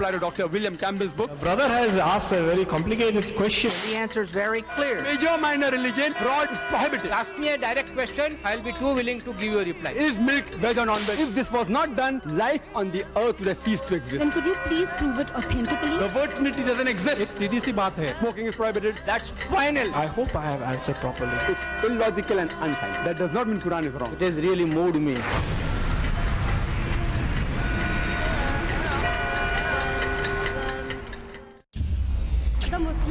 reply to Dr. William Campbell's book. Brother has asked a very complicated question. The answer is very clear. Major minor religion, fraud is prohibited. Ask me a direct question, I'll be too willing to give you a reply. Is milk veg or non-veg? If this was not done, life on the earth would have ceased to exist. Then could you please prove it authentically? The word Trinity doesn't exist. सीधी सी बात है. Smoking is prohibited. That's final. I hope I have answered properly. It's illogical and unscientific. That does not mean Quran is wrong. It has really moved me.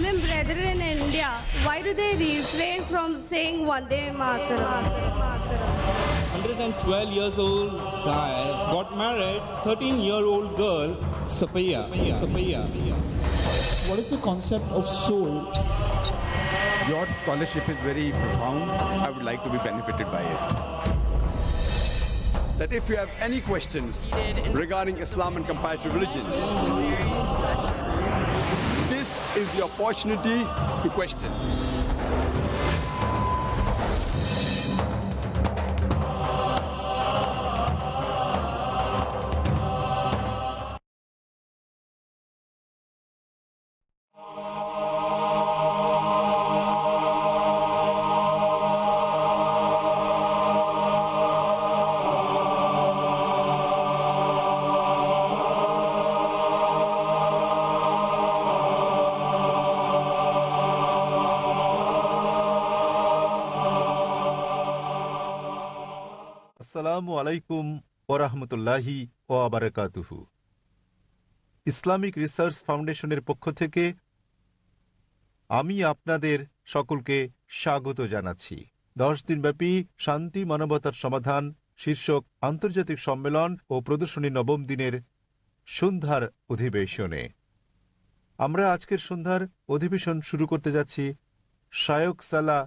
Muslim brethren in India, why do they refrain from saying Vande Mataram? 112 years old guy got married 13 year old girl Sapaya Sapaya What is the concept of soul? Your scholarship is very profound. I would like to be benefited by it. That if you have any questions regarding Islam and comparative religion, this is the opportunity to question. ওরহমতুল্লাহি ও আবারকাতুহু Islamic research ফাউন্ডেশনের পক্ষ থেকে আমি আপনাদের সকলকে স্বাগত জানাচ্ছি। দশ দিনব্যাপী শান্তি, মানবতার সমাধান, শীর্ষক আন্তর্জাতিক সম্মেলন ও প্রদর্শনী নবম দিনের সন্ধ্যার অধিবেশনে। আমরা আজকের সন্ধ্যার অধিবেশন শুরু করতে যাচ্ছি শায়ক সালা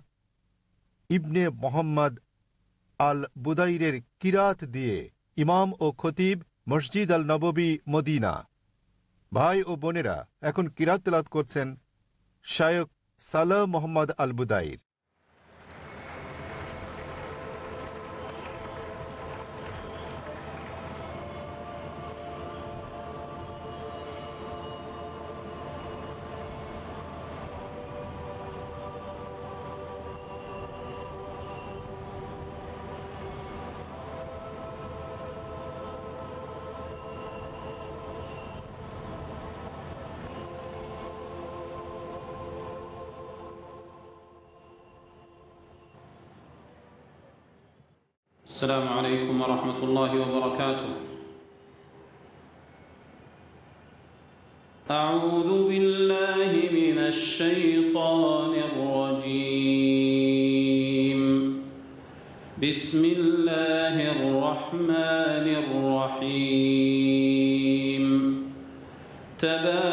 ইবনে মোহাম্মদ আল বুদাইরের কিরাত দিয়ে। ইমাম ও খতিব মসজিদ আল নববী, মদিনা। ভাই ও বোনেরা এখন কিরাতলাত করছেন শায়ক সালাহ মোহাম্মদ আল বুদাইর। السلام عليكم ورحمة الله وبركاته. أعوذ بالله من الشيطان الرجيم. بسم الله الرحمن الرحيم. تبارك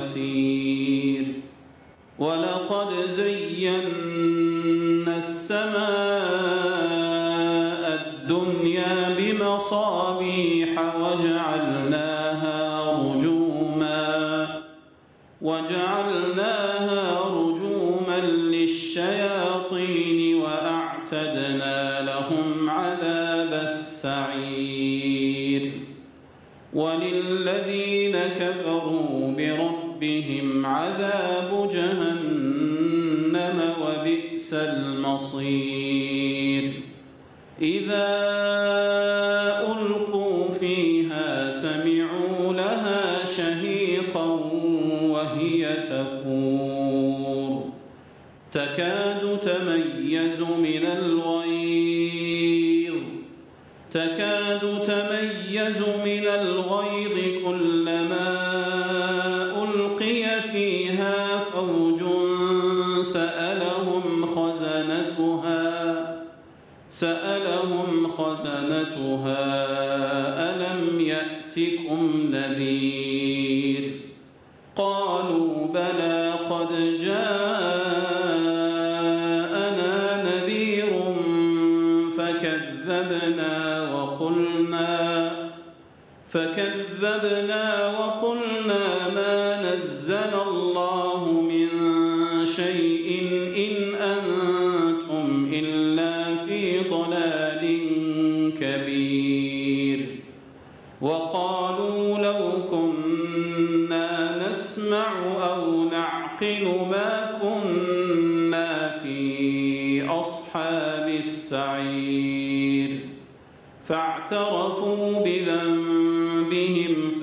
المسير ولقد زينا السماء الدنيا بمصابيح وجعلناها رجوما. وجعل عذاب ألم يأتكم نذير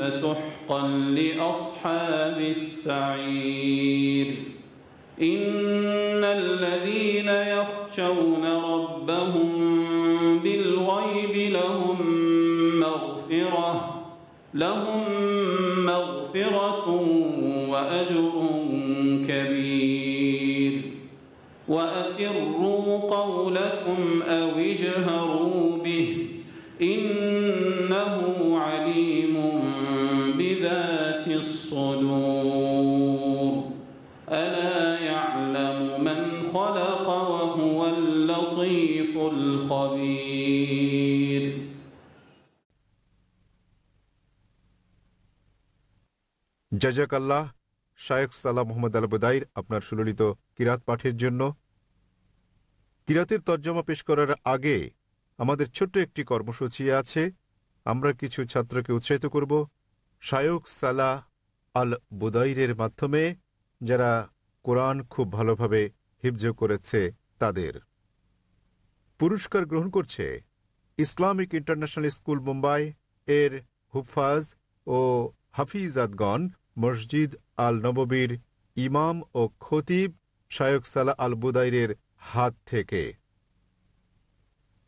فسحقا لأصحاب السعير. إن الذين يخشون ربهم بالغيب لهم مغفرة لهم জাজাক আল্লাহ শায়েখ সালাহ মোহাম্মদ আল বুদাইর আপনার সুললিত কিরাত পাঠের জন্য। কিরাতের তর্জমা পেশ করার আগে আমাদের ছোট্ট একটি কর্মসূচি আছে। আমরা কিছু ছাত্রকে উৎসাহিত করব। শায়ক সালাহ আল বুদাইরের মাধ্যমে যারা কোরআন খুব ভালোভাবে হিফজ করেছে, তাদের। পুরস্কার গ্রহণ করছে ইসলামিক ইন্টারন্যাশনাল স্কুল মুম্বাই এর হুফাজ ও হাফিজাদগণ মসজিদ আল নববীর ইমাম ও খতিব শায়ক সালা আল বুদাইরের হাত থেকে।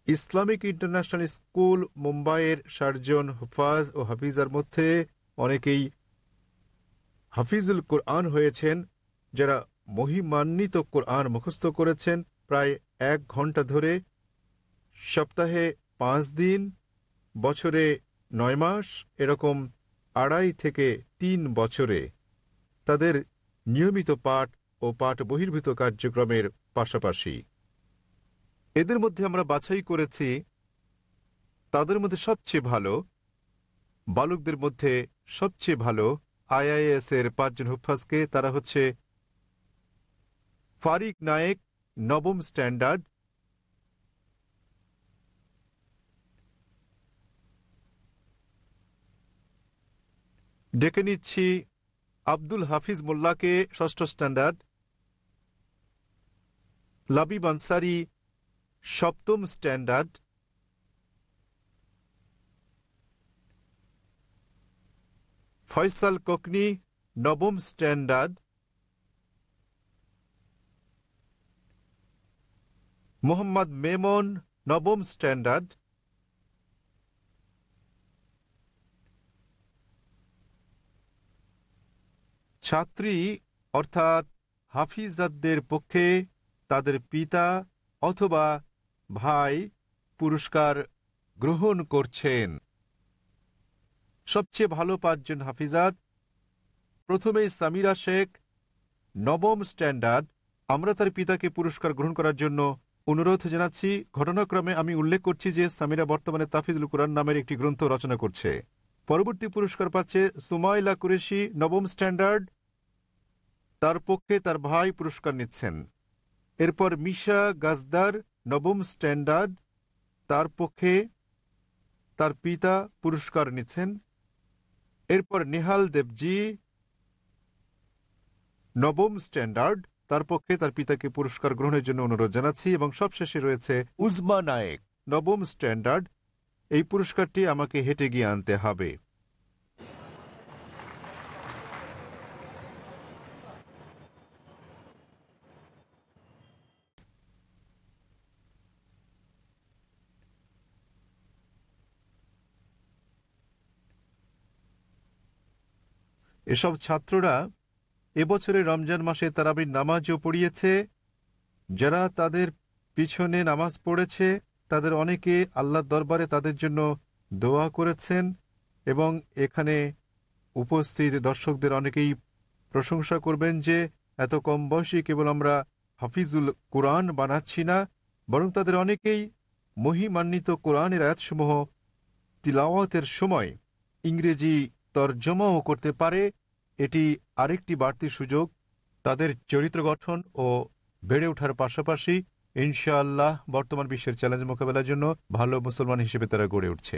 ইসলামিক ইন্টারন্যাশনাল স্কুল মুম্বাইয়ের সার্জন হুফাজ ও হাফিজার মধ্যে অনেকেই হাফিজুল কোরআন হয়েছেন, যারা মহিমান্বিত কোরআন মুখস্থ করেছেন প্রায় এক ঘণ্টা ধরে। সপ্তাহে পাঁচ দিন, বছরে নয় মাস, এরকম আড়াই থেকে তিন বছরে তাদের নিয়মিত পাঠ ও পাঠ বহির্ভূত কার্যক্রমের পাশাপাশি। এদের মধ্যে আমরা বাছাই করেছি তাদের মধ্যে সবচেয়ে ভালো, বালকদের মধ্যে সবচেয়ে ভালো আইআইএস এর পাঁচজন হুফাজকে, তারা হচ্ছে ফারিক নায়েক, নবম স্ট্যান্ডার্ড ডেকে নিচ্ছি আব্দুল হাফিজ মোল্লাকে ষষ্ঠ স্ট্যান্ডার্ড। লাবিব আনসারি সপ্তম স্ট্যান্ডার্ড। ফয়সাল কোকনি নবম স্ট্যান্ডার্ড। মোহাম্মদ মেমন নবম স্ট্যান্ডার্ড। ছাত্রী, অর্থাৎ হাফিজাদদের পক্ষে তাদের পিতা অথবা ভাই পুরস্কার গ্রহণ করছেন। সবচেয়ে ভালো পাঁচজন হাফিজাত। প্রথমে সামিরা শেখ, নবম স্ট্যান্ডার্ড। আমরা তার পিতাকে পুরস্কার গ্রহণ করার জন্য অনুরোধ জানাচ্ছি। ঘটনাক্রমে আমি উল্লেখ করছি যে সামিরা বর্তমানে তাফিজুল কোরআন নামের একটি গ্রন্থ রচনা করছে। পরবর্তী পুরস্কার পাচ্ছে সুমাইলা কুরেশি, নবম স্ট্যান্ডার্ড। তার পক্ষে তার ভাই পুরস্কার নিচ্ছেন। এরপর মিশা গাজদার নবম স্ট্যান্ডার্ড তার পক্ষে তার পিতা পুরস্কার নিচ্ছেন। এরপর নেহাল দেবজি নবম স্ট্যান্ডার্ড তার পক্ষে তার পিতাকে পুরস্কার গ্রহণের জন্য অনুরোধ জানাচ্ছি এবং সবশেষে রয়েছে উজমা নায়েক, নবম স্ট্যান্ডার্ড। এই পুরস্কারটি আমাকে হেঁটে গিয়ে আনতে হবে। এসব ছাত্ররা এবছরের রমজান মাসে তারাবির নামাজও পড়িয়েছে। যারা তাদের পিছনে নামাজ পড়েছে, তাদের অনেকে আল্লাহর দরবারে তাদের জন্য দোয়া করেছেন এবং এখানে উপস্থিত দর্শকদের অনেকেই প্রশংসা করবেন যে এত কম বয়সে কেবল আমরা হাফিজুল কোরআন বানাচ্ছি না, বরং তাদের অনেকেই মহিমান্বিত কোরআনের আয়াতসমূহ তিলাওয়াতের সময় ইংরেজি তর্জমাও করতে পারে। এটি আরেকটি বাড়তি সুযোগ। তাদের চরিত্র গঠন ও বেড়ে ওঠার পাশাপাশি ইনশাআল্লাহ বর্তমান বিশ্বের চ্যালেঞ্জ মোকাবেলার জন্য ভালো মুসলমান হিসেবে তারা গড়ে উঠছে।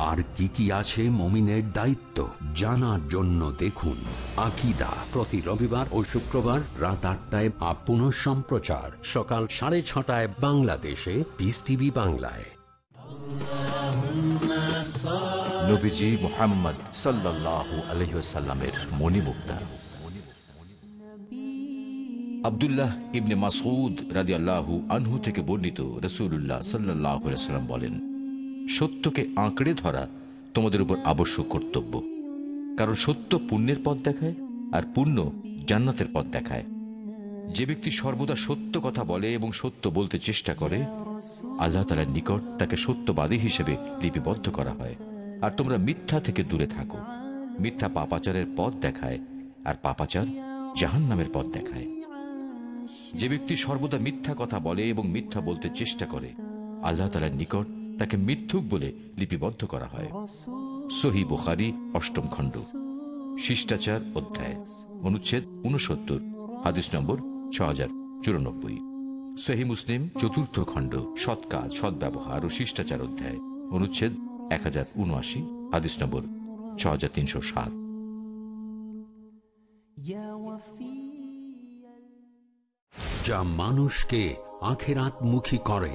আর কি কি আছে মমিনের দায়িত্ব জানার জন্য দেখুন। আকিদা, প্রতি রবিবার ও শুক্রবার রাত আটটায় আপন সম্প্রচার, সকাল সাড়ে ছটায় বাংলাদেশে পিস টিভি বাংলায়। নবীজি মোহাম্মদ আবদুল্লাহ ইবনে মাসুদ রাদিয়াল্লাহু আনহু থেকে বর্ণিত রসুল্লাহ সাল্লাহ বলেন সত্যকে আঁকড়ে ধরা তোমাদের উপর আবশ্যক কর্তব্য। কারণ সত্য পুণ্যের পথ দেখায় আর পুণ্য জান্নাতের পথ দেখায়। যে ব্যক্তি সর্বদা সত্য কথা বলে এবং সত্য বলতে চেষ্টা করে, আল্লাহ তালার নিকট তাকে সত্যবাদী হিসেবে লিপিবদ্ধ করা হয়। আর তোমরা মিথ্যা থেকে দূরে থাকো। মিথ্যা পাপাচারের পথ দেখায় আর পাপাচার জাহান নামের পথ দেখায়। যে ব্যক্তি সর্বদা মিথ্যা কথা বলে এবং মিথ্যা বলতে চেষ্টা করে, আল্লাহ তালার নিকট তাকে মিথ্যুক বলে লিপিবদ্ধ করা হয়। সহি বুখারি, অষ্টম খণ্ড। শিষ্টাচার অধ্যায়, অনুচ্ছেদ উনসত্তর হাদিস নম্বর ছ হাজার চুরানব্বই। সহি মুসলিম, চতুর্থ খণ্ড, সৎ কাজ সদ্ব্যবহার ও শিষ্টাচার অধ্যায়, অনুচ্ছেদ এক হাজার উনআশি হাদিস নম্বর ছ হাজার তিনশো সাত। যা মানুষকে আখেরাতমুখী করে।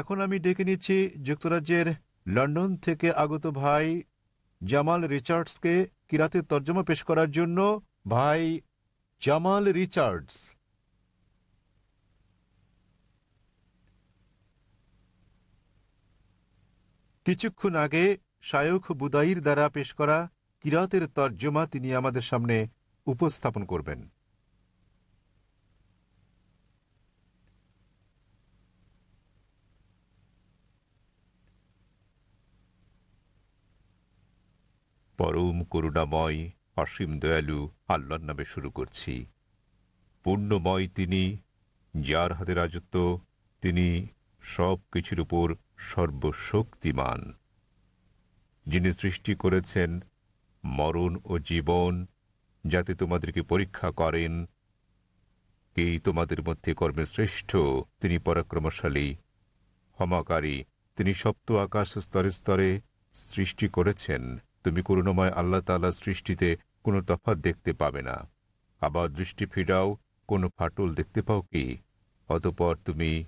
এখন আমি ডেকে নিচ্ছি যুক্তরাজ্যের লন্ডন থেকে আগত ভাই জামাল রিচার্ডসকে কিরাতের তর্জমা পেশ করার জন্য, ভাই জামাল রিচার্ডস। কিছুক্ষণ আগে শায়খ বুদাইর দ্বারা পেশ করা কিরাতের তর্জমা তিনি আমাদের সামনে উপস্থাপন করবেন। পরম করুণাময় অসীম দয়ালু আল্লাহর নামে শুরু করছি। পূর্ণময় তিনি, যার হাতে রাজত্ব, তিনি সব কিছুর উপর সর্বশক্তিমান। যিনি সৃষ্টি করেছেন মরণ ও জীবন, যাতে তোমাদেরকে পরীক্ষা করেন কে তোমাদের মধ্যে কর্মে শ্রেষ্ঠ তিনি পরাক্রমশালী, ক্ষমাকারী, তিনি সপ্ত আকাশ স্তরে স্তরে সৃষ্টি করেছেন। তুমি করুণাময় আল্লাহ তাআলা সৃষ্টিতে কোনো তফাৎ দেখতে পাবে না। আবার দৃষ্টি ফিরাও কোনো ফাটল দেখতে পাও কি? অতপর তুমি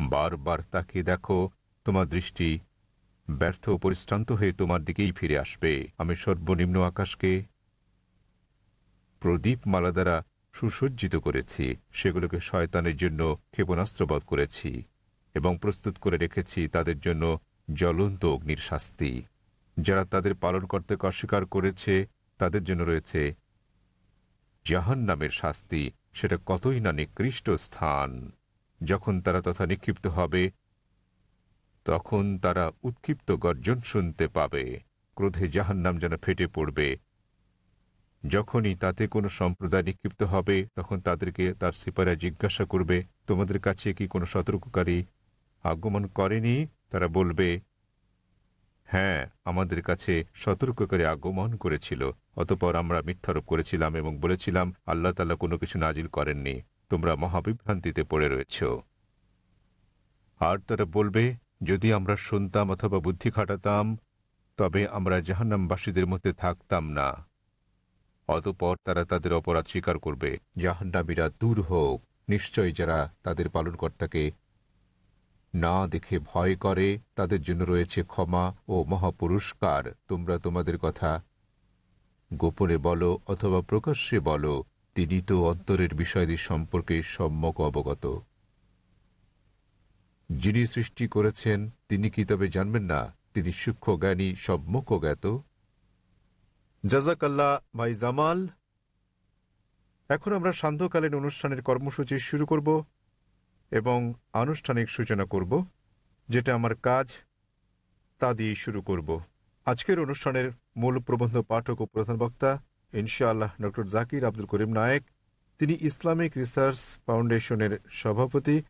বারবার তাকিয়ে দেখো, তোমার দৃষ্টি ব্যর্থ পরিশ্রান্ত হয়ে তোমার দিকেই ফিরে আসবে। আমি সর্বনিম্ন আকাশকে প্রদীপ মালা দ্বারা সুসজ্জিত করেছি, সেগুলোকে শয়তানের জন্য ক্ষেপণাস্ত্রবধ করেছি এবং প্রস্তুত করে রেখেছি তাদের জন্য জ্বলন্ত অগ্নির শাস্তি। যারা তাদের পালন করতে অস্বীকার করেছে, তাদের জন্য রয়েছে জাহান নামের শাস্তি। সেটা কতই না নিকৃষ্ট স্থান। যখন তারা তথা নিক্ষিপ্ত হবে, তখন তারা উৎক্ষিপ্ত গর্জন শুনতে পাবে। ক্রোধে জাহান্নাম যেন ফেটে পড়বে। যখনই তাতে কোনো সম্প্রদায় নিক্ষিপ্ত হবে, তখন তাদেরকে তার সিপারা জিজ্ঞাসা করবে, তোমাদের কাছে কি কোনো সতর্ককারী আগমন করেনি? তারা বলবে হ্যাঁ আমাদের কাছে সতর্ককারী আগমন করেছিল। অতপর আমরা মিথ্যারোপ করেছিলাম এবং বলেছিলাম, আল্লাহ তালা কোনো কিছু নাজিল করেননি। তোমরা মহাবিভ্রান্তিতে পড়ে রয়েছ। আর তারা বলবে, যদি আমরা শুনতাম অথবা বুদ্ধি খাটাতাম, তবে আমরা জাহান্নামবাসীদের মধ্যে থাকতাম না। অতপর তারা তাদের অপরাধ স্বীকার করবে। জাহান্নামীরা দূর হোক। নিশ্চয়ই যারা তাদের পালনকর্তাকে না দেখে ভয় করে, তাদের জন্য রয়েছে ক্ষমা ও মহাপুরস্কার। তোমরা তোমাদের কথা গোপনে বলো অথবা প্রকাশ্যে বলো, তিনি তো অন্তরের বিষয়াদি সম্পর্কে সম্যক অবগত। যিনি সৃষ্টি করেছেন, তিনি কি তবে জানবেন না? তিনি সূক্ষ্ম জ্ঞানী, সম্যক জ্ঞাত। জাজাকাল্লা ভাই জামাল। এখন আমরা সান্ধ্যকালীন অনুষ্ঠানের কর্মসূচি শুরু করব। এবং আনুষ্ঠানিক সূচনা করব, যেটা আমার কাজ, তা দিয়ে শুরু করব। আজকের অনুষ্ঠানের মূল প্রবন্ধ পাঠক ও প্রধান বক্তা, ইনশাআল্লাহ, ডক্টর জাকির আব্দুল করিম নায়েক। তিনি ইসলামিক রিসার্চ ফাউন্ডেশনের সভাপতি।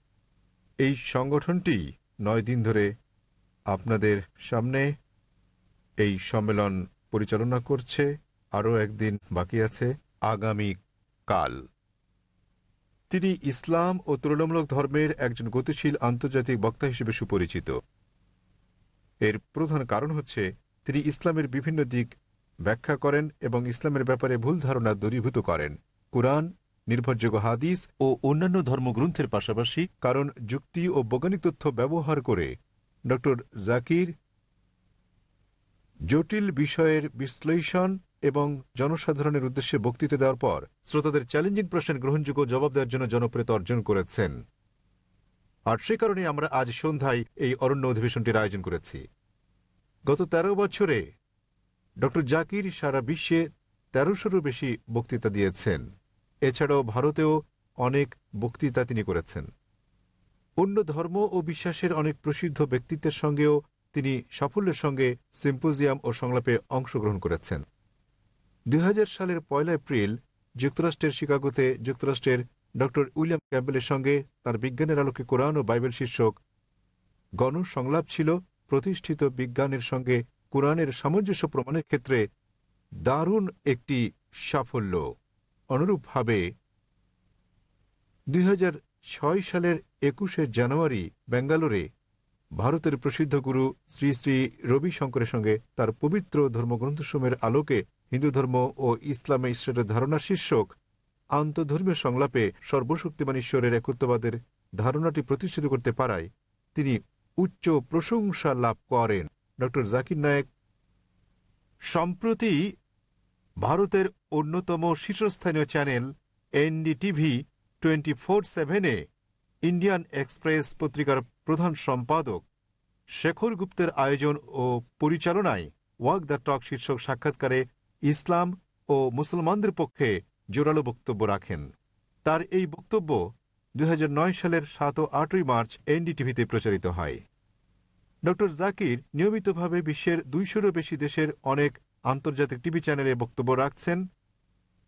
এই সংগঠনটি নয় দিন ধরে আপনাদের সামনে এই সম্মেলন পরিচালনা করছে। আরও একদিন বাকি আছে। আগামী কাল। তিনি ইসলাম ও তুলনামূলক ধর্মের একজন গতিশীল আন্তর্জাতিক বক্তা হিসেবে সুপরিচিত। এর প্রধান কারণ হচ্ছে, তিনি ইসলামের বিভিন্ন দিক ব্যাখ্যা করেন এবং ইসলামের ব্যাপারে ভুল ধারণা দূরীভূত করেন। কোরআন, নির্ভরযোগ্য হাদিস ও অন্যান্য ধর্মগ্রন্থের পাশাপাশি কারণ যুক্তি ও বৈজ্ঞানিক তথ্য ব্যবহার করে। ড জাকির, জটিল বিষয়ের বিশ্লেষণ এবং জনসাধারণের উদ্দেশ্যে বক্তৃতা দেওয়ার পর শ্রোতাদের চ্যালেঞ্জিং প্রশ্নের গ্রহণযোগ্য জবাব দেওয়ার জন্য জনপ্রিয়তা অর্জন করেছেন। আর সে কারণে আমরা আজ সন্ধ্যায় এই অরণ্য অধিবেশনটির আয়োজন করেছি। গত ১৩ বছরে ড জাকির সারা বিশ্বে তেরোশোরও বেশি বক্তৃতা দিয়েছেন। এছাড়াও ভারতেও অনেক বক্তৃতা তিনি করেছেন। অন্য ধর্ম ও বিশ্বাসের অনেক প্রসিদ্ধ ব্যক্তিত্বের সঙ্গেও তিনি সাফল্যের সঙ্গে সিম্পোজিয়াম ও সংলাপে অংশগ্রহণ করেছেন। দুই হাজার সালের পয়লা এপ্রিল যুক্তরাষ্ট্রের শিকাগোতে যুক্তরাষ্ট্রের ড উইলিয়াম ক্যাম্বেলের সঙ্গে তার বিজ্ঞানের আলোকে কোরআন ও বাইবেল শীর্ষক গণ সংলাপ ছিল প্রতিষ্ঠিত বিজ্ঞানের সঙ্গে কোরআনের সামঞ্জস্য প্রমাণের ক্ষেত্রে দারুণ একটি সাফল্য। অনুরূপভাবে দুই সালের একুশে জানুয়ারি বেঙ্গালোরে ভারতের প্রসিদ্ধ গুরু শ্রী শ্রী রবিশঙ্করের সঙ্গে তার পবিত্র ধর্মগ্রন্থসমূহের আলোকে হিন্দু ধর্ম ও ইসলামে ঈশ্বরের ধারণা শীর্ষক আন্তধর্মীয় সংলাপে সর্বশক্তিমান ঈশ্বরের একত্ববাদের ধারণাটি প্রতিষ্ঠিত করতে পারায় তিনি উচ্চ প্রশংসা লাভ করেন। ড. জাকির নায়েক, সম্প্রতি ভারতের অন্যতম শীর্ষস্থানীয় চ্যানেল এনডিটিভি টোয়েন্টি ফোর সেভেনে ইন্ডিয়ান এক্সপ্রেস পত্রিকার প্রধান সম্পাদক শেখর গুপ্তের আয়োজন ও পরিচালনায় ওয়াক দ্য টক শীর্ষক সাক্ষাৎকারে ইসলাম ও মুসলমানদের পক্ষে জোরালো বক্তব্য রাখেন। তার এই বক্তব্য দুই হাজার নয় সালের সাত ও আটই মার্চ এনডিটিভিতে প্রচারিত হয়। ড. জাকির নিয়মিতভাবে বিশ্বের দুইশোরও বেশি দেশের অনেক আন্তর্জাতিক টিভি চ্যানেলে বক্তব্য রাখছেন।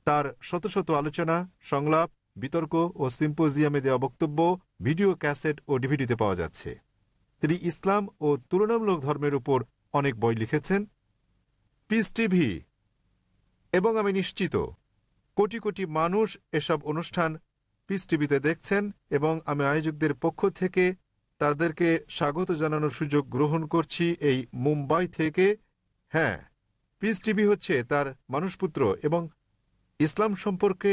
তার শত শত আলোচনা, সংলাপ, বিতর্ক ও সিম্পোজিয়ামে দেওয়া বক্তব্য ভিডিও, ক্যাসেট ও ডিভিডিতে পাওয়া যাচ্ছে। তিনি ইসলাম ও তুলনামূলক ধর্মের উপর অনেক বই লিখেছেন। পিস টিভি এবং আমি নিশ্চিত, কোটি কোটি মানুষ এসব অনুষ্ঠান পিস টিভিতে দেখছেন এবং আমি আয়োজকদের পক্ষ থেকে তাদেরকে স্বাগত জানানোর সুযোগ গ্রহণ করছি এই মুম্বাই থেকে। হ্যাঁ পিস টিভি হচ্ছে তার মানুষপুত্র এবং ইসলাম সম্পর্কে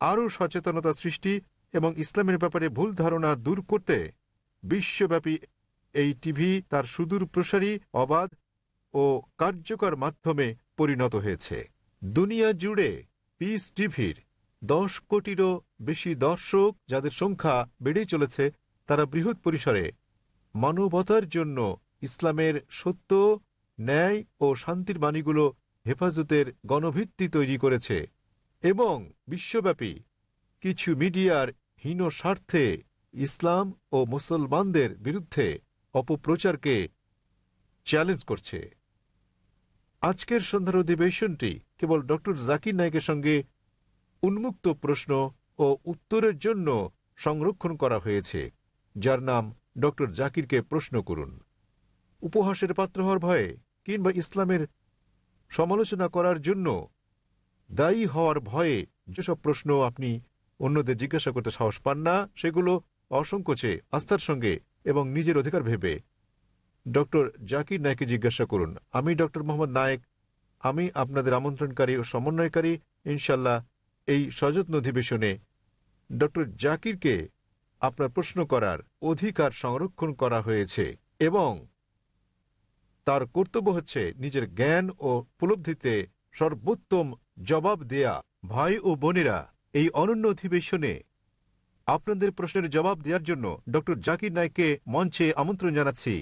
আরও সচেতনতা সৃষ্টি এবং ইসলামের ব্যাপারে ভুল ধারণা দূর করতে বিশ্বব্যাপী এই টিভি তার সুদূর প্রসারী অবাধ ও কার্যকর মাধ্যমে পরিণত হয়েছে। দুনিয়া জুড়ে পিস টিভির দশ কোটিরও বেশি দর্শক যাদের সংখ্যা বেড়েই চলেছে, তারা বৃহৎ পরিসরে মানবতার জন্য ইসলামের সত্য, ন্যায় ও শান্তির বাণীগুলো হেফাজতের গণভিত্তি তৈরি করেছে এবং বিশ্বব্যাপী কিছু মিডিয়ার হীন স্বার্থে ইসলাম ও মুসলমানদের বিরুদ্ধে অপপ্রচারকে চ্যালেঞ্জ করছে। আজকের সন্ধ্যার অধিবেশনটি কেবল ড. জাকির নায়কের সঙ্গে উন্মুক্ত প্রশ্ন ও উত্তরের জন্য সংরক্ষণ করা হয়েছে। যার নাম ড. জাকিরকে প্রশ্ন করুন। উপহাসের পাত্র হওয়ার ভয়ে কিংবা ইসলামের সমালোচনা করার জন্য দায়ী হওয়ার ভয়ে যেসব প্রশ্ন আপনি অন্যদের জিজ্ঞাসা করতে সাহস পান না, সেগুলো অসংকোচে আস্থার সঙ্গে এবং নিজের অধিকার ভেবে ডক্টর জাকির নায়কে জিজ্ঞাসা করুন। আমি ডক্টর মোহাম্মদ নায়েক। আমি আপনাদের আমন্ত্রণকারী ও সমন্বয়কারী। ইনশাল্লাহ এই সযত্ন অধিবেশনে ডক্টর জাকিরকে আপনার প্রশ্ন করার অধিকার সংরক্ষণ করা হয়েছে এবং তার কর্তব্য হচ্ছে নিজের জ্ঞান ও উপলব্ধিতে সর্বোত্তম জবাব দেয়া। ভাই ও বোনেরা, এই অনন্য অধিবেশনে আপনাদের প্রশ্নের জবাব দেওয়ার জন্য ডক্টর জাকির নাইককে মঞ্চে আমন্ত্রণ জানাচ্ছি।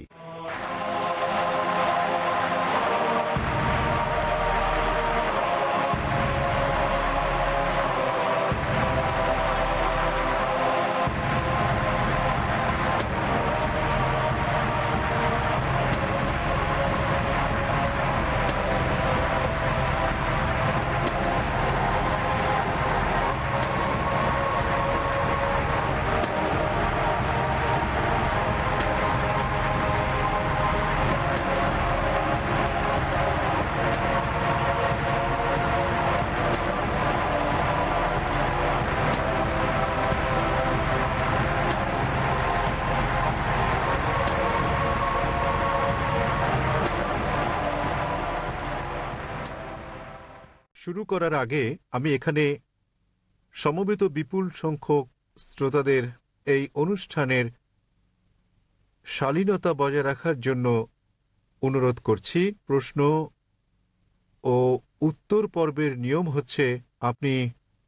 শুরু করার আগে আমি এখানে সমবেত বিপুল সংখ্যক শ্রোতাদের এই অনুষ্ঠানের শালীনতা বজায় রাখার জন্য অনুরোধ করছি। প্রশ্ন ও উত্তর পর্বের নিয়ম হচ্ছে, আপনি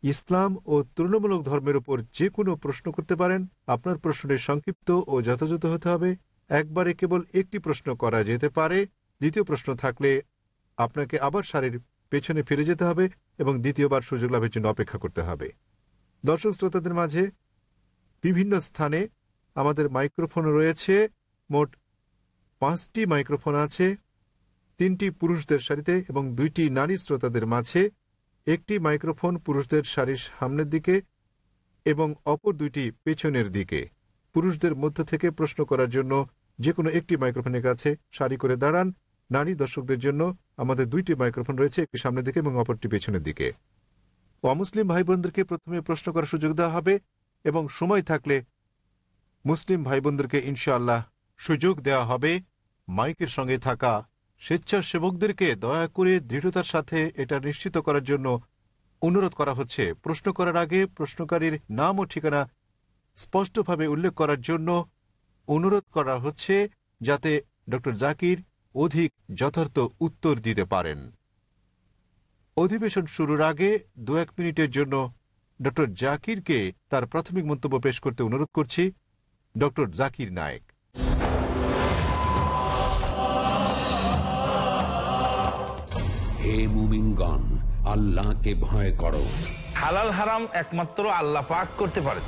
ইসলাম ও তুলনামূলক ধর্মের উপর যে কোনো প্রশ্ন করতে পারেন। আপনার প্রশ্নের সংক্ষিপ্ত ও যথাযথ হতে হবে। একবারে কেবল একটি প্রশ্ন করা যেতে পারে। দ্বিতীয় প্রশ্ন থাকলে আপনাকে আবার সারির পেছনে ফিরে যেতে হবে এবং দ্বিতীয়বার সুযোগ লাভের জন্য অপেক্ষা করতে হবে। দর্শক শ্রোতাদের মাঝে বিভিন্ন স্থানে আমাদের মাইক্রোফোন রয়েছে। মোট পাঁচটি মাইক্রোফোন আছে, তিনটি পুরুষদের সারিতে এবং দুইটি নারী শ্রোতাদের মাঝে। একটি মাইক্রোফোন পুরুষদের সারির সামনের দিকে এবং অপর দুইটি পেছনের দিকে। পুরুষদের মধ্য থেকে প্রশ্ন করার জন্য যে কোনো একটি মাইক্রোফোনের কাছে সারি করে দাঁড়ান। নারী দর্শকদের জন্য আমাদের দুইটি মাইক্রোফোন রয়েছে, একটি সামনের দিকে এবং অপরটি পেছনের দিকে। অমুসলিম ভাই বোনদেরকে প্রথমে প্রশ্ন করার সুযোগ দেওয়া হবে এবং সময় থাকলে মুসলিম ভাই বোনদেরকে ইনশাআল্লাহ সুযোগ দেওয়া হবে। মাইকের সঙ্গে থাকা স্বেচ্ছাসেবকদেরকে দয়া করে দৃঢ়তার সাথে এটা নিশ্চিত করার জন্য অনুরোধ করা হচ্ছে। প্রশ্ন করার আগে প্রশ্নকারীর নাম ও ঠিকানা স্পষ্টভাবে উল্লেখ করার জন্য অনুরোধ করা হচ্ছে যাতে ডক্টর জাকির অধিক যথার্থ উত্তর দিতে পারেন। অধিবেশন শুরুর আগে দু এক মিনিটের জন্য ড জাকিরকে তার প্রাথমিক মন্তব্য পেশ করতে অনুরোধ করছি ড জাকির নায়েক। হে মুমিনগণ আল্লাহকে ভয় করো। হালাল হারাম একমাত্র আল্লাহ পাক করতে পারে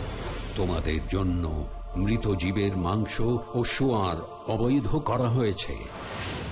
তোমাদের জন্য মৃত জীবের মাংস ও সোয়ার অবৈধ করা হয়েছে।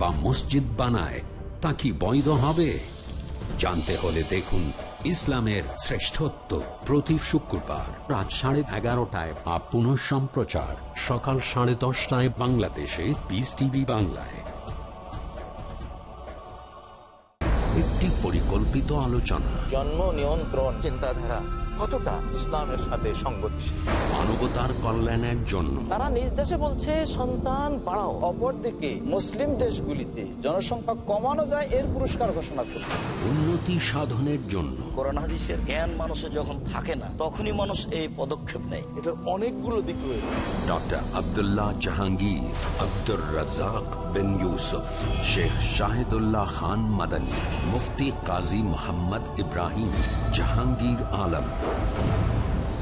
বা মসজিদ বানায়, তা কি বৈধ হবে? জানতে হলে দেখুন ইসলামের শ্রেষ্ঠত্ব প্রতি শুক্রবার রাত সাড়ে এগারোটায় বা পুনঃ সম্প্রচার সকাল সাড়ে দশটায় বাংলাদেশে পিস টিভি বাংলায়। একটি পরিকল্পিত আলোচনা। জন্ম নিয়ন্ত্রণ চিন্তাধারা। কতটা ইসলামের সাথে সঙ্গতিশীল মানবতার কল্যাণের জন্য। তারা নিজ দেশে বলছে সন্তান বাড়াও। অপরদিকে মুসলিম দেশগুলিতে জনসংখ্যা কমানো যায় এর পুরস্কার ঘোষণা করছে। উন্নতি সাধনের জন্য। জ্ঞান যখন থাকে না তখনই মানুষ এই পদক্ষেপ নেয়। এটার অনেকগুলো দিক রয়েছে। ডক্টর আব্দুল্লাহ জাহাঙ্গীর আব্দুর রাজাক বিন ইউসুফ শেখ শাহিদুল্লাহ খান মাদানী মুফতি কাজী মোহাম্মদ ইব্রাহিম জাহাঙ্গীর আলম।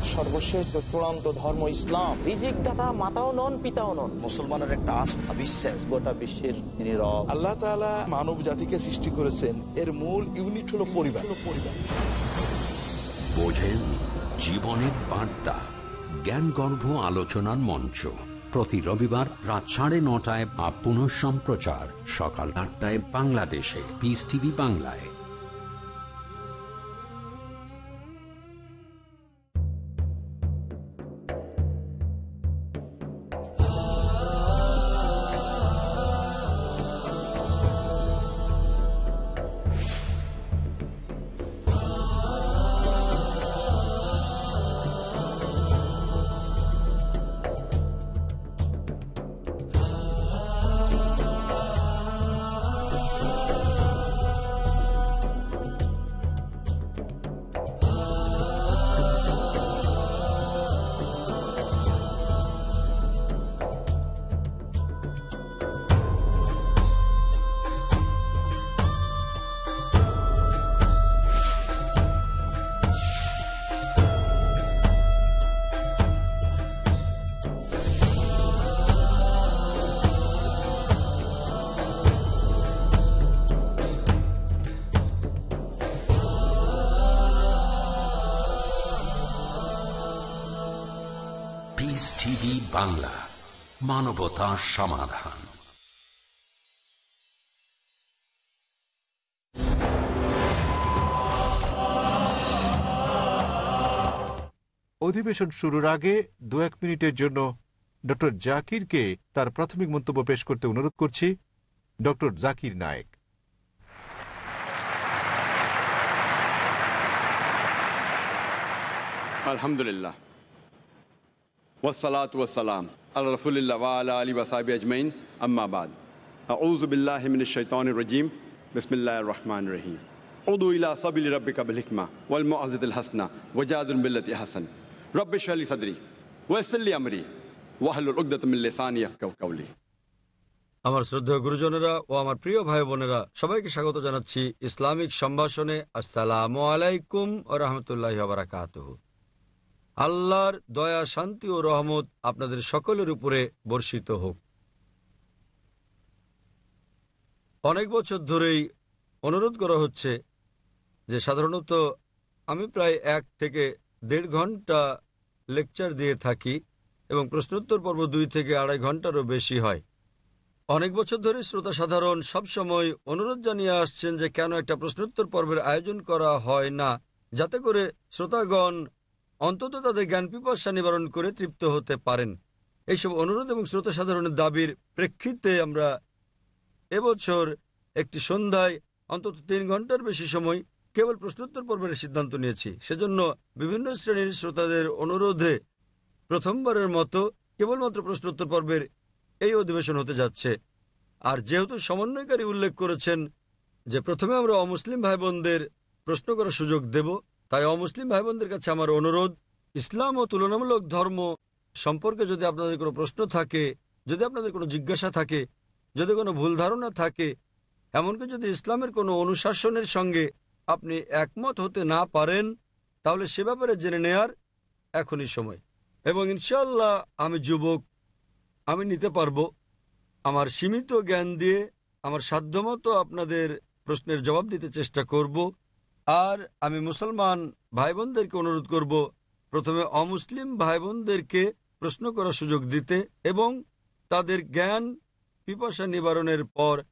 সর্বশেষ চূড়ান্ত ধর্ম ইসলাম রিজিক দাতা মাতাও নন পিতাও নন। মুসলমানের একটা আস্থা বিশ্বাস। গোটা বিশ্বের তিনি আল্লাহ তাআলা মানব জাতিকে সৃষ্টি করেছেন। এর মূল ইউনিট হলো পরিবার। পরিবার বোঝেন জীবনের বার্তা। জ্ঞানগর্ভ আলোচনার মঞ্চ। প্রতি রবিবার রাত সাড়ে নটায় বা পুনঃ সম্প্রচার সকাল আটটায় বাংলাদেশে। পিস টিভি বাংলায়। মানবতা সমাধান। অধিবেশন শুরুর আগে দু এক মিনিটের জন্য ড জাকিরকে তার প্রাথমিক মন্তব্য পেশ করতে অনুরোধ করছি ডক্টর জাকির নায়েক। আলহামদুলিল্লাহ। ওয়াসালাম আল্লাহ রসুলিল্লা আলা আলী ওয়াসাবি আজমাইন আম্মাবাদ আউজবিল্লাহমিন শৈতান রজিম বিসমিল্লা রহমান রহিম উদুল্লা সবিল রব্বিকা বিলিকমা ওয়ালম আজদুল হাসনা ওজাদুল বিল্লতি হাসান রব্বিশ আলী সদরি ওয়াসল্লি আমরি ওয়াহলুল উকদতমিল্লিসানি কাউলি আমার শ্রদ্ধেয় গুরুজনেরা ও আমার প্রিয় ভাই বোনেরা সবাইকে স্বাগত জানাচ্ছি ইসলামিক সম্ভাষণে। আসসালামু আলাইকুম ও রহমতুল্লাহ বারাকাতহ। আল্লাহর দয়া, শান্তি ও রহমত আপনাদের সকলের উপরে বর্ষিত হোক। অনেক বছর ধরেই অনুরোধ করা হচ্ছে যে সাধারণত আমি প্রায় এক থেকে দেড় ঘণ্টা লেকচার দিয়ে থাকি এবং প্রশ্নোত্তর পর্ব দুই থেকে আড়াই ঘন্টারও বেশি হয়। অনেক বছর ধরে শ্রোতা সাধারণ সবসময় অনুরোধ জানিয়ে আসছেন যে কেন একটা প্রশ্নোত্তর পর্বের আয়োজন করা হয় না, যাতে করে শ্রোতাগণ অন্তত তাদের জ্ঞান পিপাসা নিবারণ করে তৃপ্ত হতে পারেন। এইসব অনুরোধ এবং শ্রোতা সাধারণের দাবির প্রেক্ষিতে আমরা এবছর একটি সন্ধ্যায় অন্তত তিন ঘণ্টার বেশি সময় কেবল প্রশ্নোত্তর পর্বের সিদ্ধান্ত নিয়েছি। সেজন্য বিভিন্ন শ্রেণির শ্রোতাদের অনুরোধে প্রথমবারের মতো কেবলমাত্র প্রশ্নোত্তর পর্বের এই অধিবেশন হতে যাচ্ছে। আর যেহেতু সমন্বয়কারী উল্লেখ করেছেন যে প্রথমে আমরা অমুসলিম ভাই বোনদের প্রশ্ন করার সুযোগ দেব তাই অমুসলিম ভাই বোনদের কাছে আমার অনুরোধ, ইসলাম ও তুলনামূলক ধর্ম সম্পর্কে যদি আপনাদের কোনো প্রশ্ন থাকে, যদি আপনাদের কোনো জিজ্ঞাসা থাকে, যদি কোনো ভুল ধারণা থাকে, এমনকি যদি ইসলামের কোনো অনুশাসনের সঙ্গে আপনি একমত হতে না পারেন, তাহলে সে ব্যাপারে জেনে নেয়ার এখনই সময়। এবং ইনশাল্লাহ আমি যুবক, আমি নিতে পারব। আমার সীমিত জ্ঞান দিয়ে, আমার সাধ্যমতো আপনাদের প্রশ্নের জবাব দিতে চেষ্টা করব। আর আমি মুসলমান ভাই বোনদেরকে অনুরোধ করব প্রথমে অমুসলিম ভাই বোনদেরকে প্রশ্ন করার সুযোগ দিতে এবং তাদের জ্ঞান পিপাসা নিবারণের পর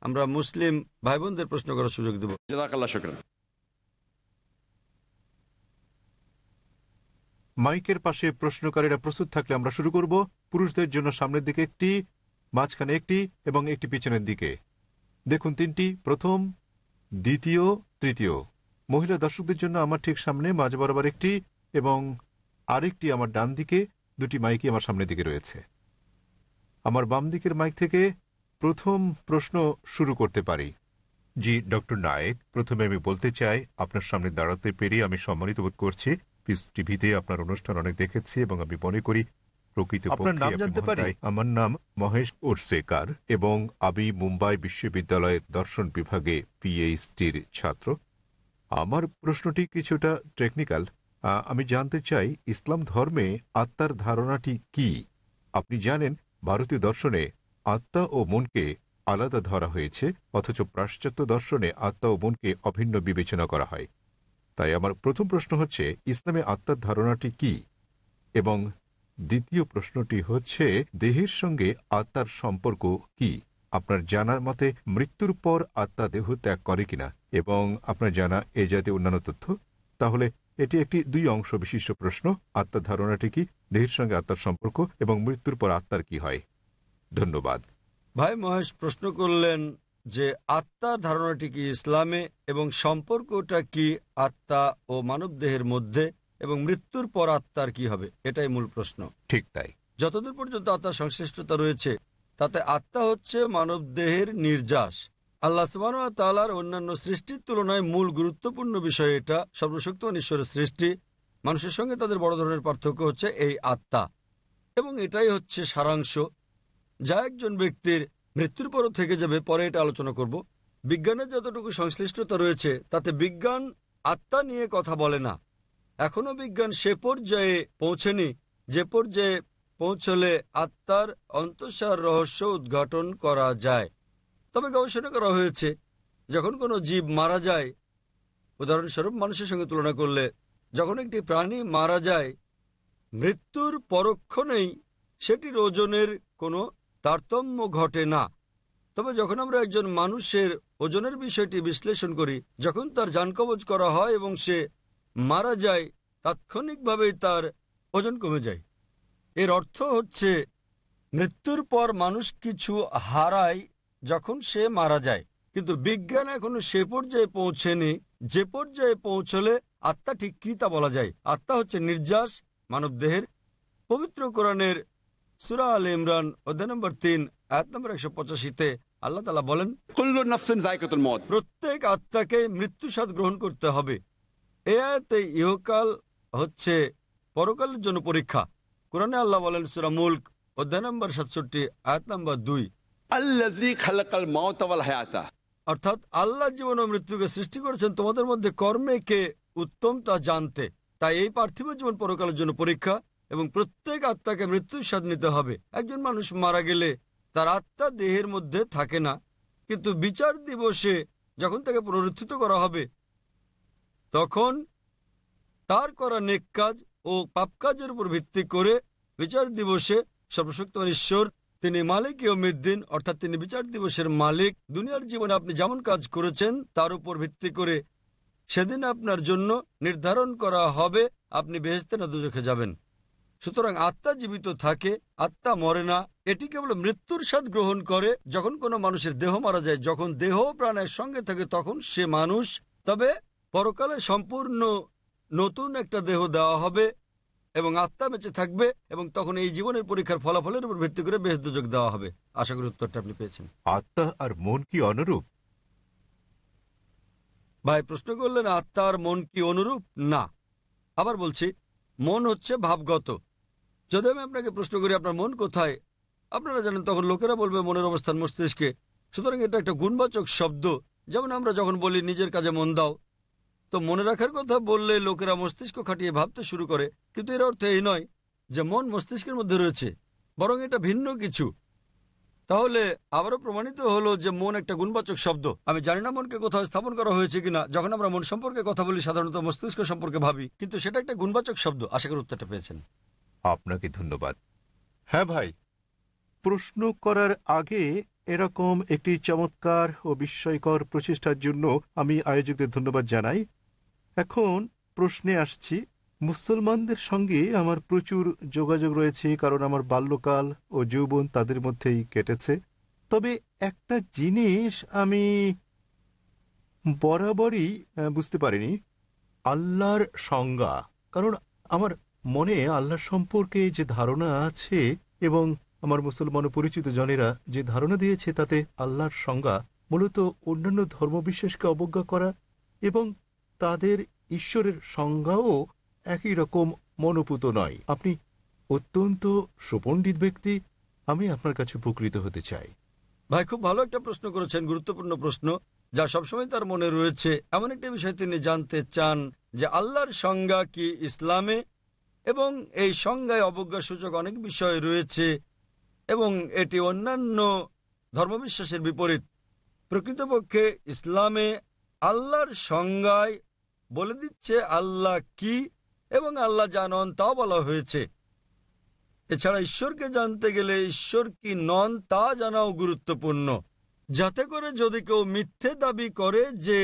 আমরা মুসলিম ভাই বোনদের প্রশ্ন করার সুযোগ দেব। মাইকের পাশে প্রশ্নকারীরা প্রস্তুত থাকলে আমরা শুরু করব। পুরুষদের জন্য সামনের দিকে একটি মাঝখানে একটি এবং একটি পিছনের দিকে। দেখুন তিনটি প্রথম দ্বিতীয় তৃতীয়। মহিলা দর্শকদের জন্য আমার ঠিক সামনে মাঝ বরাবর একটি এবং আরেকটি আমার ডান দিকে দুটি মাইকই আমার সামনের দিকে রয়েছে। আমার বাম দিকের মাইক থেকে প্রথম প্রশ্ন শুরু করতে পারি। জি ডক্টর নায়েক প্রথমে আমি বলতে চাই আপনার সামনে দাঁড়াতে পেরে আমি সম্মানিত বোধ করছি। পিস টিভিতে আপনার অনুষ্ঠান অনেক দেখেছি এবং আমি মনে করি প্রকৃত? আমার নাম মহেশ ওরসেকার এবং আমি মুম্বাই বিশ্ববিদ্যালয়ের দর্শন বিভাগে পিএইচডির ছাত্র। আমার প্রশ্নটি কিছুটা টেকনিক্যাল আমি জানতে চাই, ইসলাম ধর্মে আত্মার ধারণাটি কি? আপনি জানেন, ভারতীয় দর্শনে আত্মা ও মনকে আলাদা ধরা হয়েছে, অথচ পাশ্চাত্য দর্শনে আত্মা ও মনকে অভিন্ন বিবেচনা করা হয়। তাই আমার প্রথম প্রশ্ন হচ্ছে, ইসলামে আত্মার ধারণাটি কি? এবং দ্বিতীয় প্রশ্নটি হচ্ছে, দেহের সঙ্গে আত্মার সম্পর্ক কি? আপনার জানার মতে মৃত্যুর পর আত্মা দেহ ত্যাগ করে কিনা এবং আপনার জানা এ জাতীয় অন্যান্য তথ্য? তাহলে এটি একটি দুই অংশ বিশিষ্ট প্রশ্ন। আত্মার ধারণাটি কি? দেহের সঙ্গে আত্মার সম্পর্ক এবং মৃত্যুর পর আত্মার কি হয়? ধন্যবাদ। ভাই মহেশ প্রশ্ন করলেন যে আত্মার ধারণাটি কি ইসলামে এবং সম্পর্কটা কি আত্মা ও মানবদেহের মধ্যে এবং মৃত্যুর পর আত্মার কি হবে? এটাই মূল প্রশ্ন। ঠিক তাই। যতদূর পর্যন্ত আত্মার সংশ্লিষ্টতা রয়েছে তাতে আত্মা হচ্ছে মানবদেহের নির্যাস। আল্লাহ সুবাহ তালার অন্যান্য সৃষ্টির তুলনায় মূল গুরুত্বপূর্ণ বিষয় এটা সর্বশক্তিমান ঈশ্বরের সৃষ্টি। মানুষের সঙ্গে তাদের বড় ধরনের পার্থক্য হচ্ছে এই আত্মা। এবং এটাই হচ্ছে সারাংশ। যা একজন ব্যক্তির মৃত্যুর পরও থেকে যাবে, পরে এটা আলোচনা করব। বিজ্ঞানের যতটুকু সংশ্লিষ্টতা রয়েছে, তাতে বিজ্ঞান আত্মা নিয়ে কথা বলে না। এখনও বিজ্ঞান সে পর্যায়ে পৌঁছেনি, যে পর্যায়ে পৌঁছলে আত্মার অন্তঃসার রহস্য উদ্ঘাটন করা যায়। তবে গবেষণা করা হয়েছে, যখন কোনো জীব মারা যায়, উদাহরণস্বরূপ মানুষের সঙ্গে তুলনা করলে, যখন একটি প্রাণী মারা যায়, মৃত্যুর পরক্ষণেই সেটির ওজনের কোনো তারতম্য ঘটে না। তবে যখন আমরা একজন মানুষের ওজনের বিষয়টি বিশ্লেষণ করি, যখন তার যানকবজ করা হয় এবং সে মারা যায়, তাৎক্ষণিকভাবেই তার ওজন কমে যায়। এর অর্থ হচ্ছে মৃত্যুর পর মানুষ কিছু হারায় যখন সে মারা যায়। কিন্তু বিজ্ঞান এখনও সে পর্যায়ে পৌঁছেনি। যে পর্যায়ে পৌঁছলে আত্মা ঠিক কি তা বলা যায়? আত্মা হচ্ছে নির্যাস মানবদেহের পবিত্র কোরআনের সুরা আল ইমরান অধ্যায় নম্বর তিন আয়াত নম্বর একশো পঁচাশিতে আল্লাহ তালা বলেন প্রত্যেক আত্মাকে মৃত্যু স্বাদ গ্রহণ করতে হবে। এ আয়াতে ইহকাল হচ্ছে পরকালের জন্য পরীক্ষা। কোরআনে আল্লাহ বলেন সুরা মুল্ক অধ্যায় নম্বর সাতষট্টি আয়াত নম্বর দুই। অর্থাৎ আল্লাহ জীবন ও মৃত্যুকে সৃষ্টি করেছেন তোমাদের মধ্যে কর্মে কে উত্তম তা জানতে। তাই এই পার্থিব জীবন পরকালের জন্য পরীক্ষা এবং প্রত্যেক আত্মাকে মৃত্যুর স্বাদ নিতে হবে। একজন মানুষ মারা গেলে তার আত্মা দেহের মধ্যে থাকে না কিন্তু বিচার দিবসে যখন তাকে পুনরুত্থিত করা হবে তখন তার করা নেক কাজ ও পাপ কাজের উপর ভিত্তি করে বিচার দিবসে সর্বশক্তিমান ঈশ্বর, তিনি মালিক ইয়মিদ্দিন অর্থাৎ তিনি বিচার দিবসের মালিক। দুনিয়ার জীবনে আপনি যেমন কাজ করেছেন, তার উপর ভিত্তি করে সেদিন আপনার জন্য নির্ধারণ করা হবে। আপনি বেহেস্তে না দুজখে যাবেন। সুতরাং আত্মা জীবিত থাকে, আত্মা মরে না। এটি কেবল মৃত্যুর স্বাদ গ্রহণ করে। যখন কোনো মানুষের দেহ মারা যায়, যখন দেহ প্রাণের সঙ্গে থাকে, তখন সে মানুষ। তবে পরকালে সম্পূর্ণ নতুন একটা দেহ দেওয়া হবে এবং আত্মা বেঁচে থাকবে এবং তখন এই জীবনের পরীক্ষার ফলাফলের উপর ভিত্তি করে বেশ দুযোগ দেওয়া হবে। আশা করি উত্তরটা আপনি পেয়েছেন। আত্মা আর মন কি অনুরূপ? ভাই প্রশ্ন করলেন আত্মা আর মন কি অনুরূপ? না। আবার বলছি মন হচ্ছে ভাবগত। যদি আমি আপনাকে প্রশ্ন করি আপনার মন কোথায়? আপনারা জানেন তখন লোকেরা বলবে মনের অবস্থান মস্তিষ্কে। সুতরাং এটা একটা গুণবাচক শব্দ। যেমন আমরা যখন বলি নিজের কাজে মন দাও তো মনে রাখার কথা বললে লোকেরা মস্তিষ্ক খাটিয়ে ভাবতে শুরু করে। কিন্তু এর অর্থ এই নয় যে মন মস্তিষ্কের মধ্যে রয়েছে, বরং এটা ভিন্ন কিছু। তাহলে আবারও প্রমাণিত হলো যে মন একটা গুণবাচক শব্দ। আমি জানি না মনকে কোথাও স্থাপন করা হয়েছে কিনা। যখন আমরা মন সম্পর্কে কথা বলি, সাধারণত মস্তিষ্ক সম্পর্কে ভাবি। কিন্তু সেটা একটা গুণবাচক শব্দ। আশা করি উত্তরটা পেয়েছেন। আপনাকে ধন্যবাদ। হ্যাঁ ভাই, প্রশ্ন করার আগে এরকম একটি চমৎকার ও বিস্ময়কর প্রচেষ্টার জন্য আমি আয়োজকদের ধন্যবাদ জানাই। এখন প্রশ্নে আসছি, মুসলমানদের সঙ্গে আমার প্রচুর যোগাযোগ রয়েছে, কারণ আমার বাল্যকাল ও যৌবন তাদের মধ্যেই কেটেছে। তবে একটা জিনিস আমি বরাবরই বুঝতে পারিনি। আল্লাহর সংজ্ঞা। কারণ আমার মনে আল্লাহর সম্পর্কে যে ধারণা আছে এবং আমার মুসলমান পরিচিত জনেরা যে ধারণা দিয়েছে, তাতে আল্লাহর সংজ্ঞা মূলত অন্যান্য ধর্মবিশ্বাসকে অবজ্ঞা করা এবং তাদের ঈশ্বরের সংজ্ঞাও একই রকম মনোপুত নয়। আপনি অত্যন্ত সুপণ্ডিত ব্যক্তি, আমি আপনার কাছে উপকৃত হতে চাই। ভাই, খুব ভালো একটা প্রশ্ন করেছেন, গুরুত্বপূর্ণ প্রশ্ন, যা সবসময় তার মনে রয়েছে। এমন একটা বিষয় তিনি জানতে চান যে আল্লাহর সংজ্ঞা কি ইসলামে? এবং এই সংজ্ঞায় অবজ্ঞার সূচক অনেক বিষয় রয়েছে এবং এটি অন্যান্য ধর্মবিশ্বাসের বিপরীত। প্রকৃতপক্ষে ইসলামে আল্লাহর সংজ্ঞায় বলে দিচ্ছে, আল্লাহ কি এবং আল্লাহ জানন তাও বলা হয়েছে। এছাড়া ঈশ্বরকে জানতে গেলে ঈশ্বর কি নন তা জানাও গুরুত্বপূর্ণ। যাতে করে যদি কেউ মিথ্যে দাবি করে যে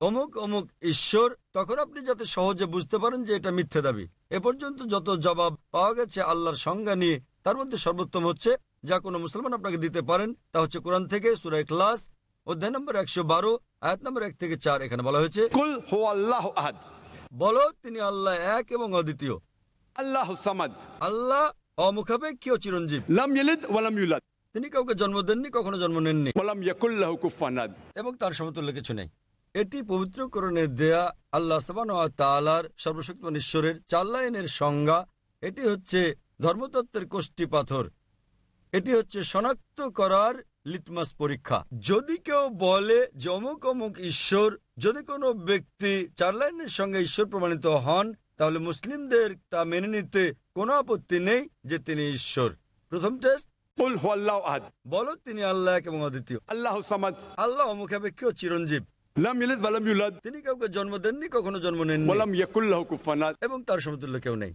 অমুক অমুক ঈশ্বর, তখন আপনি যাতে সহজে বুঝতে পারেন যে এটা মিথ্যে দাবি। এ পর্যন্ত যত জবাব পাওয়া গেছে আল্লাহর সংজ্ঞা নিয়ে, তার মধ্যে সর্বোত্তম হচ্ছে, যা কোনো মুসলমান আপনাকে দিতে পারেন, তা হচ্ছে কোরআন থেকে সুরাই ক্লাস অধ্যায় নম্বর একশো বারো আয়াত নম্বর এক থেকে চার এখানে বলা হয়েছে কুল হো আল্লাহ আহাদ। বলো তিনি আল্লাহ এক এবং অদ্বিতীয়। আল্লাহ সামাদ। আল্লাহ অমুখাপেক্ষী ও চিরঞ্জীব। লাম ইয়ালিদ ওয়ালাম ইউলাদ। তিনি কাউকে জন্ম দেননি কখনো জন্ম নেননি। কুফুয়ান আহাদ। এবং তার সমতুল্য কিছু নেই। এটি পবিত্র পবিত্রকরণে দেয়া আল্লাহ সাবান তালার সর্বশক্তিমান ঈশ্বরের চার লাইনের সংজ্ঞা। এটি হচ্ছে ধর্মতত্ত্বের কোষ্টি পাথর। এটি হচ্ছে শনাক্ত করার লিটমাস পরীক্ষা। যদি কেউ বলে যে অমুক অমুক ঈশ্বর যদি কোনো ব্যক্তি চার লাইনের সঙ্গে ঈশ্বর প্রমাণিত হন তাহলে মুসলিমদের তা মেনে নিতে কোনো আপত্তি নেই যে তিনি ঈশ্বর। প্রথম টেস্ট বলো তিনি আল্লাহ এক এবং অদ্বিতীয়। আল্লাহ আল্লাহ অমুখাপেক্ষী ও চিরঞ্জীব। তিনি কাউকে জন্ম দেননি কখনো জন্ম নেন এবং তার সমতুল্য কেউ নেই।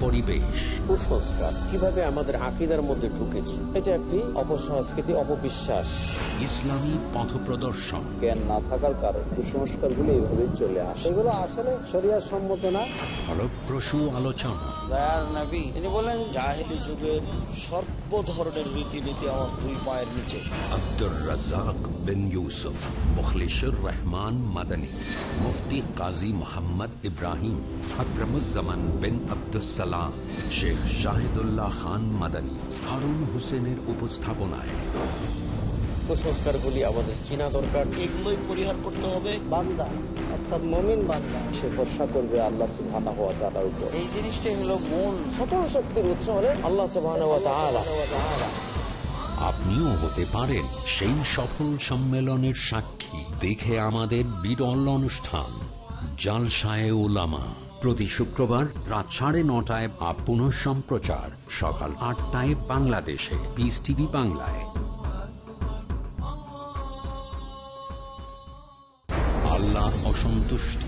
পরিবেশ। কুসংস্কার কীভাবে আমাদের আকিদার মধ্যে ঢুকেছে এটা একটি অপসংস্কৃতি অপবিশ্বাস। ইসলামী পথপ্রদর্শন জ্ঞান না থাকার কারণে কুসংস্কারগুলো এইভাবে চলে আসে। এগুলো আসলে শরিয়ার সম্মত না। ফলপ্রসূ আলোচনা। তিনি বলেন জাহেলি যুগের সর্ব ধরনের রীতিনীতি আমার দুই পায়ের নিচে। আব্দুর রাজাক বিন ইউসুফ মুখলিশুর রহমান মাদানী মুফতি কাজী মোহাম্মদ ইব্রাহিম আকরমুজ্জামান বিন আব্দুসালাম শেখ শাহিদুল্লাহ খান মাদানী হারুন হোসেনের উপস্থাপনায়। কুসংস্কারগুলি আমাদের চিনা দরকার। এগুলোই পরিহার করতে হবে। বান্দা। অর্থাৎ মমিন বান্দা। সে ভরসা করবে আল্লাহ সুবহানাহু ওয়া তাআলার উপর। এই জিনিসটাই হলো মূল সকল শক্তির উৎস হলেন আল্লাহ সুবহানাহু ওয়া তাআলা। আপনিও হতে পারেন সেই সফল সম্মেলনের সাক্ষী। দেখে আমাদের বিরল অনুষ্ঠান জালসায় ওলামা প্রতি শুক্রবার রাত সাড়ে নটায় বা পুনঃ সম্প্রচার সকাল আটটায় বাংলাদেশে। পিস টিভি বাংলায়। অসন্তুষ্টি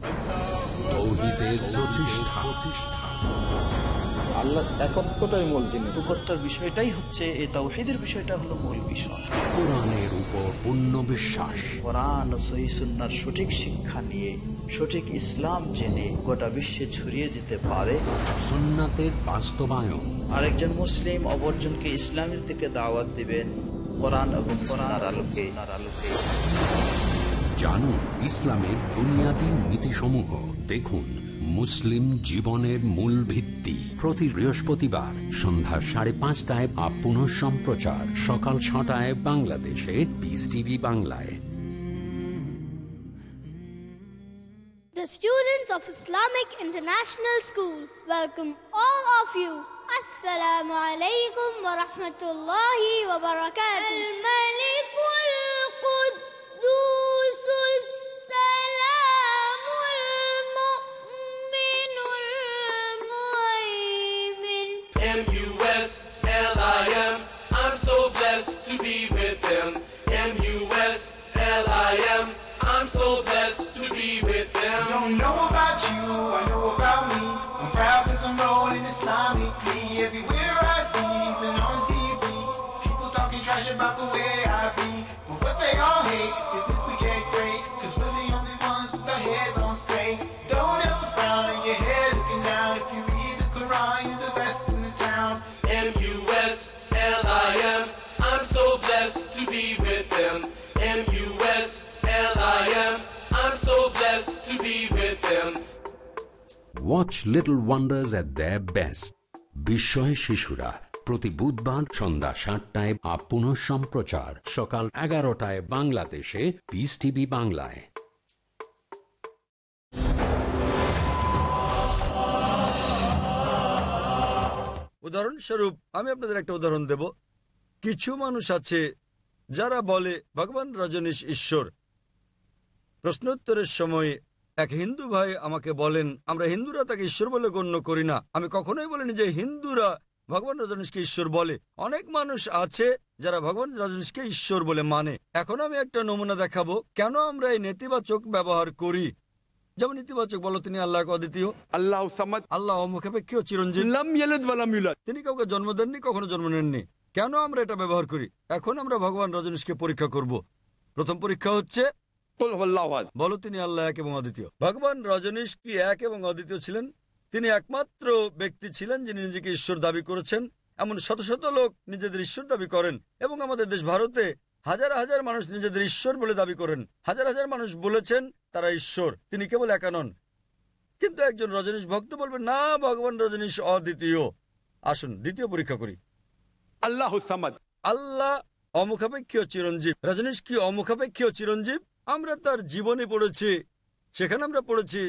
তৌহিদের প্রতিষ্ঠা। আল্লাহর একত্বটাই মূল জিনিস। উপরটার বিষয়টাই হচ্ছে এই তাওহিদের বিষয়টা হলো মূল বিষয়। কোরআনের উপর পূর্ণ বিশ্বাস। কোরআন ও সহিসুন্নার সঠিক শিক্ষা নিয়ে সঠিক ইসলাম জেনে গোটা বিশ্বে ছড়িয়ে যেতে পারে। সুন্নাতের বাস্তবায়ন। আরেকজন মুসলিম অপরজনকে ইসলামের দিকে দাওয়াত দিবেন কোরআন এবং কোরআন আলোকে আলোকে। জানুন ইসলামের বুনিয়াদী নীতিসমূহ দেখুন মুসলিম জীবনের মূল ভিত্তি প্রতি বৃহস্পতিবার সন্ধ্যা সাড়ে পাঁচটায় বা পুনঃ সম্প্রচার সকাল ছটায় বাংলাদেশে পিস টিভি বাংলায় The students of Islamic International School welcome all of you. Assalamu alaikum wa rahmatullahi wa barakatuh. Al-Malikul Quddus Don't know about you, I know about me. I'm proud cause I'm rolling Islamically. Everywhere I see, watch little wonders at the best বিস্ময় শিশুরা। প্রতি বুধবার সন্ধ্যা সাতটায় up পুনঃ সম্প্রচার। সকাল এগারোটায় বাংলাদেশে। পিস টিভি বাংলায়। উদাহরণস্বরূপ, আমি আপনাদের একটা উদাহরণ দেব। কিছু মানুষ আছে যারা বলে, ভগবান রজনীশ ঈশ্বর। প্রশ্নোত্তরের সময় এক হিন্দু ভাই আমাকে বলেন আমরা হিন্দুরা তাকে ঈশ্বর বলে গণ্য করি না। আমি কখনোই বলিনি যে হিন্দুরা ভগবান রজনীশকে ঈশ্বর বলে। অনেক মানুষ আছে যারা ভগবান রজনীশকে ঈশ্বর বলে মানে। এখন আমি একটা নমুনা দেখাবো। কেন আমরা এই নেতিবাচক ব্যবহার করি? যেমন ইতিবাচক বলো তিনি আল্লাহ অদ্বিতীয়। আল্লাহ আল্লাহ অমুখাপেক্ষীয় চিরঞ্জীব। তিনি কাউকে জন্ম দেননি কখনো জন্ম নেননি। কেন আমরা এটা ব্যবহার করি? এখন আমরা ভগবান রজনীশকে পরীক্ষা করব। প্রথম পরীক্ষা হচ্ছে বলো তিনি আল্লাহ এক এবং অদ্বিতীয়। ভগবান রজনীশ কি এক এবং অদ্বিতীয় ছিলেন? তিনি একমাত্র ব্যক্তি ছিলেন যিনি নিজেকে ঈশ্বর দাবি করেছেন। এমন শত শত লোক নিজেদের ঈশ্বর দাবি করেন এবং আমাদের দেশ ভারতে হাজার হাজার মানুষ নিজেদের ঈশ্বর বলে দাবি করেন। হাজার হাজার মানুষ বলেছেন তারা ঈশ্বর তিনি কেবল একা নন। কিন্তু একজন রজনীশ ভক্ত বলবেন না ভগবান রজনীশ অদ্বিতীয়। আসুন দ্বিতীয় পরীক্ষা করি। আল্লাহ আল্লাহ অমুখাপেক্ষীয় চিরঞ্জীব। রজনীশ কি অমুখাপেক্ষীয় চিরঞ্জীব? আমরা তার জীবনে পড়েছি। সেখানে আমরা পড়েছি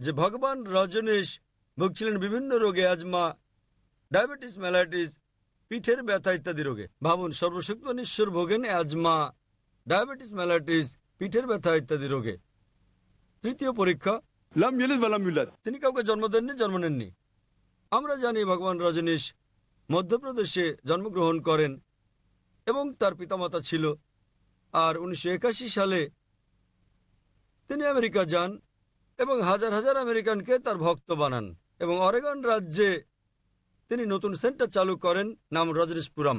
যে ভগবান রজনীশ ভুগছিলেন বিভিন্ন রোগে আজমা ডায়াবেটিস ম্যালাইটিস পিঠের ব্যথা ইত্যাদি রোগে। ভাবুন সর্বশক্তিমান ঈশ্বর ভোগেন অ্যাজমা ডায়াবেটিস ম্যালাইটিস পিঠের ব্যথা ইত্যাদি রোগে। তৃতীয় পরীক্ষা। তিনি কাউকে জন্ম দেননি জন্ম নেননি। আমরা জানি ভগবান রজনীশ মধ্যপ্রদেশে জন্মগ্রহণ করেন এবং তার পিতামাতা ছিল। আর উনিশশো একাশি সালে তিনি আমেরিকা যান এবং হাজার হাজার আমেরিকানকে তার ভক্ত বানান এবং অরেগন রাজ্যে তিনি নতুন সেন্টার চালু করেন, নাম রজনীশপুরম।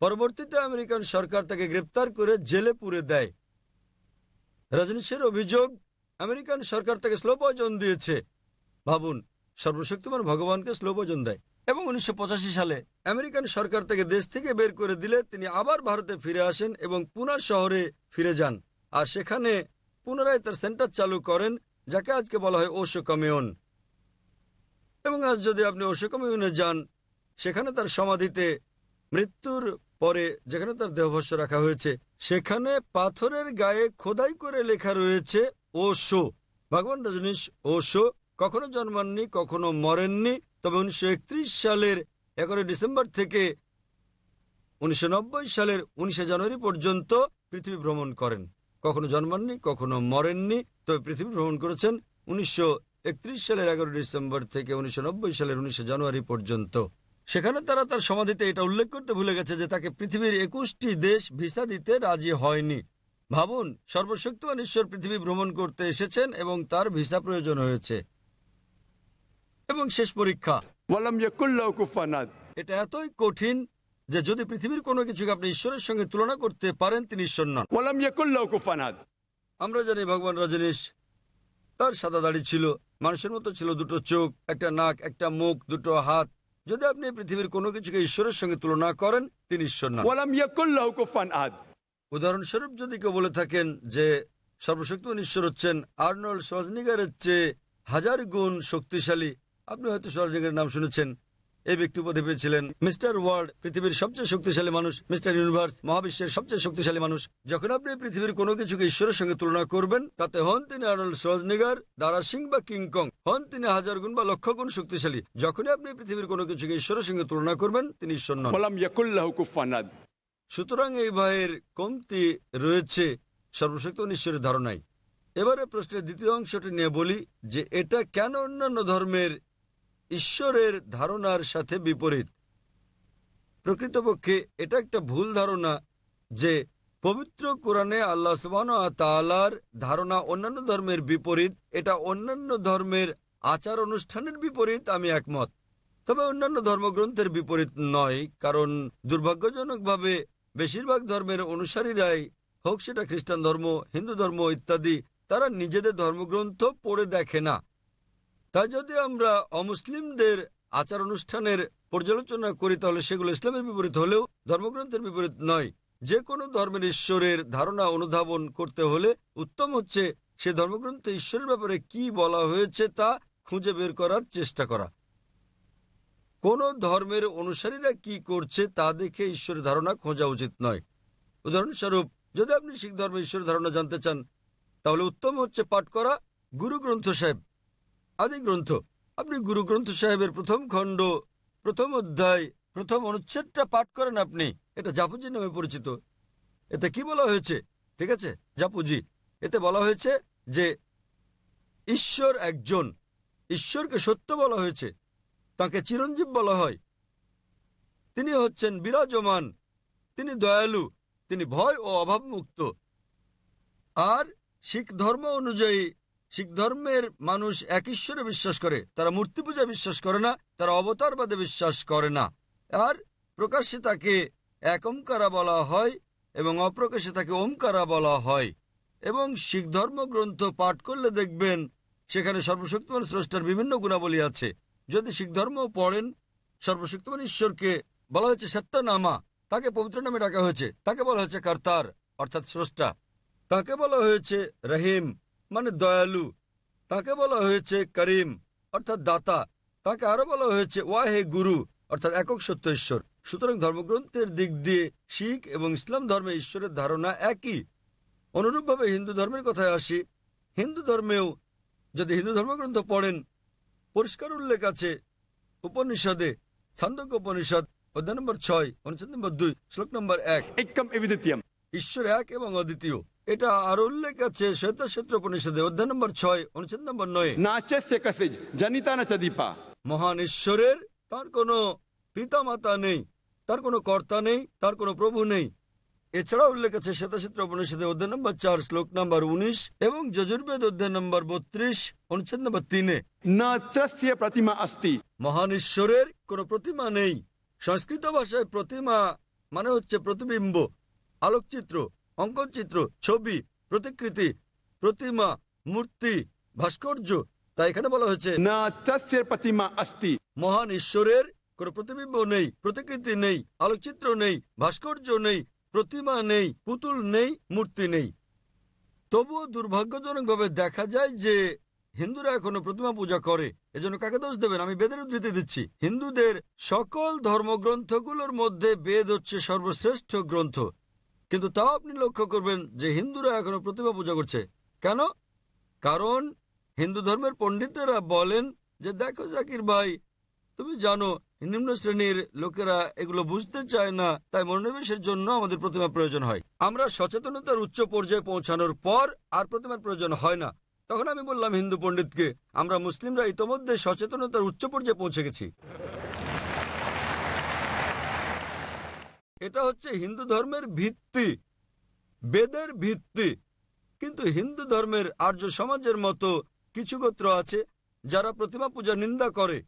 পরবর্তীতে আমেরিকান সরকার তাকে গ্রেপ্তার করে জেলে পুরে দেয়। রজনীশের অভিযোগ, আমেরিকান সরকার তাকে স্লো পয়জন দিয়েছে। ভাবুন, সর্বশক্তিমান ভগবানকে স্লো দেয় এবং উনিশশো পঁচাশি সালে আমেরিকান সরকার তাকে দেশ থেকে বের করে দিলে তিনি আবার ভারতে ফিরে আসেন এবং পুনা শহরে ফিরে যান। আর সেখানে পুনরায় তার সেন্টার চালু করেন, যাকে আজকে বলা হয় ওশো কমিউন। এবং আজ যদি আপনি ওশো কমিউনে যান, সেখানে তার সমাধিতে মৃত্যুর পরে যেখানে তার দেহভস্য রাখা হয়েছে, সেখানে পাথরের গায়ে খোদাই করে লেখা রয়েছে ওশো। ভগবান রজনীশ ওশো কখনো জন্মাননি, কখনো মরেননি, তবে উনিশশো একত্রিশ সালের এগারোই ডিসেম্বর থেকে উনিশশো নব্বই সালের উনিশে জানুয়ারি পর্যন্ত পৃথিবী ভ্রমণ করেন। কখনো জন্মাননি কখনো মরেননি। তবে পৃথিবী ভ্রমণ করেছেন উনিশশো একত্রিশ সালের এগারো ডিসেম্বর থেকে উনিশশো নব্বই সালের উনিশে জানুয়ারি পর্যন্ত। সেখানে তারা তার সমাধিতে এটা উল্লেখ করতে ভুলে গেছে যে তাকে পৃথিবীর একুশটি দেশ ভিসা দিতে রাজি হয়নি। ভাবুন সর্বশক্তিমান ঈশ্বর পৃথিবী ভ্রমণ করতে এসেছেন এবং তার ভিসা প্রয়োজন হয়েছে। এবং শেষ পরীক্ষা। এটা এতই কঠিন যে যদি পৃথিবীর কোনো কিছুকে আপনি ঈশ্বরের সঙ্গে তুলনা করতে পারেন তিনি ঈশ্বর নন। আমরা জানি ভগবান রজনীশ তার সাদা দাড়ি ছিল মানুষের মতো ছিল দুটো চোখ একটা নাক একটা মুখ দুটো হাত। যদি আপনি পৃথিবীর কোনো কিছুকে ঈশ্বরের সঙ্গে তুলনা করেন তিনি ঈশ্বর নন। উদাহরণস্বরূপ যদি কেউ বলে থাকেন যে সর্বশক্তিমান ঈশ্বর হচ্ছেন আর্নল্ড সজনিগারের চেয়ে হাজার গুণ শক্তিশালী। আপনি হয়তো সজনিগারের নাম শুনেছেন এই ব্যক্তি উপাধি পেয়েছিলেন মিস্টার ওয়ার্ল্ড পৃথিবীর সবচেয়ে শক্তিশালী মানুষ মিস্টার ইউনিভার্স মহাবিশ্বের সবচেয়ে শক্তিশালী মানুষ। যখন আপনি পৃথিবীর কোনো কিছুকে ঈশ্বরের সঙ্গে তুলনা করবেন তাতে হন তিনি আর্নল্ড সজনিগার দারা সিং বা কিংকং হন তিনি হাজার গুণ বা লক্ষ গুণ শক্তিশালী। যখনই আপনি পৃথিবীর কোনো কিছুকে ঈশ্বরের সঙ্গে তুলনা করবেন তিনি ঈশ্বর নন। সুতরাং এই ভাইয়ের কমতি রয়েছে সর্বশক্ত ঈশ্বরের ধারণায়। এবারে প্রশ্নের দ্বিতীয় অংশটি নিয়ে বলি যে এটা কেন অন্যান্য ধর্মের ঈশ্বরের ধারণার সাথে বিপরীত। প্রকৃতপক্ষে এটা একটা ভুল ধারণা যে পবিত্র কোরআনে আল্লাহ সুবান তালার ধারণা অন্যান্য ধর্মের বিপরীত, এটা অন্যান্য ধর্মের আচার অনুষ্ঠানের বিপরীত আমি একমত। তবে অন্যান্য ধর্মগ্রন্থের বিপরীত নয়, কারণ দুর্ভাগ্যজনকভাবে বেশিরভাগ ধর্মের অনুসারীরাই হোক সেটা খ্রিস্টান ধর্ম, হিন্দু ধর্ম ইত্যাদি, তারা নিজেদের ধর্মগ্রন্থ পড়ে দেখে না। তাই যদি আমরা অমুসলিমদের আচার অনুষ্ঠানের পর্যালোচনা করি, তাহলে সেগুলো ইসলামের বিপরীত হলেও ধর্মগ্রন্থের বিপরীত নয়। যে কোনো ধর্মের ঈশ্বরের ধারণা অনুধাবন করতে হলে উত্তম হচ্ছে সে ধর্মগ্রন্থে ঈশ্বরের ব্যাপারে কি বলা হয়েছে তা খুঁজে বের করার চেষ্টা করা। কোন ধর্মের অনুসারীরা কি করছে তা দেখে ঈশ্বরের ধারণা খোঁজা উচিত নয়। উদাহরণস্বরূপ, যদি আপনি শিখ ধর্মের ঈশ্বরের ধারণা জানতে চান, তাহলে উত্তম হচ্ছে পাঠ করা। গুরু গ্রন্থ সাহেব আদি গ্রন্থ। আপনি গুরু গ্রন্থ সাহেবের প্রথম খণ্ড, প্রথম অধ্যায়, প্রথম অনুচ্ছেদটা পাঠ করেন আপনি। এটা জাপুজি নামে পরিচিত। এতে কি বলা হয়েছে? ঠিক আছে, জাপুজি। এতে বলা হয়েছে যে, ঈশ্বর একজন। ঈশ্বরকে সত্য বলা হয়েছে। তাকে চিরঞ্জীব বলা হয়। তিনি হচ্ছেন বিরাজমান। তিনি দয়ালু। তিনি ভয় ও অভাবমুক্ত। আর শিখ ধর্ম অনুযায়ী শিখ ধর্মের মানুষ এক ঈশ্বরে বিশ্বাস করে, তারা মূর্তি পূজা বিশ্বাস করে না, তারা অবতারবাদে বিশ্বাস করে না। আর প্রকাশ্যে তাকে এক ওমকারা বলা হয় এবং অপ্রকাশ্যে তাকে ওমকারা বলা হয়। এবং শিখ ধর্মগ্রন্থ পাঠ করলে দেখবেন সেখানে সর্বশক্তিমান স্রষ্টার বিভিন্ন গুণাবলী আছে। যদি শিখ ধর্ম পড়েন, সর্বশক্তিমান ঈশ্বরকে বলা হয়েছে সত্যানামা, তাকে পবিত্র নামে ডাকা হয়েছে, তাকে বলা হয়েছে কার্তার, অর্থাৎ স্রষ্টা। তাকে বলা হয়েছে রহিম মানে দয়ালু। তাকে বলা হয়েছে করিম অর্থাৎ দাতা। তাকে আরও বলা হয়েছে ওয়াহে গুরু অর্থাৎ একক সত্য ঈশ্বর। সুতরাং ধর্মগ্রন্থের দিক দিয়ে শিখ এবং ইসলাম ধর্মে ঈশ্বরের ধারণা একই। অনুরূপভাবে হিন্দু ধর্মের কথায় আসি। হিন্দু ধর্মেও যদি হিন্দু ধর্মগ্রন্থ পড়েন পরিষ্কার উল্লেখ আছে উপনিষদে ছান্দক্য উপনিষদ অধ্যায় নম্বর ছয় অনুচ্ছেদ নম্বর দুই শ্লোক নম্বর এক। ঈশ্বর এক এবং অদ্বিতীয়। এটা আর উল্লেখ আছে শ্বেতাক্ষেত্র উপনিষদে অধ্যায় নম্বর ছয় অনুচ্ছেদ নম্বর নয়। মহান ঈশ্বরের তার কোনো পিতা মাতা নেই তার কোনো কর্তা নেই তার কোনো প্রভু নেই। এছাড়া উল্লেখ আছে শ্বেতাক্ষেত্র উপনিষদে অধ্যায় নম্বর চার শ্লোক নম্বর উনিশ এবং যজুর্বেদ অধ্যায় নম্বর বত্রিশ অনুচ্ছেদ নম্বর তিনে। প্রতিমা আস্তি মহান ঈশ্বরের কোনো প্রতিমা নেই। সংস্কৃত ভাষায় প্রতিমা মানে হচ্ছে প্রতিবিম্ব আলোকচিত্র। অঙ্কনচিত্র ছবি প্রতিকৃতি প্রতিমা মূর্তি ভাস্কর্য তাই এখানে বলা হয়েছে। প্রতিমা আস্তি মহান ঈশ্বরের কোন প্রতিবিম্ব নেই প্রতিকৃতি নেই আলোকচিত্র নেই ভাস্কর্য নেই প্রতিমা নেই পুতুল নেই মূর্তি নেই। তবুও দুর্ভাগ্যজনকভাবে দেখা যায় যে হিন্দুরা এখনও প্রতিমা পূজা করে। এজন্য কাকে দোষ দেবেন? আমি বেদের উদ্ধৃতি দিচ্ছি। হিন্দুদের সকল ধর্মগ্রন্থগুলোর মধ্যে বেদ হচ্ছে সর্বশ্রেষ্ঠ গ্রন্থ। কিন্তু তাও আপনি লক্ষ্য করবেন যে হিন্দুরা এখনও প্রতিমা পূজা করছে। কেন? কারণ হিন্দু ধর্মের পণ্ডিতেরা বলেন যে, দেখো জাকির ভাই, তুমি জানো, নিম্ন শ্রেণির লোকেরা এগুলো বুঝতে চায় না, তাই মনোনিবেশের জন্য আমাদের প্রতিমা প্রয়োজন হয়। আমরা সচেতনতার উচ্চ পর্যায়ে পৌঁছানোর পর আর প্রতিমার প্রয়োজন হয় না। তখন আমি বললাম, হিন্দু পণ্ডিতকে, আমরা মুসলিমরা ইতোমধ্যে সচেতনতার উচ্চ পর্যায়ে পৌঁছে গেছি। এটা হচ্ছে হিন্দু ধর্মের ভিত্তি, বেদের ভিত্তি। কিন্তু হিন্দু ধর্মের আর্য সমাজের মতো কিছু গোত্র আছে যারা প্রতিমা পূজা নিন্দা করে।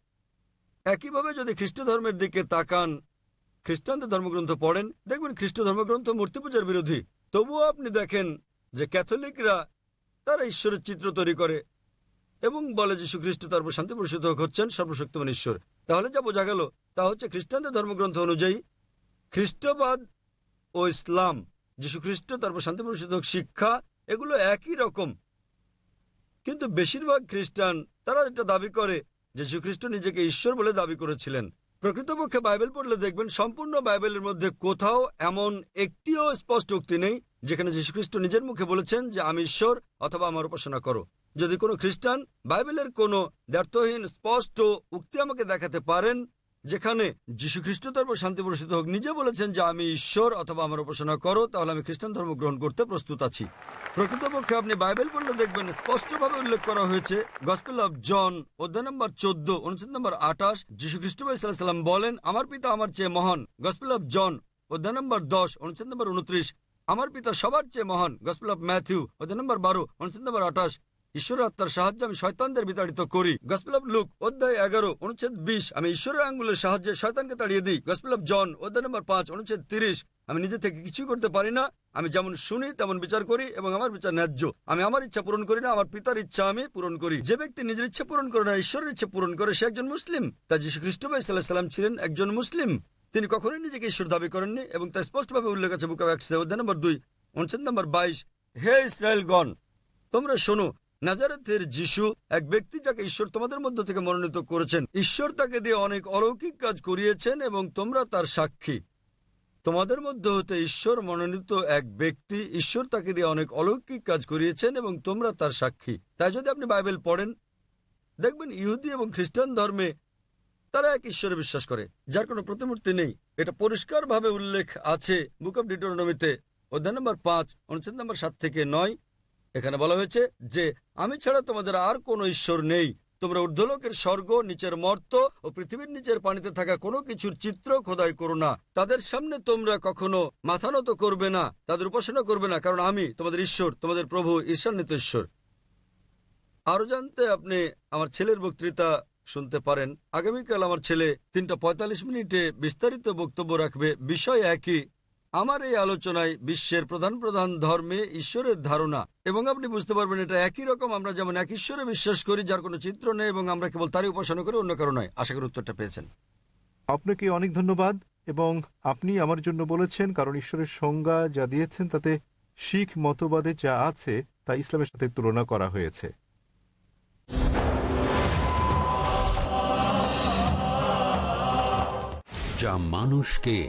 একইভাবে যদি খ্রিস্ট ধর্মের দিকে তাকান খ্রিস্টানদের ধর্মগ্রন্থ পড়েন, দেখবেন খ্রিস্ট ধর্মগ্রন্থ মূর্তি পূজার বিরোধী। তবুও আপনি দেখেন যে ক্যাথলিকরা তারা ঈশ্বরের চিত্র তৈরি করে এবং বলে যীশু খ্রিস্ট তার উপর শান্তি পরিষদ হচ্ছেন সর্বশক্তিমান ঈশ্বর। তাহলে যা বোঝা গেল, তা হচ্ছে খ্রিস্টানদের ধর্মগ্রন্থ অনুযায়ী খ্রিস্টবাদ ও ইসলাম যীশু খ্রিস্ট তারপর শান্তি পরিষদ শিক্ষা, এগুলো একই রকম। কিন্তু বেশিরভাগ খ্রিস্টান, তারা এটা দাবি করে যে যীশুখ্রিস্ট নিজেকে ঈশ্বর বলে দাবি করেছিলেন। প্রকৃতপক্ষে বাইবেল পড়লে দেখবেন সম্পূর্ণ বাইবেলের মধ্যে কোথাও এমন একটিও স্পষ্ট উক্তি নেই, যেখানে যীশুখ্রিস্ট নিজের মুখে বলেছেন যে, আমি ঈশ্বর অথবা আমার উপাসনা করো। যদি কোনো খ্রিস্টান বাইবেলের কোনো দ্ব্যর্থহীন স্পষ্ট উক্তি আমাকে দেখাতে পারেন যেখানে যীশু খ্রিস্ট তারপর শান্তি পরিষদ হোক, নিজে বলেছেন যে আমি ঈশ্বর অথবা আমার উপাসনা করো, তাহলে আমি খ্রিস্টান ধর্ম গ্রহণ করতে প্রস্তুত আছি। প্রকৃতপক্ষে আপনি বাইবেল পড়লে দেখবেন স্পষ্টভাবে উল্লেখ করা হয়েছে, গসপেল অফ জন, অধ্যায় নম্বর চোদ্দ, অনুচ্ছেদ নম্বর আঠাশ যীশু খ্রিস্ট সাল্লাম বলেন, আমার পিতা আমার চেয়ে মহান গসপেল অফ জন, অধ্যায় নম্বর দশ, অনুচ্ছেদ নম্বর উনত্রিশ, আমার পিতা সবার চেয়ে মহান গসপেল অফ ম্যাথিউ, অধ্যায় নম্বর বারো, অনুচ্ছেদ নম্বর আঠাশ ঈশ্বরের আত্মার সাহায্যে আমি শয়তানদের বিতাড়িত করি। গসপেল লুক অধ্যায় এগারো, অনুচ্ছেদ বিশ। আমি ঈশ্বরের আঙ্গুলের সাহায্যে শয়তানকে তাড়িয়ে দিই। গসপেল জন অধ্যায় নম্বর পাঁচ, অনুচ্ছেদ তিরিশ। আমি নিজে থেকে কিছু করতে পারি না। আমি যেমন শুনি, তেমন বিচার করি এবং আমার বিচার ন্যায্য। আমি আমার ইচ্ছা পূরণ করি না, আমার পিতার ইচ্ছা আমি পূরণ করি। যে ব্যক্তি নিজের ইচ্ছা পূরণ করে না, ঈশ্বরের ইচ্ছা পূরণ করে, সে একজন মুসলিম। তা যীশু খ্রিস্ট ভাই সাল্লাহ সাল্লাম ছিলেন একজন মুসলিম। তিনি কখনোই নিজেকে ঈশ্বর দাবি করেননি এবং তা স্পষ্টভাবে উল্লেখ আছে বুক অধ্যায় নম্বর দুই, অনুচ্ছেদ নম্বর বাইশ। হে ইসরায়েলগণ, তোমরা শোনো নাজারেথের যিশু এক ব্যক্তি যাকে ঈশ্বর তোমাদের মধ্য থেকে মনোনীত করেছেন। ঈশ্বর তাকে দিয়ে অনেক অলৌকিক কাজ করিয়েছেন এবং তোমরা তার সাক্ষী। তোমাদের মধ্যে হতে ঈশ্বর মনোনীত এক ব্যক্তি ঈশ্বর তাকে দিয়ে অনেক অলৌকিক কাজ করিয়েছেন এবং তোমরা তার সাক্ষী। তাই যদি আপনি বাইবেল পড়েন, দেখবেন ইহুদি এবং খ্রিস্টান ধর্মে তারা এক ঈশ্বরে বিশ্বাস করে, যার কোনো প্রতিমূর্তি নেই। এটা পরিষ্কারভাবে উল্লেখ আছে বুক অব ডিটোনমিতে অধ্যায় নম্বর পাঁচ, অনুচ্ছেদ নম্বর সাত থেকে নয়। এখানে বলা হয়েছে যে, আমি ছাড়া তোমাদের আর কোনো ঈশ্বর নেই। তোমরা ঊর্ধ্বলোকের স্বর্গ, নিচের মর্ত ও পৃথিবীর নিচের পানিতে থাকা কোনো কিছুর চিত্র খোদাই করো না। তাদের সামনে তোমরা কখনো মাথা নত করবে না, তাদের উপাসনা করবে না, কারণ আমি তোমাদের ঈশ্বর, তোমাদের প্রভু ঈশ্বরান্বিত ঈশ্বর। আরও জানতে আপনি আমার ছেলের বক্তৃতা শুনতে পারেন। আগামীকাল আমার ছেলে তিনটা পঁয়তাল্লিশ মিনিটে বিস্তারিত বক্তব্য রাখবে। বিষয় একই আমার এই আলোচনায় বিশ্বের প্রধান প্রধান ধর্মে ঈশ্বরের ধারণা এবং আপনি বুঝতে পারবেন এটা একই রকম আমরা যেমন এক ঈশ্বরে বিশ্বাস করি যার কোনো চিত্র নেই এবং আমরা কেবল তারই উপাসনা করি অন্য কারও নয়। আশা করি উত্তরটা পেয়েছেন। আপনাকে অনেক ধন্যবাদ এবং আপনি আমার জন্য বলেছেন কারণ ঈশ্বরের সংজ্ঞা যা দিয়েছেন তাতে শিখ মতবাদে যা আছে তা ইসলামের সাথে তুলনা করা হয়েছে। যা মানুষকে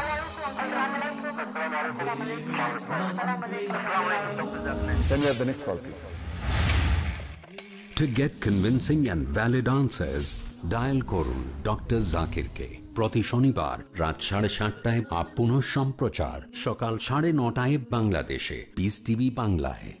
Then we have the next call, please. To get convincing and valid answers, dial করুন ডক্টর জাকিরকে প্রতি শনিবার রাত সাড়ে সাতটায় বা পুনঃ সম্প্রচার সকাল সাড়ে নটায় বাংলাদেশে। পিস টিভি বাংলায়।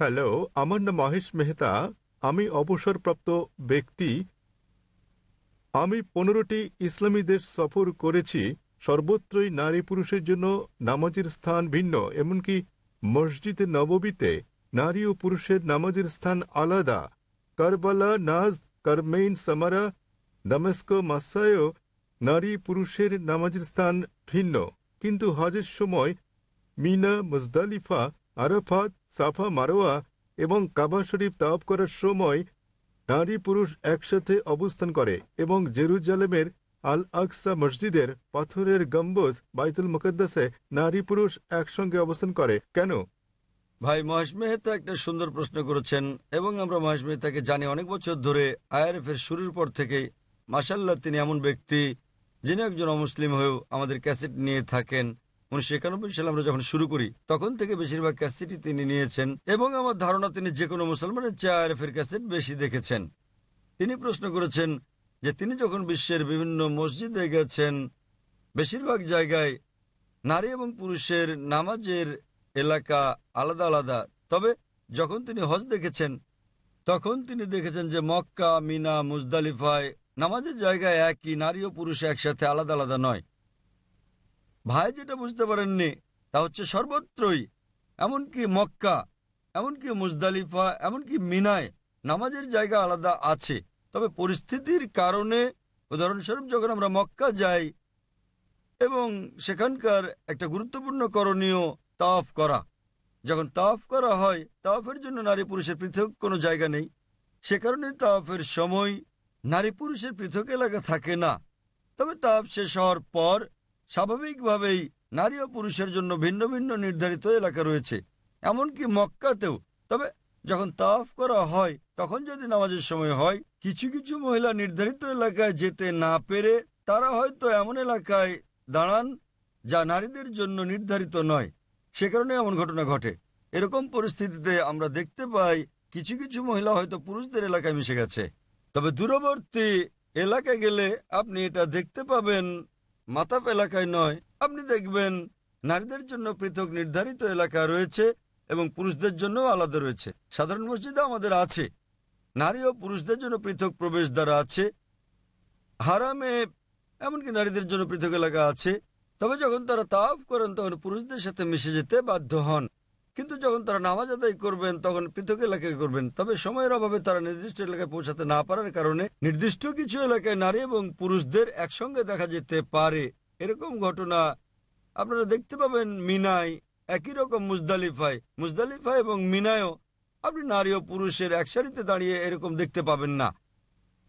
হ্যালো, আমার নাম মহেশ মেহতা। আমি অবসরপ্রাপ্ত ব্যক্তি। আমি পনেরোটি ইসলামী দেশ সফর করেছি। সর্বত্রই নারী পুরুষের জন্য নামাজের স্থান ভিন্ন, এমনকি মসজিদে নববীতে নারী ও পুরুষের নামাজের স্থান আলাদা। কারবালা, নাজ, কারমেইন, সামারা, দামেস্কো, মাসায়ও নারী পুরুষের নামাজের স্থান ভিন্ন। কিন্তু হজের সময় Mina, Muzdalifah, Arafat Safa Marwah এবং কাবা শরীফ তাওয়াফ করার সময় নারী পুরুষ একসাথে অবস্থান করে এবং জেরুজালেমের আল আকসা মসজিদের পাথরের গম্বুজ বাইতুল মুকদ্দাসে নারী পুরুষ একসঙ্গে অবস্থান করে। কেন? ভাই, মহেশ মেহতা একটা সুন্দর প্রশ্ন করেছেন এবং আমরা মহেশ মেহতাকে জানি অনেক বছর ধরে আইআরএফ এর শুরুর পর থেকেই। মাসাল্লাহ তিনি এমন ব্যক্তি যিনি একজন অমুসলিম হয়েও আমাদের ক্যাসেট নিয়ে থাকেন। উনিশশো একানব্বই সালে আমরা যখন শুরু করি, তখন থেকে বেশিরভাগ ক্যাসেটই তিনি নিয়েছেন এবং আমার ধারণা তিনি যে কোনো মুসলমানের চেয়ে আইআরএফ ক্যাসেট বেশি দেখেছেন। তিনি প্রশ্ন করেছেন যে তিনি যখন বিশ্বের বিভিন্ন মসজিদে গেছেন, বেশিরভাগ জায়গায় নারী এবং পুরুষের নামাজের এলাকা আলাদা আলাদা। তবে যখন তিনি হজ দেখেছেন, তখন তিনি দেখেছেন যে মক্কা, মিনা, মুজদালিফায় নামাজের জায়গায় একই, নারী ও পুরুষ একসাথে আলাদা আলাদা নয়। ভাই যেটা বুঝতে পারেননি, তা হচ্ছে সর্বত্রই, এমনকি মক্কা, এমনকি মুজদালিফা, এমনকি মিনায় নামাজের জায়গা আলাদা আছে। তবে পরিস্থিতির কারণে উদাহরণস্বরূপ যখন আমরা মক্কা যাই, এবং সেখানকার একটা গুরুত্বপূর্ণ করণীয় তাফ করা। যখন তাফ করা হয় তাফের জন্য নারী পুরুষের পৃথক কোনো জায়গা নেই। সে কারণে তাফের সময় নারী পুরুষের পৃথক এলাকা থাকে না। তবে তাফ শেষ হওয়ার পর স্বাভাবিকভাবেই নারী ও পুরুষের জন্য ভিন্ন ভিন্ন নির্ধারিত এলাকা রয়েছে। এমনকি মক্কাতেও। তবে যখন তাফ করা হয়, তখন যদি নামাজের সময় হয়, কিছু কিছু মহিলা নির্ধারিত এলাকায় যেতে না পেরে তারা হয়তো এমন এলাকায় দাঁড়ান যা নারীদের জন্য নির্ধারিত নয়। সে কারণে এমন ঘটনা ঘটে। এরকম পরিস্থিতিতে আমরা দেখতে পাই, কিছু কিছু মহিলা হয়তো পুরুষদের এলাকায় মিশে গেছে। তবে দূরবর্তী এলাকায় গেলে আপনি এটা দেখতে পাবেন মাতাপ এলাকায় নয়, আপনি দেখবেন নারীদের জন্য পৃথক নির্ধারিত এলাকা রয়েছে এবং পুরুষদের জন্য আলাদা রয়েছে। সাধারণ মসজিদে আমাদের আছে। নারী ও পুরুষদের জন্য পৃথক প্রবেশদ্বার আছে। হারামে এমনকি নারীদের জন্য পৃথক এলাকা আছে। তবে যখন তারা তাফ করেন, তখন পুরুষদের সাথে মিশে যেতে বাধ্য হন। কিন্তু যখন তারা নামাজ আদায় করবেন, তখন পৃথক এলাকায় করবেন। তবে সময়ের অভাবে তারা নির্দিষ্ট এলাকায় পৌঁছাতে না পারার কারণে নির্দিষ্ট কিছু এলাকায় নারী এবং পুরুষদের একসঙ্গে দেখা যেতে পারে। এরকম ঘটনা আপনারা দেখতে পাবেন মিনায় একই রকম মুজদালিফায়। মুজদালিফা এবং মিনায়ও আপনি নারী ও পুরুষের একসারিতে দাঁড়িয়ে এরকম দেখতে পাবেন না।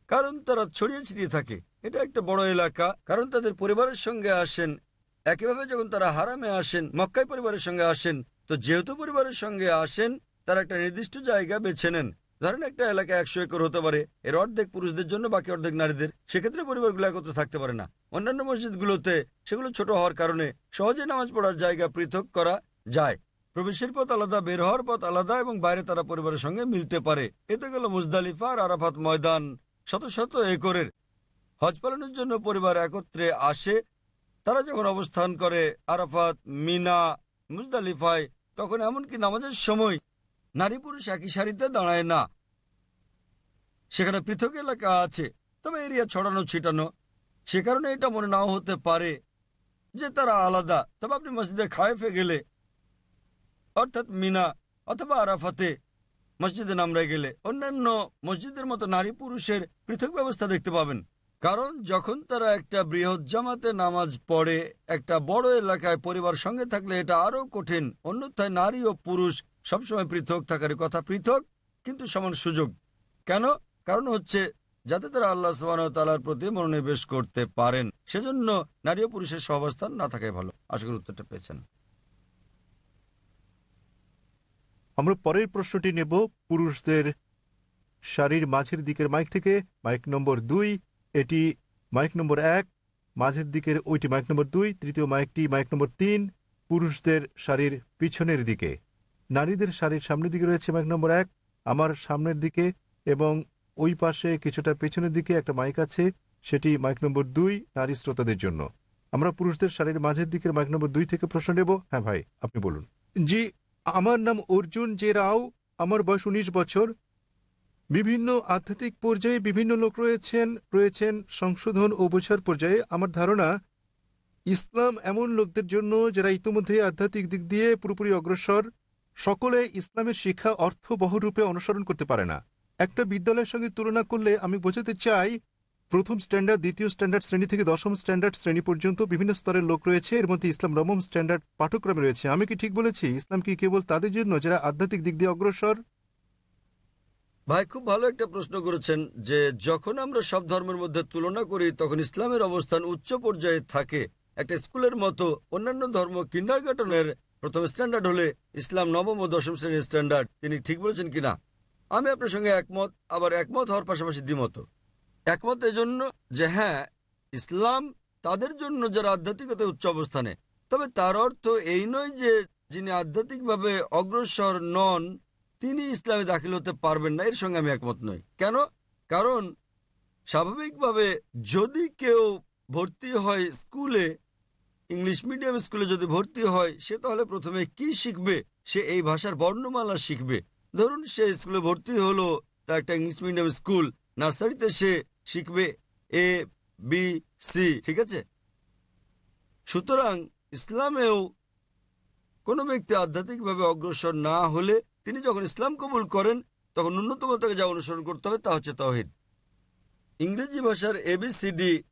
কারণ তারা ছড়িয়ে ছিটিয়ে থাকে। এটা একটা বড় এলাকা। কারণ তাদের পরিবারের সঙ্গে আসেন। একইভাবে যখন তারা হারামে আসেন মক্কাই পরিবারের সঙ্গে আসেন তো যেহেতু পরিবারের সঙ্গে আসেন, তারা একটা নির্দিষ্ট জায়গা বেছে নেন। ধরেন একটা এলাকা একশো একর হতে পারে, এর অর্ধেক পুরুষদের জন্য, বাকি অর্ধেক নারীদের। সেক্ষেত্রে পরিবারগুলো একত্র থাকতে পারে না। অন্যান্য মসজিদগুলোতে সেগুলো ছোট হওয়ার কারণে সহজে নামাজ পড়ার জায়গা পৃথক করা যায়। প্রবেশের পথ আলাদা, বের হওয়ার পথ আলাদা এবং বাইরে তারা পরিবারের সঙ্গে মিলতে পারে। এতে গেল মুজদালিফা আর আরাফাত ময়দান শত শত একরের। হজ পালনের জন্য পরিবার একত্রে আসে। তারা যখন অবস্থান করে আরাফাত, মিনা, মুজদালিফায় তখন এমনকি নামাজের সময় নারী পুরুষ একই সারিতে দাঁড়ায় না। সেখানে পৃথক এলাকা আছে, তবে এরিয়া ছড়ানো, ছিটানো। সে কারণে এটা মনে নাও হতে পারে যে তারা আলাদা। তবে আপনি মসজিদে খায়েফে গেলে, অর্থাৎ মিনা অথবা আরাফাতে মসজিদে নামরায় গেলে অন্যান্য মসজিদের মতো নারী পুরুষের পৃথক ব্যবস্থা দেখতে পাবেন। কারণ যখন তারা একটা বৃহৎ জামাতে নামাজ পড়ে, একটা বড় এলাকায় পরিবার সঙ্গে থাকলে এটা আরও কঠিন। অন্যথায় নারী ও পুরুষ সবসময় পৃথক থাকার কথা পৃথক, কিন্তু সমান সুযোগ। কেন? কারণ হচ্ছে, যাতে তারা আল্লাহ তালার প্রতি মনোনিবেশ করতে পারেন। সেজন্য নারী ও পুরুষের সহাবস্থান না থাকাই ভালো। আশা করি উত্তরটা পেয়েছেন। আমরা পরের প্রশ্নটি নেব। পুরুষদের শাড়ির মাঝের দিকের মাইক থেকে। মাইক নম্বর দুই। এটি মাইক নম্বর এক, মাঝের দিকের ওইটি মাইক নম্বর দুই, তৃতীয় মাইকটি মাইক নম্বর তিন, পুরুষদের শাড়ির পিছনের দিকে। নারীদের শাড়ির সামনের দিকে রয়েছে মাইক নম্বর এক, আমার সামনের দিকে এবং ওই পাশে কিছুটা পেছনের দিকে একটা মাইক আছে, সেটি মাইক নম্বর দুই নারী শ্রোতাদের জন্য। আমরা পুরুষদের শাড়ির মাঝের দিকের মাইক নম্বর দুই থেকে প্রশ্ন নেব। হ্যাঁ ভাই, আপনি বলুন। জি, আমার নাম অর্জুন জে রাও আমার বয়স উনিশ বছর। বিভিন্ন আধ্যাত্মিক পর্যায়ে বিভিন্ন লোক রয়েছেন রয়েছেন সংশোধন ও বোঝার পর্যায়ে। আমার ধারণা, ইসলাম এমন লোকদের জন্য যারা ইতিমধ্যে আধ্যাত্মিক দিক দিয়ে পুরোপুরি অগ্রসর, সকলে ইসলামের শিক্ষা অর্থবহরূপে অনুসরণ করতে পারে না। একটা বিদ্যালয়ের সঙ্গে তুলনা করলে আমি বোঝাতে চাই, প্রথম স্ট্যান্ডার্ড, দ্বিতীয় স্ট্যান্ডার্ড, শ্রেণি থেকে দশম স্ট্যান্ডার্ড, শ্রেণি পর্যন্ত বিভিন্ন স্তরের লোক রয়েছে। এর মধ্যে ইসলাম নবম স্ট্যান্ডার্ড পাঠ্যক্রমে রয়েছে। আমি কি ঠিক বলেছি? ইসলাম কি কেবল তাদের জন্য, যারা আধ্যাত্মিক দিক দিয়ে অগ্রসর? ভাই, খুব ভালো একটা প্রশ্ন করেছেন যে, যখন আমরা সব ধর্মের মধ্যে তুলনা করি, তখন ইসলামের অবস্থান উচ্চ পর্যায়ে থাকে। একটা স্কুলের মতো অন্যান্য ধর্ম কিন্ডার গার্টনের প্রথম স্ট্যান্ডার্ড হলে ইসলাম নবম ও দশম শ্রেণির স্ট্যান্ডার্ড তিনি ঠিক বলেছেন কিনা? আমি আপনার সঙ্গে একমত, আবার একমত হওয়ার পাশাপাশি দ্বিমত একমত এজন্য যে হ্যাঁ ইসলাম তাদের জন্য যারা আধ্যাত্মিকতা উচ্চ অবস্থানে। তবে তার অর্থ এই নয় যে, যিনি আধ্যাত্মিকভাবে অগ্রসর নন তিনি ইসলামে দাখিল হতে পারবেন না, এর সঙ্গে আমি একমত নই। কেন? কারণ স্বাভাবিকভাবে যদি কেউ ভর্তি হয় স্কুলে, ইংলিশ মিডিয়াম স্কুলে যদি ভর্তি হয়, সে তাহলে প্রথমে কি শিখবে? সে এই ভাষার বর্ণমালা শিখবে। ধরুন সে স্কুলে ভর্তি হলো তা একটা ইংলিশ মিডিয়াম স্কুল, নার্সারিতে সে শিখবে এ বি সি ঠিক আছে? সুতরাং ইসলামেও কোনো ব্যক্তি আধ্যাত্মিকভাবে অগ্রসর না হলে তিনি যখন ইসলাম কবুল করেন, তখন ন্যূনতম তাকে যা অনুসরণ করতে হবে তা হচ্ছে তহিদ ইংরেজি ভাষার এবিসিডি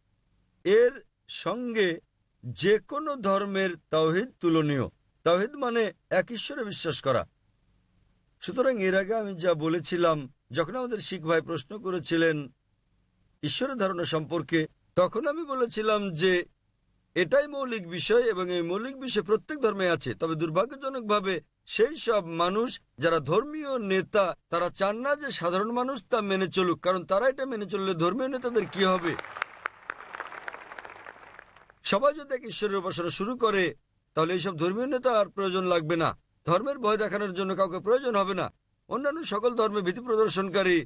এর সঙ্গে যে কোনো ধর্মের তাওহিদ তুলনীয়। তাওহিদ মানে এক ঈশ্বরে বিশ্বাস করা। সুতরাং এর আগে আমি যা বলেছিলাম, যখন আমাদের শিখ ভাই প্রশ্ন করেছিলেন ঈশ্বরের ধারণা সম্পর্কে, তখন আমি বলেছিলাম যে এটাই মৌলিক বিষয় এবং এই মৌলিক বিষয় প্রত্যেক ধর্মে আছে। তবে দুর্ভাগ্যজনকভাবে সেই সব মানুষ যারা ধর্মীয় নেতা, তারা চান না যে সাধারণ মানুষ তা মেনে চলুক, কারণ তারা এটা মেনে চললে ধর্মীয় নেতাদের কি হবে? সবাই যদি এক ঈশ্বরের উপাসনা শুরু করে, তাহলে এইসব ধর্মীয় নেতা আর প্রয়োজন লাগবে না। ধর্মের ভয় দেখানোর জন্য কাউকে প্রয়োজন হবে না। অন্যান্য সকল ধর্মে ভীতি প্রদর্শনকারী,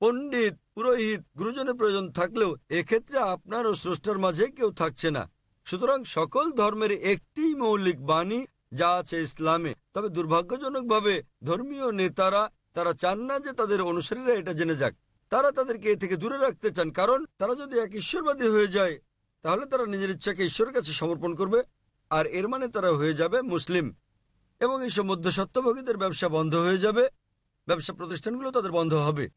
পণ্ডিত, পুরোহিত, গুরুজনের প্রয়োজন থাকলেও এক্ষেত্রে আপনার ও স্রষ্টার মাঝে কেউ থাকছে না। সুতরাং সকল ধর্মের একটি মৌলিক বাণী যা আছে ইসলামে। তবে দুর্ভাগ্যজনকভাবে ধর্মীয় নেতারা তারা চান না যে তাদের অনুসারীরা এটা জেনে যাক। তারা তাদেরকে এ থেকে দূরে রাখতে চান, কারণ তারা যদি এক ঈশ্বরবাদী হয়ে যায়, তাহলে তারা নিজের ইচ্ছাকে ঈশ্বরের কাছে সমর্পণ করবে, আর এর মানে তারা হয়ে যাবে মুসলিম। এবং এইসব মধ্য সত্যভোগীদের ব্যবসা বন্ধ হয়ে যাবে, ব্যবসা প্রতিষ্ঠানগুলো তাদের বন্ধ হবে।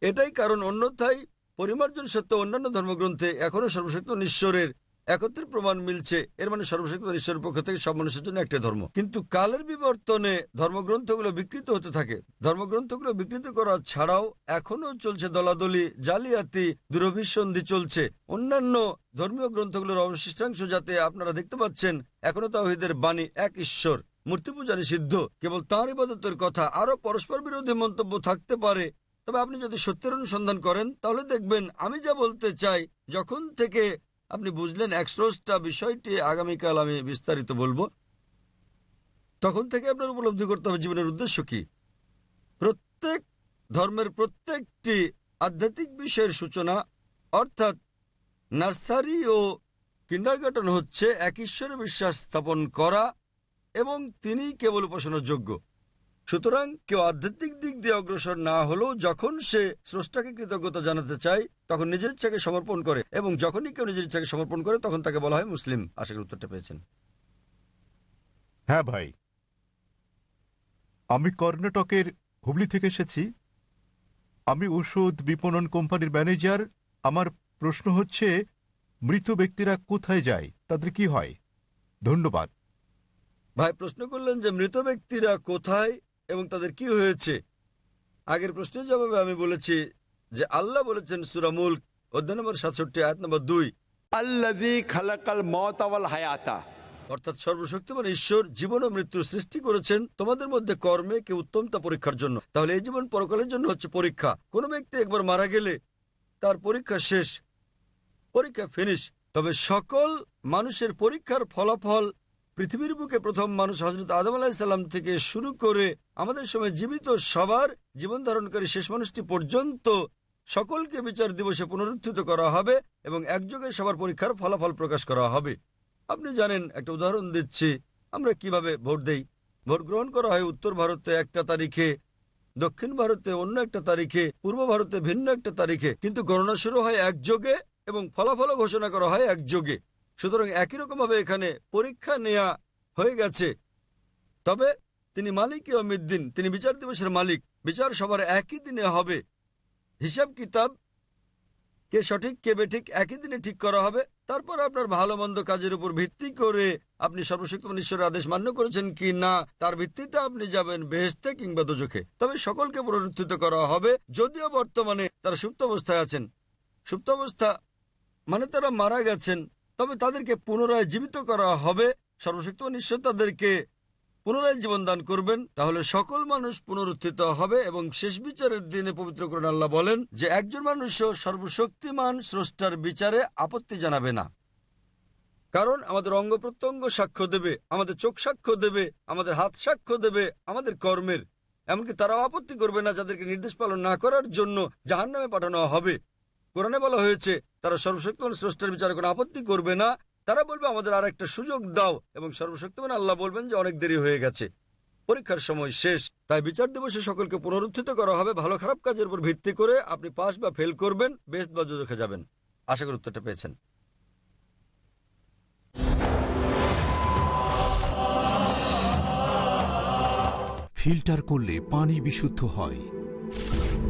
এটাই কারণ অন্যথায় পরিমার্জন সত্য অন্যান্য ধর্মগ্রন্থে এখনও সর্বশক্ত ঈশ্বরের একত্রের প্রমাণ মিলছে। এর মানে সর্বশক্ত ঈশ্বরের পক্ষ থেকে সব মানুষের জন্য একটা ধর্ম। কিন্তু কালের বিবর্তনে ধর্মগ্রন্থগুলো বিকৃত হতে থাকে। ধর্মগ্রন্থগুলো বিকৃত করা ছাড়াও এখনও চলছে দলাদলি, জালিয়াতি, দুরভিসন্ধি চলছে। অন্যান্য ধর্মীয় গ্রন্থগুলোর অবশিষ্টাংশ যাতে আপনারা দেখতে পাচ্ছেন এখনও তাহিদের বাণী, এক ঈশ্বর। মূর্তি পূজা নিষিদ্ধ কেবল তাঁর ইবাদতের কথা। আরও পরস্পর বিরোধী মন্তব্য থাকতে পারে। তবে আপনি যদি সত্যের অনুসন্ধান করেন, তাহলে দেখবেন, আমি যা বলতে চাই, যখন থেকে আপনি বুঝলেন এক্সরোসটা বিষয়টি আগামীকাল আমি বিস্তারিত বলব। তখন থেকে আপনার উপলব্ধি করতে হবে, জীবনের উদ্দেশ্য কি? প্রত্যেক ধর্মের প্রত্যেকটি আধ্যাত্মিক বিষয়ের সূচনা, অর্থাৎ নার্সারি ও কিন্ডারগার্টন হচ্ছে এক ঈশ্বরে বিশ্বাস স্থাপন করা এবং তিনি কেবল উপাসনার যোগ্য। সুতরাং কেউ আধ্যাত্মিক দিক দিয়ে অগ্রসর না হলেও যখন সে স্রষ্টাকে কৃতজ্ঞতা জানাতে চায় তখন নিজের ইচ্ছাকে সমর্পণ করে এবং যখনই কেউ নিজের ইচ্ছাকে সমর্পণ করে তখন তাকে বলা হয় মুসলিম। আশা করি উত্তরটা পেয়েছেন। হ্যাঁ ভাই। আমি কর্ণাটকের হুবলি থেকে এসেছি। আমি ওষুধ বিপণন কোম্পানির ম্যানেজার। আমার প্রশ্ন হচ্ছে মৃত ব্যক্তিরা কোথায় যায়? তাদের কি হয়? ধন্যবাদ। ভাই প্রশ্ন করলেন যে মৃত ব্যক্তিরা কোথায়? এবং তাদের কি হয়েছে? আগের প্রশ্নের জবাবে আমি বলেছি যে আল্লাহ বলেছেন সুরামুল অধ্যায় নম্বর সাতষট্টি আয়াত নম্বর দুই। অর্থাৎ সর্বশক্তিমান ঈশ্বর জীবন ও মৃত্যু সৃষ্টি করেছেন তোমাদের মধ্যে কর্মে কে উত্তমতা পরীক্ষার জন্য। তাহলে এই জীবন পরকালের জন্য হচ্ছে পরীক্ষা। কোনো ব্যক্তি একবার মারা গেলে তার পরীক্ষা শেষ পরীক্ষা ফিনিশ তবে সকল মানুষের পরীক্ষার ফলাফল পৃথিবীর বুকে প্রথম মানুষ হজরত আদম আলাহিসাল্লাম থেকে শুরু করে আমাদের সময় জীবিত সবার জীবন ধারণকারী শেষ মানুষটি পর্যন্ত সকলকে বিচার দিবসে পুনরুত্থিত করা হবে এবং একযোগে সবার পরীক্ষার ফলাফল প্রকাশ করা হবে। আপনি জানেন, একটা উদাহরণ দিচ্ছি। আমরা কীভাবে ভোট দেই? ভোট গ্রহণ করা হয় উত্তর ভারতে একটা তারিখে, দক্ষিণ ভারতে অন্য একটা তারিখে, পূর্ব ভারতে ভিন্ন একটা তারিখে। কিন্তু গণনা শুরু হয় একযোগে এবং ফলাফলও ঘোষণা করা হয় একযোগে। সুতরাং একই রকমভাবে এখানে পরীক্ষা নেয়া হয়ে গেছে। তবে তিনি মালিক অমিদ্দিন তিনি বিচার দিবসের মালিক, বিচার সবার একই দিনে হবে। হিসাব কিতাব, কে সঠিক, কে বেঠিক, একই দিনে ঠিক করা হবে। তারপর আপনার ভালো মন্দ কাজের উপর ভিত্তি করে আপনি সর্বশক্তিমান ঈশ্বরের আদেশ মান্য করেছেন কি না, তার ভিত্তিতে আপনি যাবেন বেহেস্তে কিংবা দোজখে। তবে সকলকে পুনরুত্থিত করা হবে যদিও বর্তমানে তারা সুপ্ত অবস্থায় আছেন। সুপ্ত অবস্থা মানে তারা মারা গেছেন। তবে তাদেরকে পুনরায় জীবিত করা হবে। সর্বশক্তিমান ঈশ্বর তাদেরকে পুনরায় জীবন দান করবেন। তাহলে সকল মানুষ পুনরুত্থিত হবে এবং শেষ বিচারের দিনে পবিত্র করেন আল্লাহ বলেন যে, একজন মানুষও সর্বশক্তিমান স্রষ্টার বিচারে আপত্তি জানাবে না। কারণ আমাদের অঙ্গ প্রত্যঙ্গ সাক্ষ্য দেবে, আমাদের চোখ সাক্ষ্য দেবে, আমাদের হাত সাক্ষ্য দেবে, আমাদের কর্মের। এমনকি তারাও আপত্তি করবে না যাদেরকে নির্দেশ পালন না করার জন্য জাহান নামে পাঠানো হবে। কোরআনে বলা হয়েছে, তারা সর্বশক্তিমান স্রষ্টার বিচারে কোনো আপত্তি করবে না। তারা বলবে, আমাদের আর একটা সুযোগ দাও। এবং সর্বশক্তিমান আল্লাহ বলবেন যে, অনেক দেরি হয়ে গেছে। পরীক্ষার সময় শেষ। তাই বিচার দিবসে সকলকে পুনরুত্থিত করা হবে। ভালো খারাপ কাজের উপর ভিত্তি করে আপনি পাস বা ফেল করবেন, বেস্ট বা যোজখে যাবেন। আশা করি উত্তরটা পেয়েছেন। ফিল্টার করলে পানি বিশুদ্ধ হয়।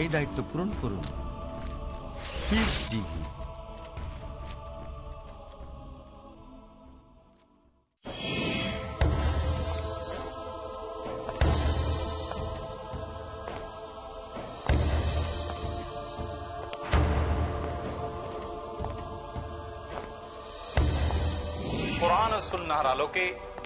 এই দায়িত্ব পূরণ করুন। কোরআন আলোকে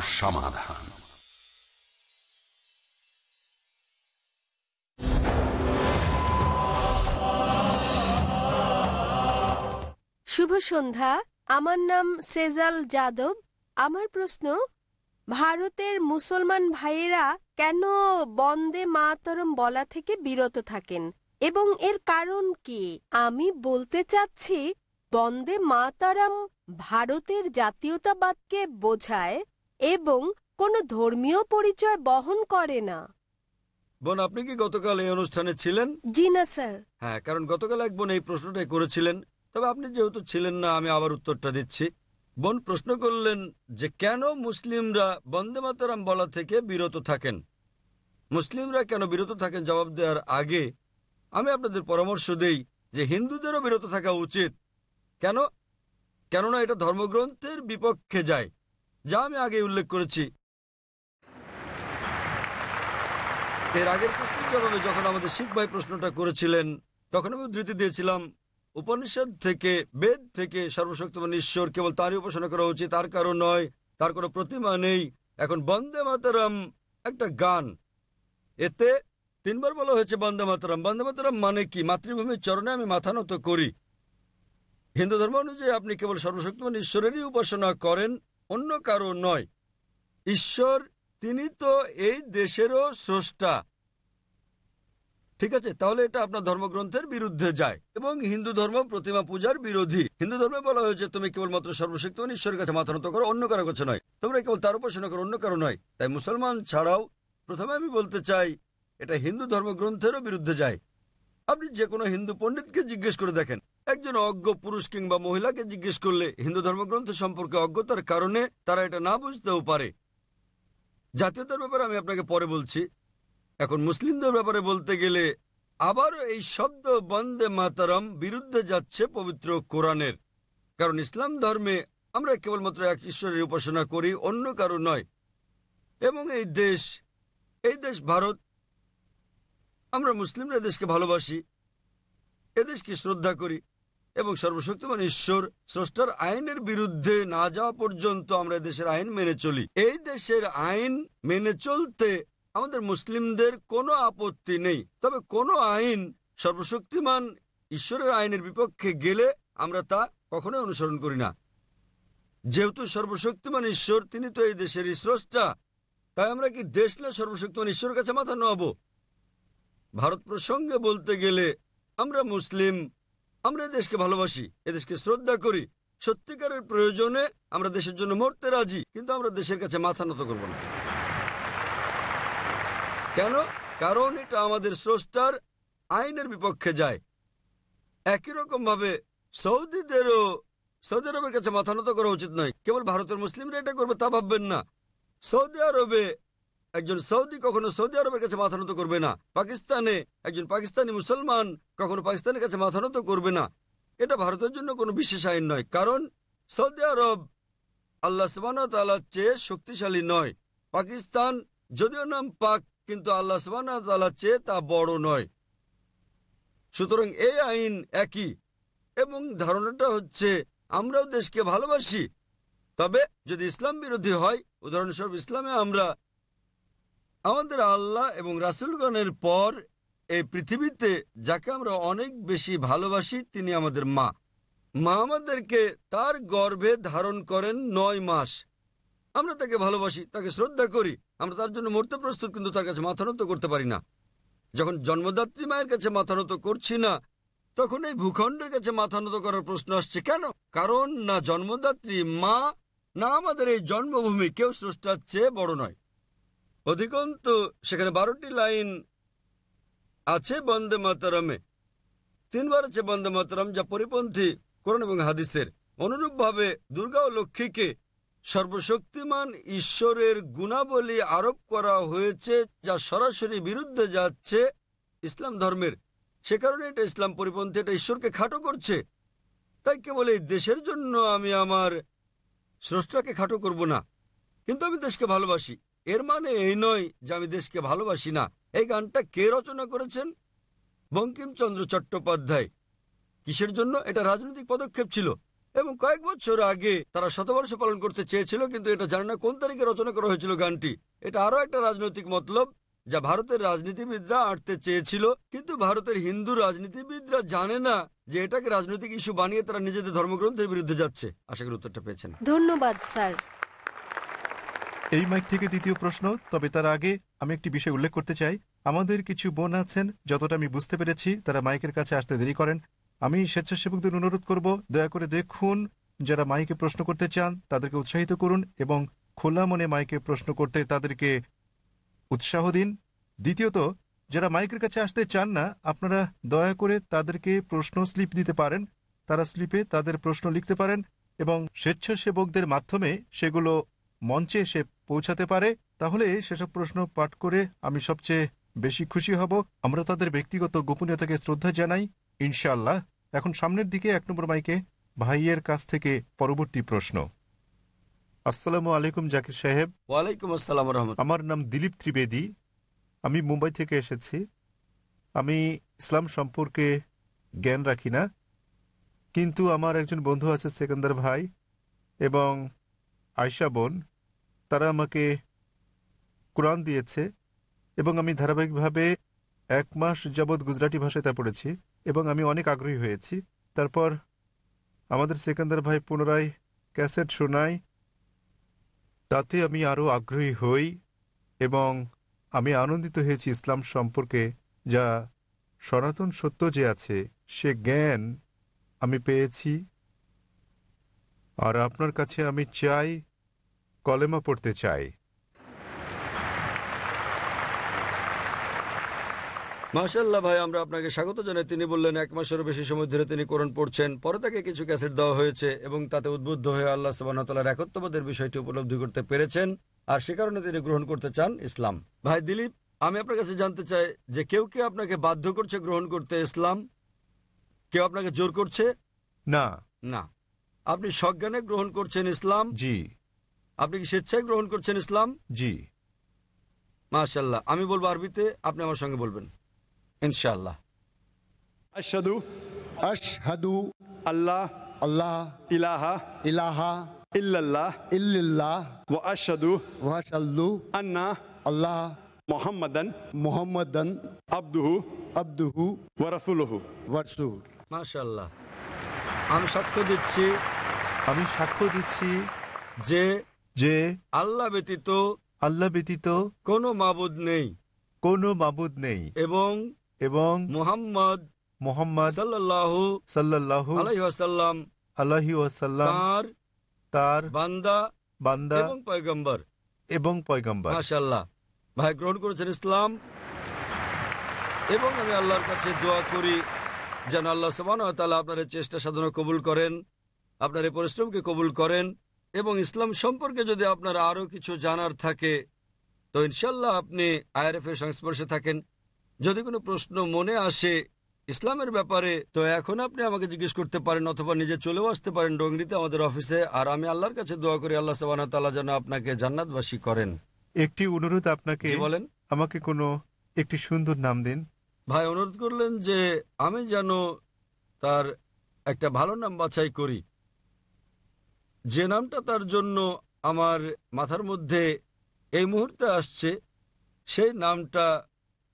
সমাধান। শুভ সন্ধ্যা। আমার নাম সেজাল যাদব। আমার প্রশ্ন, ভারতের মুসলমান ভাইয়েরা কেন বন্দে মাতরম বলা থেকে বিরত থাকেন? এবং এর কারণ কি? আমি বলতে চাচ্ছি, বন্দে মাতারাম ভারতের জাতীয়তাবাদকে বোঝায় এবং কোনো ধর্মীয় পরিচয় বহন করে না। বোন আপনি কি গতকাল এই অনুষ্ঠানে ছিলেন? জি না স্যার। হ্যাঁ কারণ গতকাল এক বোন এই প্রশ্নটাই করেছিলেন। তবে আপনি যেহেতু ছিলেন না আমি আবার উত্তরটা দিচ্ছি। বোন প্রশ্ন করলেন যে কেন মুসলিমরা বন্দে মাতারাম বলা থেকে বিরত থাকেন? মুসলিমরা কেন বিরত থাকেন? জবাব দেওয়ার আগে আমি আপনাদের পরামর্শ দেই যে হিন্দুদেরও বিরত থাকা উচিত। কেন? কেননা এটা ধর্মগ্রন্থের বিপক্ষে যায়। যা আমি আগে উল্লেখ করেছি। এর আগের প্রশ্নের জবাবে যখন আমাদের শিখ ভাই প্রশ্নটা করেছিলেন, তখন আমি উদ্ধৃতি দিয়েছিলাম, উপনিষদ থেকে, বেদ থেকে সর্বশক্তিমান ঈশ্বর কেবল তারই উপাসনা করা উচিত, তার কারণ নয়, তার কোনো প্রতিমা নেই। এখন বন্দে মাতারাম একটা গান। এতে তিনবার বলা হয়েছে বন্দে মাতারাম। বন্দে মাতারাম মানে কি? মাতৃভূমির চরণে আমি মাথা নত করি। হিন্দু ধর্ম অনুযায়ী আপনি কেবল সর্বশক্তিমান ঈশ্বরেরই উপাসনা করেন অন্য কারও নয়। ঈশ্বর, তিনি তো এই দেশেরও স্রষ্টা। ঠিক আছে? তাহলে এটা আপনার ধর্মগ্রন্থের বিরুদ্ধে যায়। এবং হিন্দু ধর্ম প্রতিমা পূজার বিরোধী। হিন্দু ধর্মে বলা হয়েছে, তুমি কেবলমাত্র সর্বশক্তিমান ঈশ্বরের কাছে মাথা নত করো, অন্য কারও কাছে নয়। তোমরা কেবল তার উপাসনা করো, অন্য কারও নয়। তাই মুসলমান ছাড়াও প্রথমে আমি বলতে চাই, এটা হিন্দু ধর্মগ্রন্থেরও বিরুদ্ধে যায়। আপনি যে কোনো হিন্দু পণ্ডিতকে জিজ্ঞেস করে দেখেন। একজন অজ্ঞ পুরুষ কিংবা মহিলাকে জিজ্ঞেস করলে হিন্দু ধর্মগ্রন্থ সম্পর্কে অজ্ঞতার কারণে তারা এটা না বুঝতেও পারে। জাতীয়তার ব্যাপারে আমি আপনাকে পরে বলছি। এখন মুসলিমদের ব্যাপারে বলতে গেলে আবারও এই শব্দ বন্দে মাতারম বিরুদ্ধে যাচ্ছে পবিত্র কোরআনের। কারণ ইসলাম ধর্মে আমরা কেবলমাত্র এক ঈশ্বরের উপাসনা করি, অন্য কারও নয়। এবং এই দেশ এই দেশ ভারত আমরা মুসলিমরা দেশকে ভালোবাসি, এদেশকে শ্রদ্ধা করি এবং সর্বশক্তিমান ঈশ্বর, স্রষ্টার আইনের বিরুদ্ধে না যাওয়া পর্যন্ত আমরা দেশের আইন মেনে চলি। এই দেশের আইন মেনে চলতে আমাদের মুসলিমদের কোনো আপত্তি নেই। তবে কোনো আইন সর্বশক্তিমান ঈশ্বরের আইনের বিপক্ষে গেলে আমরা তা কখনোই অনুসরণ করি না। যেহেতু সর্বশক্তিমান ঈশ্বর, তিনি তো এই দেশের স্রষ্টা, তাই আমরা কি দেশ না সর্বশক্তিমান ঈশ্বরের কাছে মাথা নোয়াবো ভারত প্রসঙ্গে বলতে গেলে, আমরা মুসলিম, আমরা দেশকে ভালোবাসি, এদেশকে শ্রদ্ধা করি। সত্যিকারের প্রয়োজনে আমরা দেশের জন্য মরতে রাজি, কিন্তু আমরা দেশের কাছে মাথা নত করব না। কেন? কারণ এটা আমাদের স্রষ্টার আইনের বিপক্ষে যায়। একই রকম ভাবে সৌদিদেরও, সৌদি আরবের কাছে মাথা নত করা উচিত নয়। কেবল ভারতের মুসলিমরা এটা করবে তা ভাববেন না। সৌদি আরবে একজন সৌদি কখনো সৌদি আরবের কাছে মাথা নত করবে না। পাকিস্তানে একজন পাকিস্তানি মুসলমান কখনো পাকিস্তানের কাছে মাথা নত করবে না। এটা ভারতের জন্য কোনো বিশেষ আইন নয়, কারণ সৌদি আরব আল্লাহ সুবাহর চেয়ে শক্তিশালী নয়। পাকিস্তান যদিও নাম পাক, কিন্তু আল্লাহ সুবাহর চেয়ে তা বড় নয়। সুতরাং এই আইন একই, এবং ধারণাটা হচ্ছে আমরাও দেশকে ভালোবাসি। তবে যদি ইসলাম বিরোধী হয়, উদাহরণস্বরূপ ইসলামে আমরা আমাদের আল্লাহ এবং রাসুলগণের পর এই পৃথিবীতে যাকে আমরা অনেক বেশি ভালোবাসি, তিনি আমাদের মা। মা আমাদেরকে তার গর্ভে ধারণ করেন নয় মাস। আমরা তাকে ভালোবাসি, তাকে শ্রদ্ধা করি। আমরা তার জন্য মরতে প্রস্তুত, কিন্তু তার কাছে মাথা নত করতে পারি না। যখন জন্মদাত্রী মায়ের কাছে মাথা নত করছি না, তখন এই ভূখণ্ডের কাছে মাথা নত করার প্রশ্ন আসছে কেন? কারণ না জন্মদাত্রী মা, না আমাদের এই জন্মভূমি। কেউ স্রষ্টার চেয়ে বড় নয়। অধিকন্ত, সেখানে বারোটি লাইন আছে, বন্দে মাতারামে। তিনবার আছে বন্দে মাতারাম, যা পরিপন্থী কোরআন এবং হাদিসের। অনুরূপভাবে দুর্গা ও লক্ষ্মীকে সর্বশক্তিমান ঈশ্বরের গুণাবলী আরোপ করা হয়েছে, যা সরাসরি বিরুদ্ধে যাচ্ছে ইসলাম ধর্মের। সে কারণে এটা ইসলাম পরিপন্থী, এটা ঈশ্বরকে খাটো করছে। তাই কেবল এই দেশের জন্য আমি আমার স্রষ্টাকে খাটো করব না। কিন্তু আমি দেশকে ভালোবাসি। এর মানে এই নয় যে আমি দেশকে ভালোবাসি না। এই গানটা কে রচনা করেছেন? বঙ্কিমচন্দ্র চট্টোপাধ্যায়। কিসের জন্য? এটা রাজনৈতিক পদক্ষেপ ছিল। এবং কয়েক বছর আগে তারা শতবর্ষ পালন করতে চেয়েছিল, কিন্তু এটা জানে না কোন তারিখে রচনা করা হয়েছিল গানটি। এটা আরও একটা রাজনৈতিক মতলব যা ভারতের রাজনীতিবিদরা আঁটতে চেয়েছিল, কিন্তু ভারতের হিন্দু রাজনীতিবিদরা জানে না যে এটাকে রাজনৈতিক ইস্যু বানিয়ে তারা নিজেদের ধর্মগ্রন্থের বিরুদ্ধে যাচ্ছে। আশা করি উত্তরটা পেয়েছেন। ধন্যবাদ, স্যার। এই মাইক থেকে দ্বিতীয় প্রশ্ন, তবে তার আগে আমি একটি বিষয় উল্লেখ করতে চাই। আমাদের কিছু বোন আছেন, যতটা আমি বুঝতে পেরেছি, তারা মাইকের কাছে আসতে দেরি করেন। আমি স্বেচ্ছাসেবকদের অনুরোধ করব, দয়া করে দেখুন, যারা মাইকে প্রশ্ন করতে চান, তাদেরকে উৎসাহিত করুন এবং খোলা মনে মাইকে প্রশ্ন করতে তাদেরকে উৎসাহ দিন। দ্বিতীয়ত, যারা মাইকের কাছে আসতে চান না, আপনারা দয়া করে তাদেরকে প্রশ্ন স্লিপ দিতে পারেন। তারা স্লিপে তাদের প্রশ্ন লিখতে পারেন এবং স্বেচ্ছাসেবকদের মাধ্যমে সেগুলো মঞ্চে এসে পৌঁছাতে পারে তাহলে সেসব প্রশ্ন পাঠ করে আমি সবচেয়ে বেশি খুশি হব। আমরা তাদের ব্যক্তিগত গোপনীয়তাকে শ্রদ্ধা জানাই। ইনশাল্লাহ এখন সামনের দিকে এক নম্বর মাইকে ভাইয়ের কাছ থেকে পরবর্তী প্রশ্ন। আসসালামু আলাইকুম জাকির সাহেব। ওয়ালাইকুম আসসালাম রহমত আমার নাম দিলীপ ত্রিবেদী। আমি মুম্বাই থেকে এসেছি। আমি ইসলাম সম্পর্কে জ্ঞান রাখি না। কিন্তু আমার একজন বন্ধু আছে সেকেন্দার ভাই এবং আয়শা বোন। তারা আমাকে কোরআন দিয়েছে এবং আমি ধারাবাহিকভাবে এক মাস যাবৎ গুজরাটি ভাষায় তা পড়েছি এবং আমি অনেক আগ্রহী হয়েছি। তারপর আমাদের সেকেন্দার ভাই পুনরায় ক্যাসেট শোনায়, তাতে আমি আরও আগ্রহী হই এবং আমি আনন্দিত হয়েছি ইসলাম সম্পর্কে, যা সনাতন সত্য যে আছে, সে জ্ঞান আমি পেয়েছি। আর আপনার কাছে আমি চাই কলেমা পড়তে চাই। মাশাল্লাহ ভাই আমরা আপনাকে স্বাগত জানাই। তিনি বললেন এক মাসেরও বেশি সময় ধরে তিনি কোরআন পড়ছেন। পরে তাকে কিছু ক্যাসেট দেওয়া হয়েছে এবং তাতে উদ্বুদ্ধ হয়ে আল্লাহ সাবানতালার একত্ববাদের বিষয়টি উপলব্ধি করতে পেরেছেন আর সে কারণে তিনি গ্রহণ করতে চান ইসলাম। ভাই দিলীপ আমি আপনার কাছে জানতে চাই যে কেউ কেউ আপনাকে বাধ্য করছে গ্রহণ করতে ইসলাম? কেউ আপনাকে জোর করছে? না। না। আপনি সজ্ঞানে গ্রহণ করছেন ইসলাম? জি। আপনি কি স্বেচ্ছায় গ্রহণ করছেন ইসলাম? জি। মাশাল্লাহ আমি বলব আরবিতে আপনি আমার সঙ্গে বলবেন। ইনশাআল্লাহ। আশহাদু আশহাদু আল্লাহ আল্লাহ ইলাহা ইলাহা ইল্লাল্লাহ ইল্লাল্লাহ ওয়া আশহাদু ওয়া আশহাদু আন্না আল্লাহ মুহাম্মাদান মুহাম্মাদান আবদুহু আবদুহু ওয়া রাসূলুহু। ওয়া রাসূল মাশাল্লাহ আমি সাক্ষ্য দিচ্ছি আমি সাক্ষ্য দিচ্ছি যে যে আল্লাহ ব্যতীত আল্লাহ ব্যতীত কোনো মাবুদ নেই। কোনো মাবুদ নেই। এবং এবং মুহাম্মদ মোহাম্মদ সাল্লাল্লাহু সাল্লাল্লাহু আলাইহি ওয়াসাল্লাম আলাহি ওয়াসাল্লাম তার তার বান্দা বান্দা এবং পয়গম্বর। এবং পয়গম্বর। মাশাআল্লাহ। ভাই গ্রহণ করেছেন ইসলাম। এবং আমি আল্লাহর কাছে দোয়া করি যেন আল্লাহ সুবহানাহু ওয়া তাআলা আপনার চেষ্টা সাধনা কবুল করেন আপনার এই পরিশ্রমকে কবুল করেন এবং ইসলাম সম্পর্কে যদি আপনার আরও কিছু জানার থাকে তো ইনশাল্লাহ আপনি আইআরএফ এর সংস্পর্শে থাকেন। যদি কোনো প্রশ্ন মনে আসে ইসলামের ব্যাপারে তো এখন আপনি আমাকে জিজ্ঞেস করতে পারেন অথবা নিজে চলেও আসতে পারেন ডোংরিতে আমাদের অফিসে। আর আমি আল্লাহর কাছে দোয়া করি আল্লাহ সাবান যেন আপনাকে জান্নাতবাসী করেন। একটি অনুরোধ আপনাকে। বলেন। আমাকে কোনো একটি সুন্দর নাম দিন। ভাই অনুরোধ করলেন যে আমি যেন তার একটা ভালো নাম বাছাই করি। যে নামটা তার জন্য আমার মাথার মধ্যে এই মুহূর্তে আসছে সেই নামটা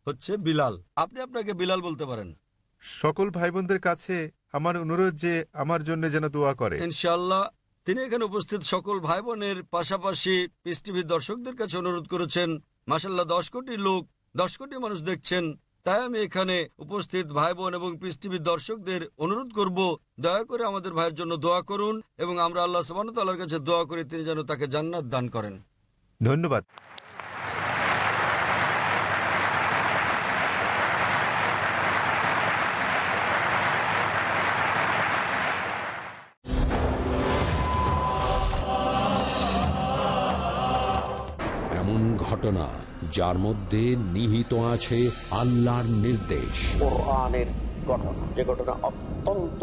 হচ্ছে বিলাল। আপনি আপনাকে বিলাল বলতে পারেন। সকল ভাই বোনদের কাছে আমার অনুরোধ যে আমার জন্য যেন দোয়া করে। ইনশাল্লাহ তিনি এখানে উপস্থিত সকল ভাই বোনের পাশাপাশি পিস টিভির দর্শকদের কাছে অনুরোধ করেছেন মাসাল্লাহ দশ কোটি লোক দশ কোটি মানুষ দেখছেন তাই আমি এখানে উপস্থিত ভাই বোন এবং টিভির দর্শকদের অনুরোধ করব, দয়া করে আমাদের ভাইয়ের জন্য দোয়া করুন এবং আমরা আল্লাহ সুবাহতাল্লাহর কাছে দোয়া করে, তিনি যেন তাকে জান্নাত দান করেন। ধন্যবাদ। ঘটনা যার মধ্যে নিহিত আছে আল্লাহর নির্দেশ। যে ঘটনা অত্যন্ত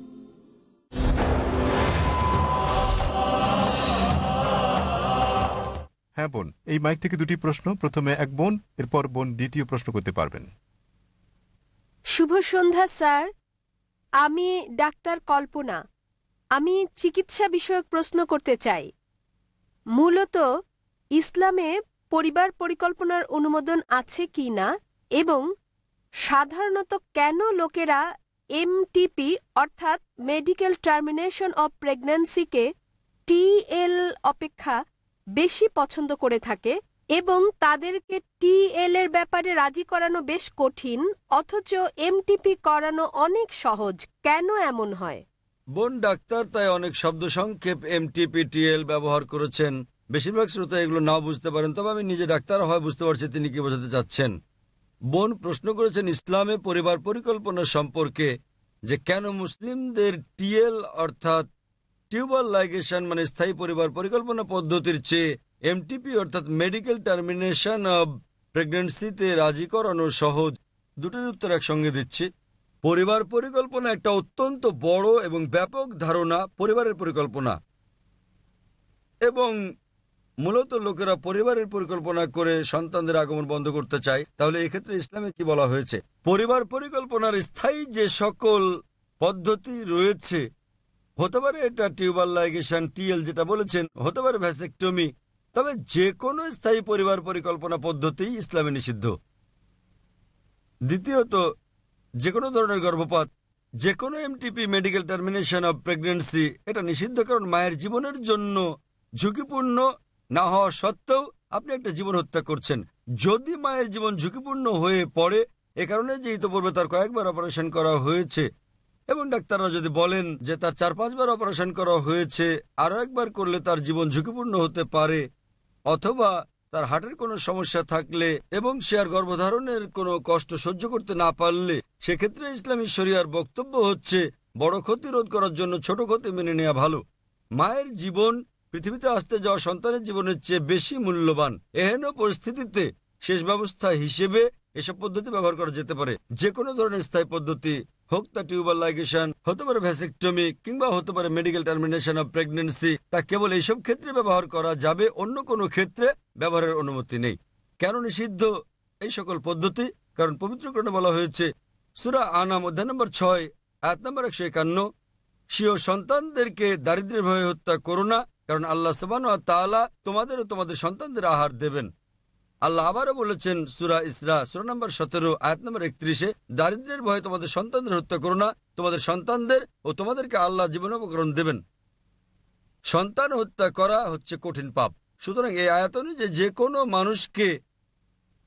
হ্যাঁ বোন। এই মাইক থেকে দুটি প্রশ্ন। প্রথমে এক বোন, এরপর বোন দ্বিতীয় প্রশ্ন করতে পারবেন। শুভ সন্ধ্যা, স্যার। আমি ডাক্তার কল্পনা। আমি চিকিৎসা বিষয়ক প্রশ্ন করতে চাই। মূলত, ইসলামে পরিবার পরিকল্পনার অনুমোদন আছে কি না এবং সাধারণত কেন লোকেরা এমটিপি অর্থাৎ মেডিকেল টার্মিনেশন অব প্রেগন্যান্সিকে টিএল অপেক্ষা বেশি পছন্দ করে থাকে এবং তাদেরকে টিএল এর ব্যাপারে রাজি করানো বেশ কঠিন, অথচ এমটিপি করানো অনেক সহজ। কেন এমন হয়? বোন, ডাক্তার তাই অনেক শব্দ সংক্ষেপ এমটিপিটিএল ব্যবহার করেছেন। বেশিরভাগ শ্রোতা এগুলো নাও বুঝতে পারেন, তবে আমি নিজে ডাক্তার হয় বুঝতে পারছি তিনি কি বোঝাতে চাচ্ছেন। বোন, প্রশ্ন করেছেন ইসলামে পরিবার পরিকল্পনা সম্পর্কে যে কেন মুসলিমদের টিএল অর্থাৎ টিউবার লাইগেশন মানে স্থায়ী পরিবার পরিকল্পনা পদ্ধতির চেয়ে এমটিপি অর্থাৎ মেডিকেল টার্মিনেশন অব প্রেগনেন্সিতে রাজি করানো সহজ। দুটোর উত্তর একসঙ্গে দিচ্ছি। পরিবার পরিকল্পনা একটা অত্যন্ত বড় এবং ব্যাপক ধারণা পরিবারের পরিকল্পনা। এবং মূলত লোকেরা পরিবারের পরিকল্পনা করে সন্তানদের আগমন বন্ধ করতে চায়। তাহলে এক্ষেত্রে ইসলামে কি বলা হয়েছে? পরিবার পরিকল্পনার স্থায়ী যে সকল পদ্ধতি রয়েছে হতে পারে এটা টিউবার লাইগেশন, টিএল যেটা বলেছেন, হতে পারে ভ্যাসেক্টমি। তবে যে কোনো স্থায়ী পরিবার পরিকল্পনা পদ্ধতি ইসলামে নিষিদ্ধ। দ্বিতীয়ত, যে কোনো ধরনের গর্ভপাত, যে কোনো MTP medical termination of pregnancy এটা নিষিদ্ধ কারণ মায়ের জীবনের জন্য ঝুঁকিপূর্ণ, না হওয়া সত্ত্বেও আপনি একটা জীবন হত্যা করছেন। যদি মায়ের জীবন ঝুঁকিপূর্ণ হয়ে পড়ে, এ কারণে যে ইতপূর্বে তার কয়েকবার অপারেশন করা হয়েছে এবং ডাক্তাররা যদি বলেন যে তার চার পাঁচবার অপারেশন করা হয়েছে, আরও একবার করলে তার জীবন ঝুঁকিপূর্ণ হতে পারে, অথবা তার হার্টের কোনো সমস্যা থাকলে এবং সে আর গর্ভধারণের কোনো কষ্ট সহ্য করতে না পারলে, সেক্ষেত্রে ইসলামী শরিয়ার বক্তব্য হচ্ছে, বড় ক্ষতি রোধ করার জন্য ছোট ক্ষতি মেনে নেওয়া ভালো। মায়ের জীবন পৃথিবীতে আসতে যাওয়া সন্তানের জীবনের চেয়ে বেশি মূল্যবান। এহেন পরিস্থিতিতে শেষ ব্যবস্থা হিসেবে এসব পদ্ধতি ব্যবহার করা যেতে পারে। যে কোনো ধরনের স্থায়ী পদ্ধতি হোক তা টিউবার লাইগেশন, হতে পারে ভ্যাসেক্টমি, কিংবা হতে পারে মেডিকেল টার্মিনেশন অফ প্রেগনেন্সি তা কেবল এইসব ক্ষেত্রে ব্যবহার করা যাবে, অন্য কোনো ক্ষেত্রে ব্যবহারের অনুমতি নেই। কেন নিষিদ্ধ এই সকল পদ্ধতি? কারণ পবিত্রকরণে বলা হয়েছে, সুরা আনাম অধ্যায় নম্বর ছয়, আয়াত নম্বর একশো একান্ন সিও সন্তানদেরকে দারিদ্রের ভয়ে হত্যা করো না, কারণ আল্লাহ সবান তোমাদের ও তোমাদের সন্তানদের আহার দেবেন। আল্লাহ আবারও বলেছেন, সুরা ইসরা, সুরা নম্বর সতেরো, আয়াত নম্বর একত্রিশে দারিদ্রের ভয়ে তোমাদের সন্তানদের হত্যা করো না, তোমাদের সন্তানদের ও তোমাদেরকে আল্লাহ জীবনোপকরণ দেবেন। সন্তান হত্যা করা হচ্ছে কঠিন পাপ। সুতরাং এই আয়াত অনুযায়ী যে কোনো মানুষকে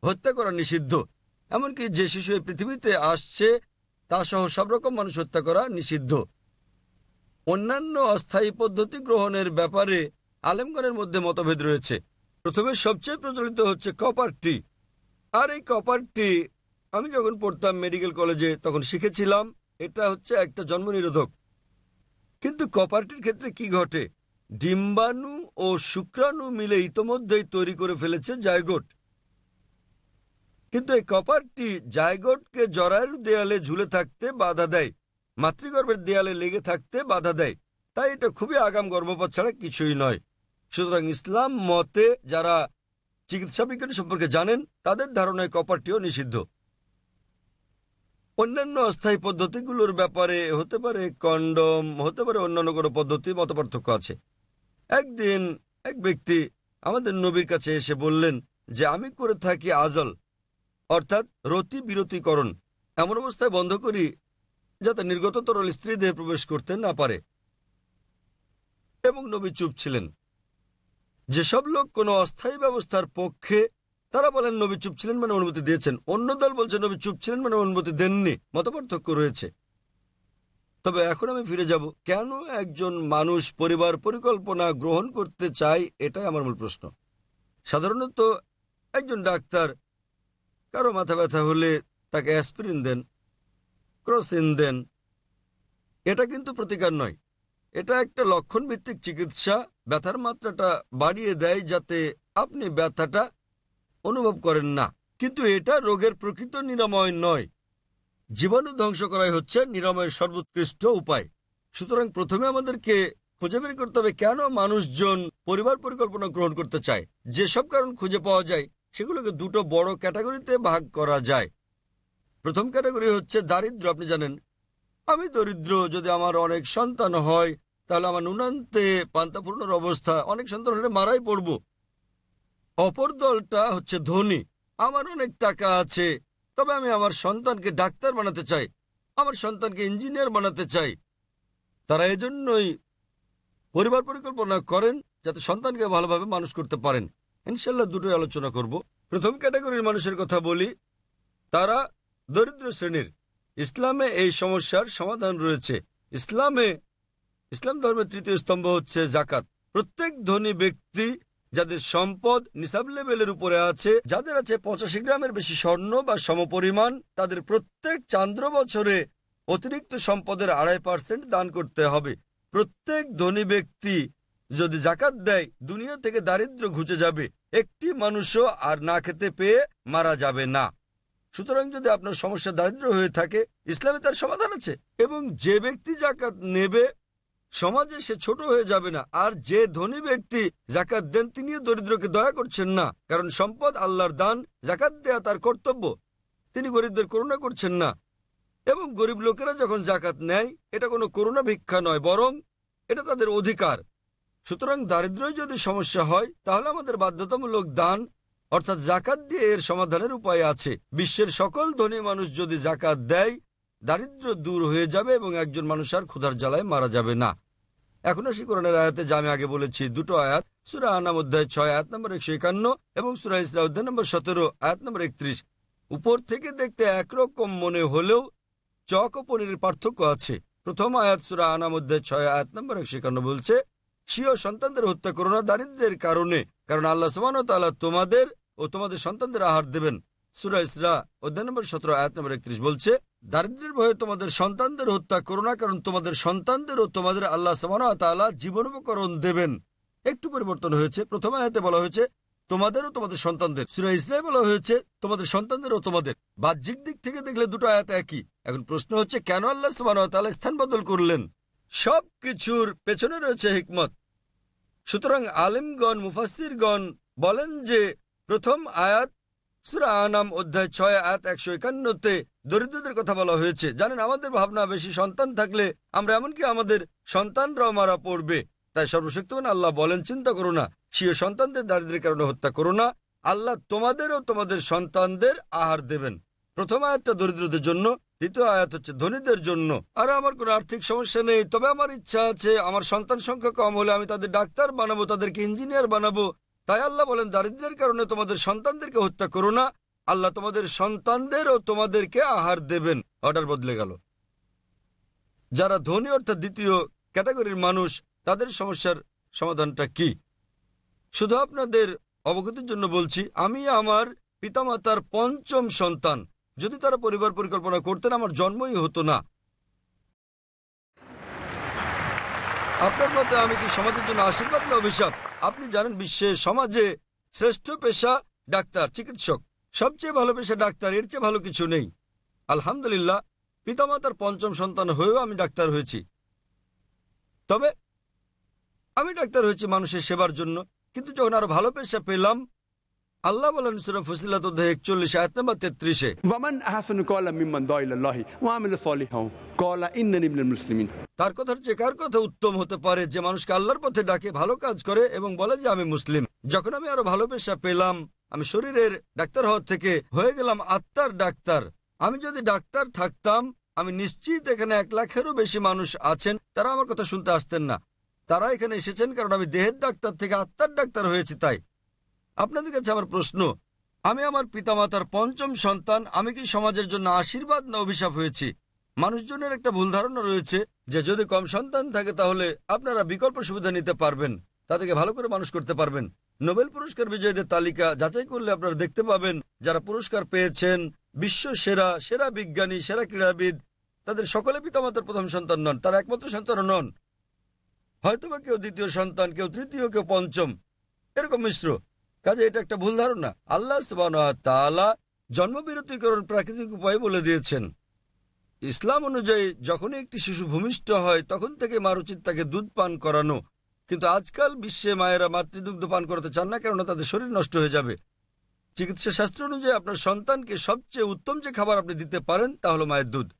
হত্যা করা নিষিদ্ধ। এমনকি যে শিশু এই পৃথিবীতে আসছে, তা সহ সব রকম মানুষ হত্যা করা নিষিদ্ধ। অন্যান্য অস্থায়ী পদ্ধতি গ্রহণের ব্যাপারে আলেমগণের মধ্যে মতভেদ রয়েছে। প্রথমে সবচেয়ে প্রচলিত হচ্ছে কপার টি আর এই কপার টি আমি যখন পড়তাম মেডিকেল কলেজে তখন শিখেছিলাম, এটা হচ্ছে একটা জন্ম নিরোধক কিন্তু কপারটির ক্ষেত্রে কি ঘটে? ডিম্বাণু ও শুক্রাণু মিলে ইতোমধ্যেই তৈরি করে ফেলেছে জায়গোট কিন্তু এই কপারটি জায়গোটকে জরায়ুর দেয়ালে ঝুলে থাকতে বাধা দেয়, মাতৃগর্ভের দেয়ালে লেগে থাকতে বাধা দেয়। তাই এটা খুবই আগাম গর্ভপাত ছাড়া কিছুই নয়। সুতরাং ইসলাম, মতে যারা চিকিৎসা বিজ্ঞান সম্পর্কে জানেন, তাদের ধারণায় কপারটিও নিষিদ্ধ। অন্যান্য অস্থায়ী পদ্ধতিগুলোর ব্যাপারে হতে পারে কন্ডম, হতে পারে অন্যান্য কোনো পদ্ধতি, মত পার্থক্য আছে। একদিন এক ব্যক্তি আমাদের নবীর কাছে এসে বললেন যে, আমি করে থাকি আজল, অর্থাৎ রতি বিরতিকরণ। এমন অবস্থায় বন্ধ করি যাতে নির্গত তরল স্ত্রী দেহে প্রবেশ করতে না পারে। এবং নবী চুপ ছিলেন। যেসব লোক কোনো অস্থায়ী ব্যবস্থার পক্ষে, তারা বলেন, নবী চুপ ছিলেন মানে অনুমতি দিয়েছেন। অন্য দল বলছে, নবী চুপ ছিলেন মানে অনুমতি দেননি। মতপার্থক্য রয়েছে। তবে এখন আমি ফিরে যাব। কেন একজন মানুষ পরিবার পরিকল্পনা গ্রহণ করতে চায়, এটাই আমার মূল প্রশ্ন। সাধারণত একজন ডাক্তার কারও মাথা ব্যথা হলে তাকে অ্যাসপিরিন দেন, ক্রসিন দেন। এটা কিন্তু প্রতিকার নয়। এটা একটা লক্ষণ ভিত্তিক চিকিৎসা ব্যথার মাত্রাটা বাড়িয়ে দেয় যাতে আপনি ব্যথাটা অনুভব করেন না। কিন্তু এটা রোগের প্রকৃত নিরাময় নয়। জীবাণু ধ্বংস করাই হচ্ছে নিরাময়ের সর্বোৎকৃষ্ট উপায়। সুতরাং প্রথমে আমাদেরকে খুঁজে বের করতে হবে কেন মানুষজন পরিবার পরিকল্পনা গ্রহণ করতে চায়। যেসব কারণ খুঁজে পাওয়া যায়, সেগুলোকে দুটো বড় ক্যাটাগরিতে ভাগ করা যায়। প্রথম ক্যাটাগরি হচ্ছে দারিদ্র। আপনি জানেন, আমি দরিদ্র, যদি আমার অনেক সন্তান হয় তাহলে আমার নুনান্তে পান্তাপূর্ণর অবস্থা অনেক সন্তান হলে মারাই পড়ব। অপর দলটা হচ্ছে ধনী। আমার অনেক টাকা আছে, তবে আমি আমার সন্তানকে ডাক্তার বানাতে চাই, আমার সন্তানকে ইঞ্জিনিয়ার বানাতে চাই। তারা এজন্যই পরিবার পরিকল্পনা করেন যাতে সন্তানকে ভালোভাবে মানুষ করতে পারেন। ইনশাল্লাহ দুটোই আলোচনা করব। প্রথম ক্যাটাগরির মানুষের কথা বলি, তারা দরিদ্র শ্রেণির। ইসলামে এই সমস্যার সমাধান রয়েছে। ইসলামে ইসলাম ধর্মের তৃতীয় স্তম্ভ হচ্ছে জাকাত প্রত্যেক ধনী ব্যক্তি যাদের সম্পদ নিসাব লেভেলের উপরে আছে, যাদের আছে পঁচাশি গ্রামের বেশি স্বর্ণ বা সমপরিমাণ, তাদের প্রত্যেক চান্দ্র বছরে অতিরিক্ত সম্পদের আড়াই পার্সেন্ট দান করতে হবে। প্রত্যেক ধনী ব্যক্তি যদি জাকাত দেয়, দুনিয়া থেকে দারিদ্র ঘুচে যাবে। একটি মানুষও আর না খেতে পেয়ে মারা যাবে না। সুতরাং যদি আপনার সমস্যা দারিদ্র হয়ে থাকে, ইসলামে তার সমাধান আছে। এবং যে ব্যক্তি জাকাত নেবে সমাজে সে ছোট হয়ে যাবে না। আর যে ধনী ব্যক্তি জাকাত দেন, তিনিও দরিদ্রকে দয়া করছেন না। কারণ সম্পদ আল্লাহর দান জাকাত দেয়া তার কর্তব্য। তিনি গরিবদের করুণা করছেন না। এবং গরিব লোকেরা যখন জাকাত নেয়, এটা কোনো করুণা ভিক্ষা নয়, বরং এটা তাদের অধিকার। সুতরাং দারিদ্রই যদি সমস্যা হয়, তাহলে আমাদের বাধ্যতামূলক দান, অর্থাৎ জাকাত দিয়ে এর সমাধানের উপায় আছে। বিশ্বের সকল ধনী মানুষ যদি জাকাত দেয় দারিদ্র দূর হয়ে যাবে এবং একজন মানুষ আর ক্ষুধার জ্বালায় মারা যাবে না। এখন আসি কোরআনের আয়াতে যা আমি আগে বলেছি, দুটো আয়াত, সুরা আনাম অধ্যায় ছয়, আয়াত নম্বর একশো একান্ন এবং সুরা ইসরা অধ্যায় নম্বর সতেরো, আয়াত নম্বর একত্রিশ। উপর থেকে দেখতে একরকম মনে হলেও চক ও পনিরের পার্থক্য আছে। প্রথম আয়াত সুরা আনাম অধ্যায় ছয়, আয়াত নম্বর একশো একান্ন বলছে, স্বীয় সন্তানদের হত্যা করো না দারিদ্রের কারণে, কারণ আল্লাহ সমান তাআলা তোমাদের ও তোমাদের সন্তানদের আহার দেবেন। সুরা ইসরা অধ্যায় নম্বর সতেরো, আয়াত নম্বর একত্রিশ বলছে দারিদ্রের ভয়ে তোমাদের সন্তানদের হত্যা করো না, কারণ তোমাদের সন্তানদের ও তোমাদের আল্লাহ সমান তাআলা জীবনোপকরণ দেবেন। একটু পরিবর্তন হয়েছে। প্রথম আয়াতে বলা হয়েছে, তোমাদের ও তোমাদের সন্তানদের। সুরা ইসলাই বলা হয়েছে, তোমাদের সন্তানদের ও তোমাদের। বাহ্যিক দিক থেকে দেখলে দুটো আয়াত একই। এখন প্রশ্ন হচ্ছে, কেন আল্লাহ সমান স্থান বদল করলেন? সব কিছুর পেছনে রয়েছে হিকমত। সুতরাং আলিমগণ মুফাসিরগণ বলেন যে, প্রথম আয়াত সুরা আনাম অধ্যায় ছয়, আয়াত একশো একান্নতে দরিদ্রদের কথা বলা হয়েছে। জানেন, আমাদের ভাবনা বেশি সন্তান থাকলে আমরা এমনকি আমাদের সন্তানরাও মারা পড়বে। তাই সর্বশক্তিমান আল্লাহ বলেন, চিন্তা করো না, স্বীয় সন্তানদের দারিদ্রের কারণে হত্যা করো না। আল্লাহ তোমাদেরও তোমাদের সন্তানদের আহার দেবেন। প্রথম আয়াতটা দরিদ্রদের জন্য, দ্বিতীয় আয়াত হচ্ছে ধনীদের জন্য। আর, আমার কোনো আর্থিক সমস্যা নেই, তবে আমার ইচ্ছা আছে, আমার সন্তান সংখ্যা কম হলে আমি তাদের ডাক্তার বানাবো, তাদেরকে ইঞ্জিনিয়ার বানাবো। তাই আল্লাহ বলেন, দারিদ্রের কারণে তোমাদের সন্তানদেরকে হত্যা করো না আল্লাহ তোমাদের সন্তানদের ও তোমাদেরকে আহার দেবেন। অর্ডার বদলে গেল। যারা ধনী অর্থাৎ দ্বিতীয় ক্যাটাগরির মানুষ, তাদের সমস্যার সমাধানটা কি? শুধু আপনাদের অবগতির জন্য বলছি, আমি আমার পিতামাতার পঞ্চম সন্তান। যদি তারা পরিবার পরিকল্পনা করতেন, আমার জন্মই হতো না। আপনার মতে আমি কি সমাজের জন্য আশীর্বাদ না অভিশাপ? আপনি জানেন বিশ্বে সমাজে শ্রেষ্ঠ পেশা ডাক্তার, চিকিৎসক। সবচেয়ে ভালো পেশা ডাক্তার এর চেয়ে ভালো কিছু নেই। আলহামদুলিল্লাহ পিতামাতার পঞ্চম সন্তান হয়েও আমি ডাক্তার হয়েছি। তবে আমি ডাক্তার হয়েছি মানুষের সেবার জন্য। কিন্তু যখন আরও ভালো পেশা পেলাম আল্লাহ বলেন তেত্রিশে তার কার কথা উত্তম হতে পারে যে মানুষকে আল্লাহর পথে ডাকে ভালো কাজ করে এবং বলে যে আমি মুসলিম? যখন আমি আরও ভালো পেশা পেলাম আমি শরীরের ডাক্তার হওয়ার থেকে হয়ে গেলাম আত্মার ডাক্তার। আমি যদি ডাক্তার থাকতাম, আমি নিশ্চিত এখানে এক লাখেরও বেশি মানুষ আছেন, তারা আমার কথা শুনতে আসতেন না। তারা এখানে এসেছেন কারণ আমি দেহের ডাক্তার থেকে আত্মার ডাক্তার হয়েছি তাই। আপনাদের কাছে আমার প্রশ্ন, আমি আমার পিতামাতার পঞ্চম সন্তান, আমি কি সমাজের জন্য আশীর্বাদ না অভিশাপ হয়েছি? মানুষজনের একটা ভুল ধারণা রয়েছে যে যদি কম সন্তান থাকে তাহলে আপনারা বিকল্প সুবিধা নিতে পারবেন, তাদেরকে ভালো করে মানুষ করতে পারবেন। নোবেল পুরস্কার বিজয়ীদের তালিকা যাচাই করলে আপনারা দেখতে পাবেন, যারা পুরস্কার পেয়েছেন, বিশ্ব সেরা সেরা বিজ্ঞানী, সেরা ক্রীড়াবিদ, তাদের সকলে পিতামাতার প্রথম সন্তান নন, তারা একমাত্র সন্তান নন। হয়তোবা কেউ দ্বিতীয় সন্তান, কেউ তৃতীয়, কেউ পঞ্চম। এরকম মিশ্র। কাজে এটা একটা ভুল ধারণা। আল্লাহ তালা জন্মবিরতিকরণ প্রাকৃতিক উপায় বলে দিয়েছেন। ইসলাম অনুযায়ী, যখনই একটি শিশু ভূমিষ্ঠ হয়, তখন থেকে মার উচিত তাকে দুধ পান করানো কিন্তু আজকাল বিশ্বে মায়েরা মাতৃদুগ্ধ পান করাতে চান না, কেননা তাদের শরীর নষ্ট হয়ে যাবে। চিকিৎসা শাস্ত্র অনুযায়ী আপনার সন্তানকে সবচেয়ে উত্তম যে খাবার আপনি দিতে পারেন, তা হলো মায়ের দুধ।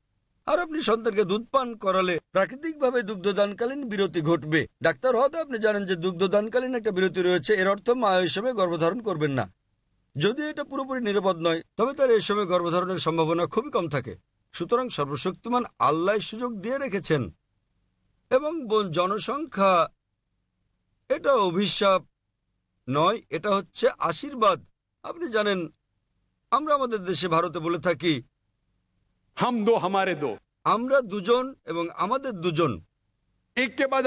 আর আপনি সন্তানকে দুধ পান করালে প্রাকৃতিকভাবে দুগ্ধদানকালীন বিরতি ঘটবে। ডাক্তার হয়তো আপনি জানেন যে দুগ্ধদানকালীন একটা বিরতি রয়েছে, এর অর্থ মা এই সময় গর্ভধারণ করবেন না। যদি এটা পুরোপুরি নিরাপদ নয়, তবে তার এই সময় গর্ভধারণের সম্ভাবনা খুবই কম থাকে। সুতরাং সর্বশক্তিমান আল্লাহ সুযোগ দিয়ে রেখেছেন। এবং জনসংখ্যা এটা অভিশাপ নয় এটা হচ্ছে আশীর্বাদ। আপনি জানেন আমরা আমাদের দেশে ভারতে বলে থাকি হাম দো হামারে দো। আমরা দুজন এবং আমাদের দুজন। বাদ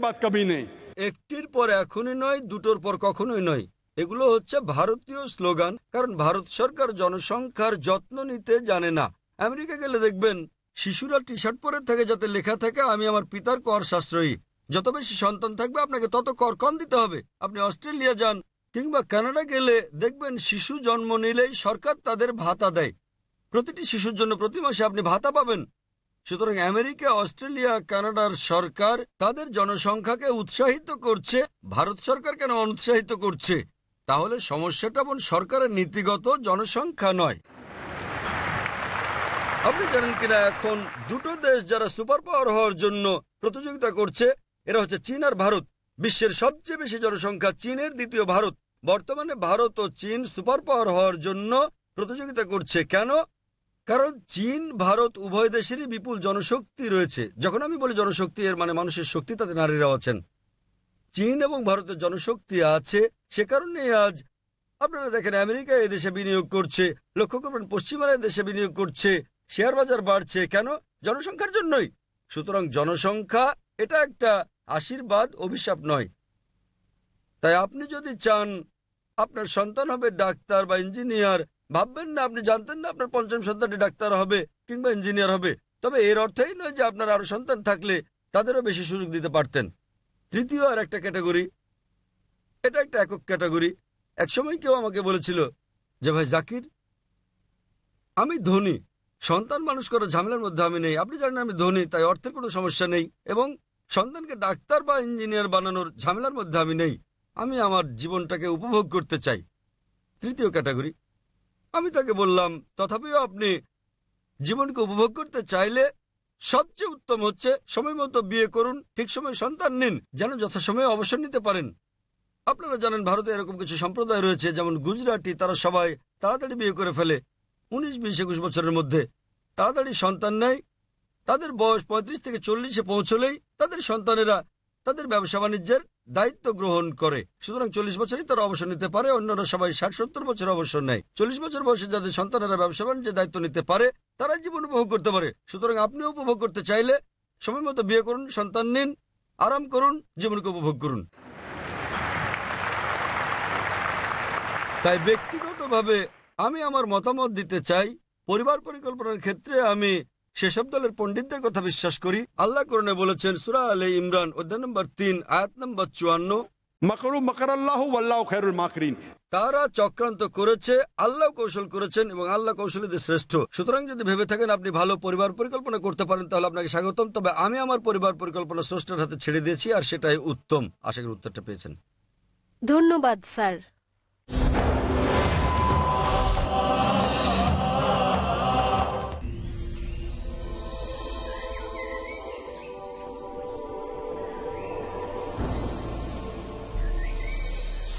বাদ কবি নেই। একটির পর এখনই নয় দুটোর পর কখনোই নয়। এগুলো হচ্ছে ভারতীয় স্লোগান কারণ ভারত সরকার জনসংখ্যার যত্ন নিতে জানে না। আমেরিকা গেলে দেখবেন শিশুরা টি শার্ট পরে থাকে যাতে লেখা থাকে আমি আমার পিতার কর সাশ্রয়ী যত বেশি সন্তান থাকবে, আপনাকে তত কর কম দিতে হবে। আপনি অস্ট্রেলিয়া যান, কিংবা কানাডা গেলে দেখবেন শিশু জন্ম নিলেই সরকার তাদের ভাতা দেয়। প্রতিটি শিশুর জন্য প্রতি মাসে আপনি ভাতা পাবেন। সুতরাং আমেরিকা, অস্ট্রেলিয়া, কানাডার সরকার তাদের জনসংখ্যাকে উৎসাহিত করছে, ভারত সরকার কেন অনুৎসাহিত করছে? তাহলে সমস্যাটা বোন সরকারের নীতিগত জনসংখ্যা নয়। আপনি জানেন কিনা, এখন দুটো দেশ যারা সুপার পাওয়ার হওয়ার জন্য প্রতিযোগিতা করছে এরা হচ্ছে চীন আর ভারত। বিশ্বের সবচেয়ে বেশি জনসংখ্যা চীনের দ্বিতীয় ভারত। বর্তমানে ভারত ও চীন সুপার পাওয়ার হওয়ার জন্য প্রতিযোগিতা করছে। কেন? কারণ চীন, ভারত উভয় দেশেরই বিপুল জনশক্তি রয়েছে। যখন আমি বলি জনশক্তি, এর মানে মানুষের শক্তি, তাতে নারীরাও আছেন। চীন এবং ভারতের জনশক্তি আছে সে কারণে আজ আপনারা দেখেন আমেরিকা দেশে বিনিয়োগ করছে, লক্ষ্য করবেন পশ্চিমারা দেশে বিনিয়োগ করছে, শেয়ার বাজার বাড়ছে। কেন? জনসংখ্যার জন্যই। সুতরাং জনসংখ্যা, এটা একটা আশীর্বাদ, অভিশাপ নয়। তাই আপনি যদি চান আপনার সন্তান হবে ডাক্তার বা ইঞ্জিনিয়ার, ভাববেন না আপনি জানতেন না আপনার পঞ্চম সন্তানটি ডাক্তার হবে কিংবা ইঞ্জিনিয়ার হবে। তবে এর অর্থই নয় যে আপনার আরও সন্তান থাকলে তাদেরও বেশি সুযোগ দিতে পারতেন। তৃতীয় আর একটা ক্যাটাগরি, এটা একটা একক ক্যাটাগরি। একসময় কেউ আমাকে বলেছিল যে, ভাই জাকির, আমি ধনী, সন্তান মানুষ করার ঝামেলার মধ্যে আমি নেই। আপনি জানেন আমি ধনী, তাই অর্থের কোনো সমস্যা নেই এবং সন্তানকে ডাক্তার বা ইঞ্জিনিয়ার বানানোর ঝামেলার মধ্যে আমি নেই। আমি আমার জীবনটাকে উপভোগ করতে চাই। তৃতীয় ক্যাটাগরি। আমি তাকে বললাম, তথাপিও আপনি জীবনকে উপভোগ করতে চাইলে সবচেয়ে উত্তম হচ্ছে সময় মতো বিয়ে করুন, ঠিক সময় সন্তান নিন, যেন যথাসময়ে অবসর নিতে পারেন। আপনারা জানেন ভারতে এরকম কিছু সম্প্রদায় রয়েছে, যেমন গুজরাটি, তারা সবাই তাড়াতাড়ি বিয়ে করে ফেলে। উনিশ, বিশ, একুশ বছরের মধ্যে তাড়াতাড়ি সন্তান নেয় তাদের বয়স পঁয়ত্রিশ থেকে চল্লিশে পৌঁছলেই তাদের সন্তানেরা তাদের ব্যবসা বাণিজ্যের দায়িত্ব গ্রহণ করে। সুতরাং চল্লিশ বছরই তারা অবসর নিতে পারে, অন্যরা সবাই ষাট সত্তর বছর অবসর নেয়। চল্লিশ বছর বয়সে যাদের সন্তানেরা ব্যবসা বাণিজ্যের দায়িত্ব নিতে পারে তারা জীবন উপভোগ করতে পারে। সুতরাং আপনিও উপভোগ করতে চাইলে সময় মতো বিয়ে করুন, সন্তান নিন, আরাম করুন, জীবনকে উপভোগ করুন। তাই ব্যক্তিগতভাবে আমি আমার মতামত দিতে চাই, পরিবার পরিকল্পনার ক্ষেত্রে আমি সেসব দলের পণ্ডিতদের কথা বিশ্বাস করি। আল্লাহ করণে বলেছেন সুরা আলে ইমরান অধ্যায় নম্বর তিন আয়াত নম্বর চুয়ান্ন। মকরু মকর আল্লাহ আল্লাহ মাকরিন। তারা চক্রান্ত করেছে আল্লাহ কৌশল করেছেন এবং আল্লাহ কৌশলীদের শ্রেষ্ঠ। সুতরাং যদি ভেবে থাকেন আপনি ভালো পরিবার পরিকল্পনা করতে পারেন তাহলে আপনাকে স্বাগতম। তবে আমি আমার পরিবার পরিকল্পনা স্রষ্টার হাতে ছেড়ে দিয়েছি আর সেটাই উত্তম। আশা করি উত্তরটা পেয়েছেন। ধন্যবাদ স্যার।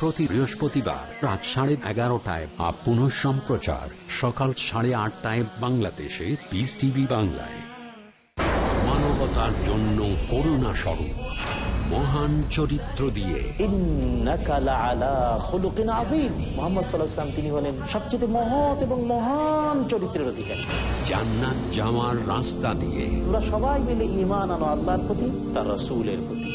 প্রতি বৃহস্পতিবার রাত সাড়ে এগারোটায় বা পুনঃ সম্প্রচার। সকাল সাড়ে আটটায় বাংলাদেশে পিস টিভি বাংলায়। মানবতার জন্য করুণা স্বরূপ। মহান চরিত্র দিয়ে। মোহাম্মদ তিনি হলেন সবচেয়ে মহৎ এবং মহান চরিত্রের অধিকারী। জান্নাত যাওয়ার রাস্তা দিয়ে। তোমরা সবাই মিলে ইমান আনো আল্লাহর প্রতি তার রসুলের প্রতি।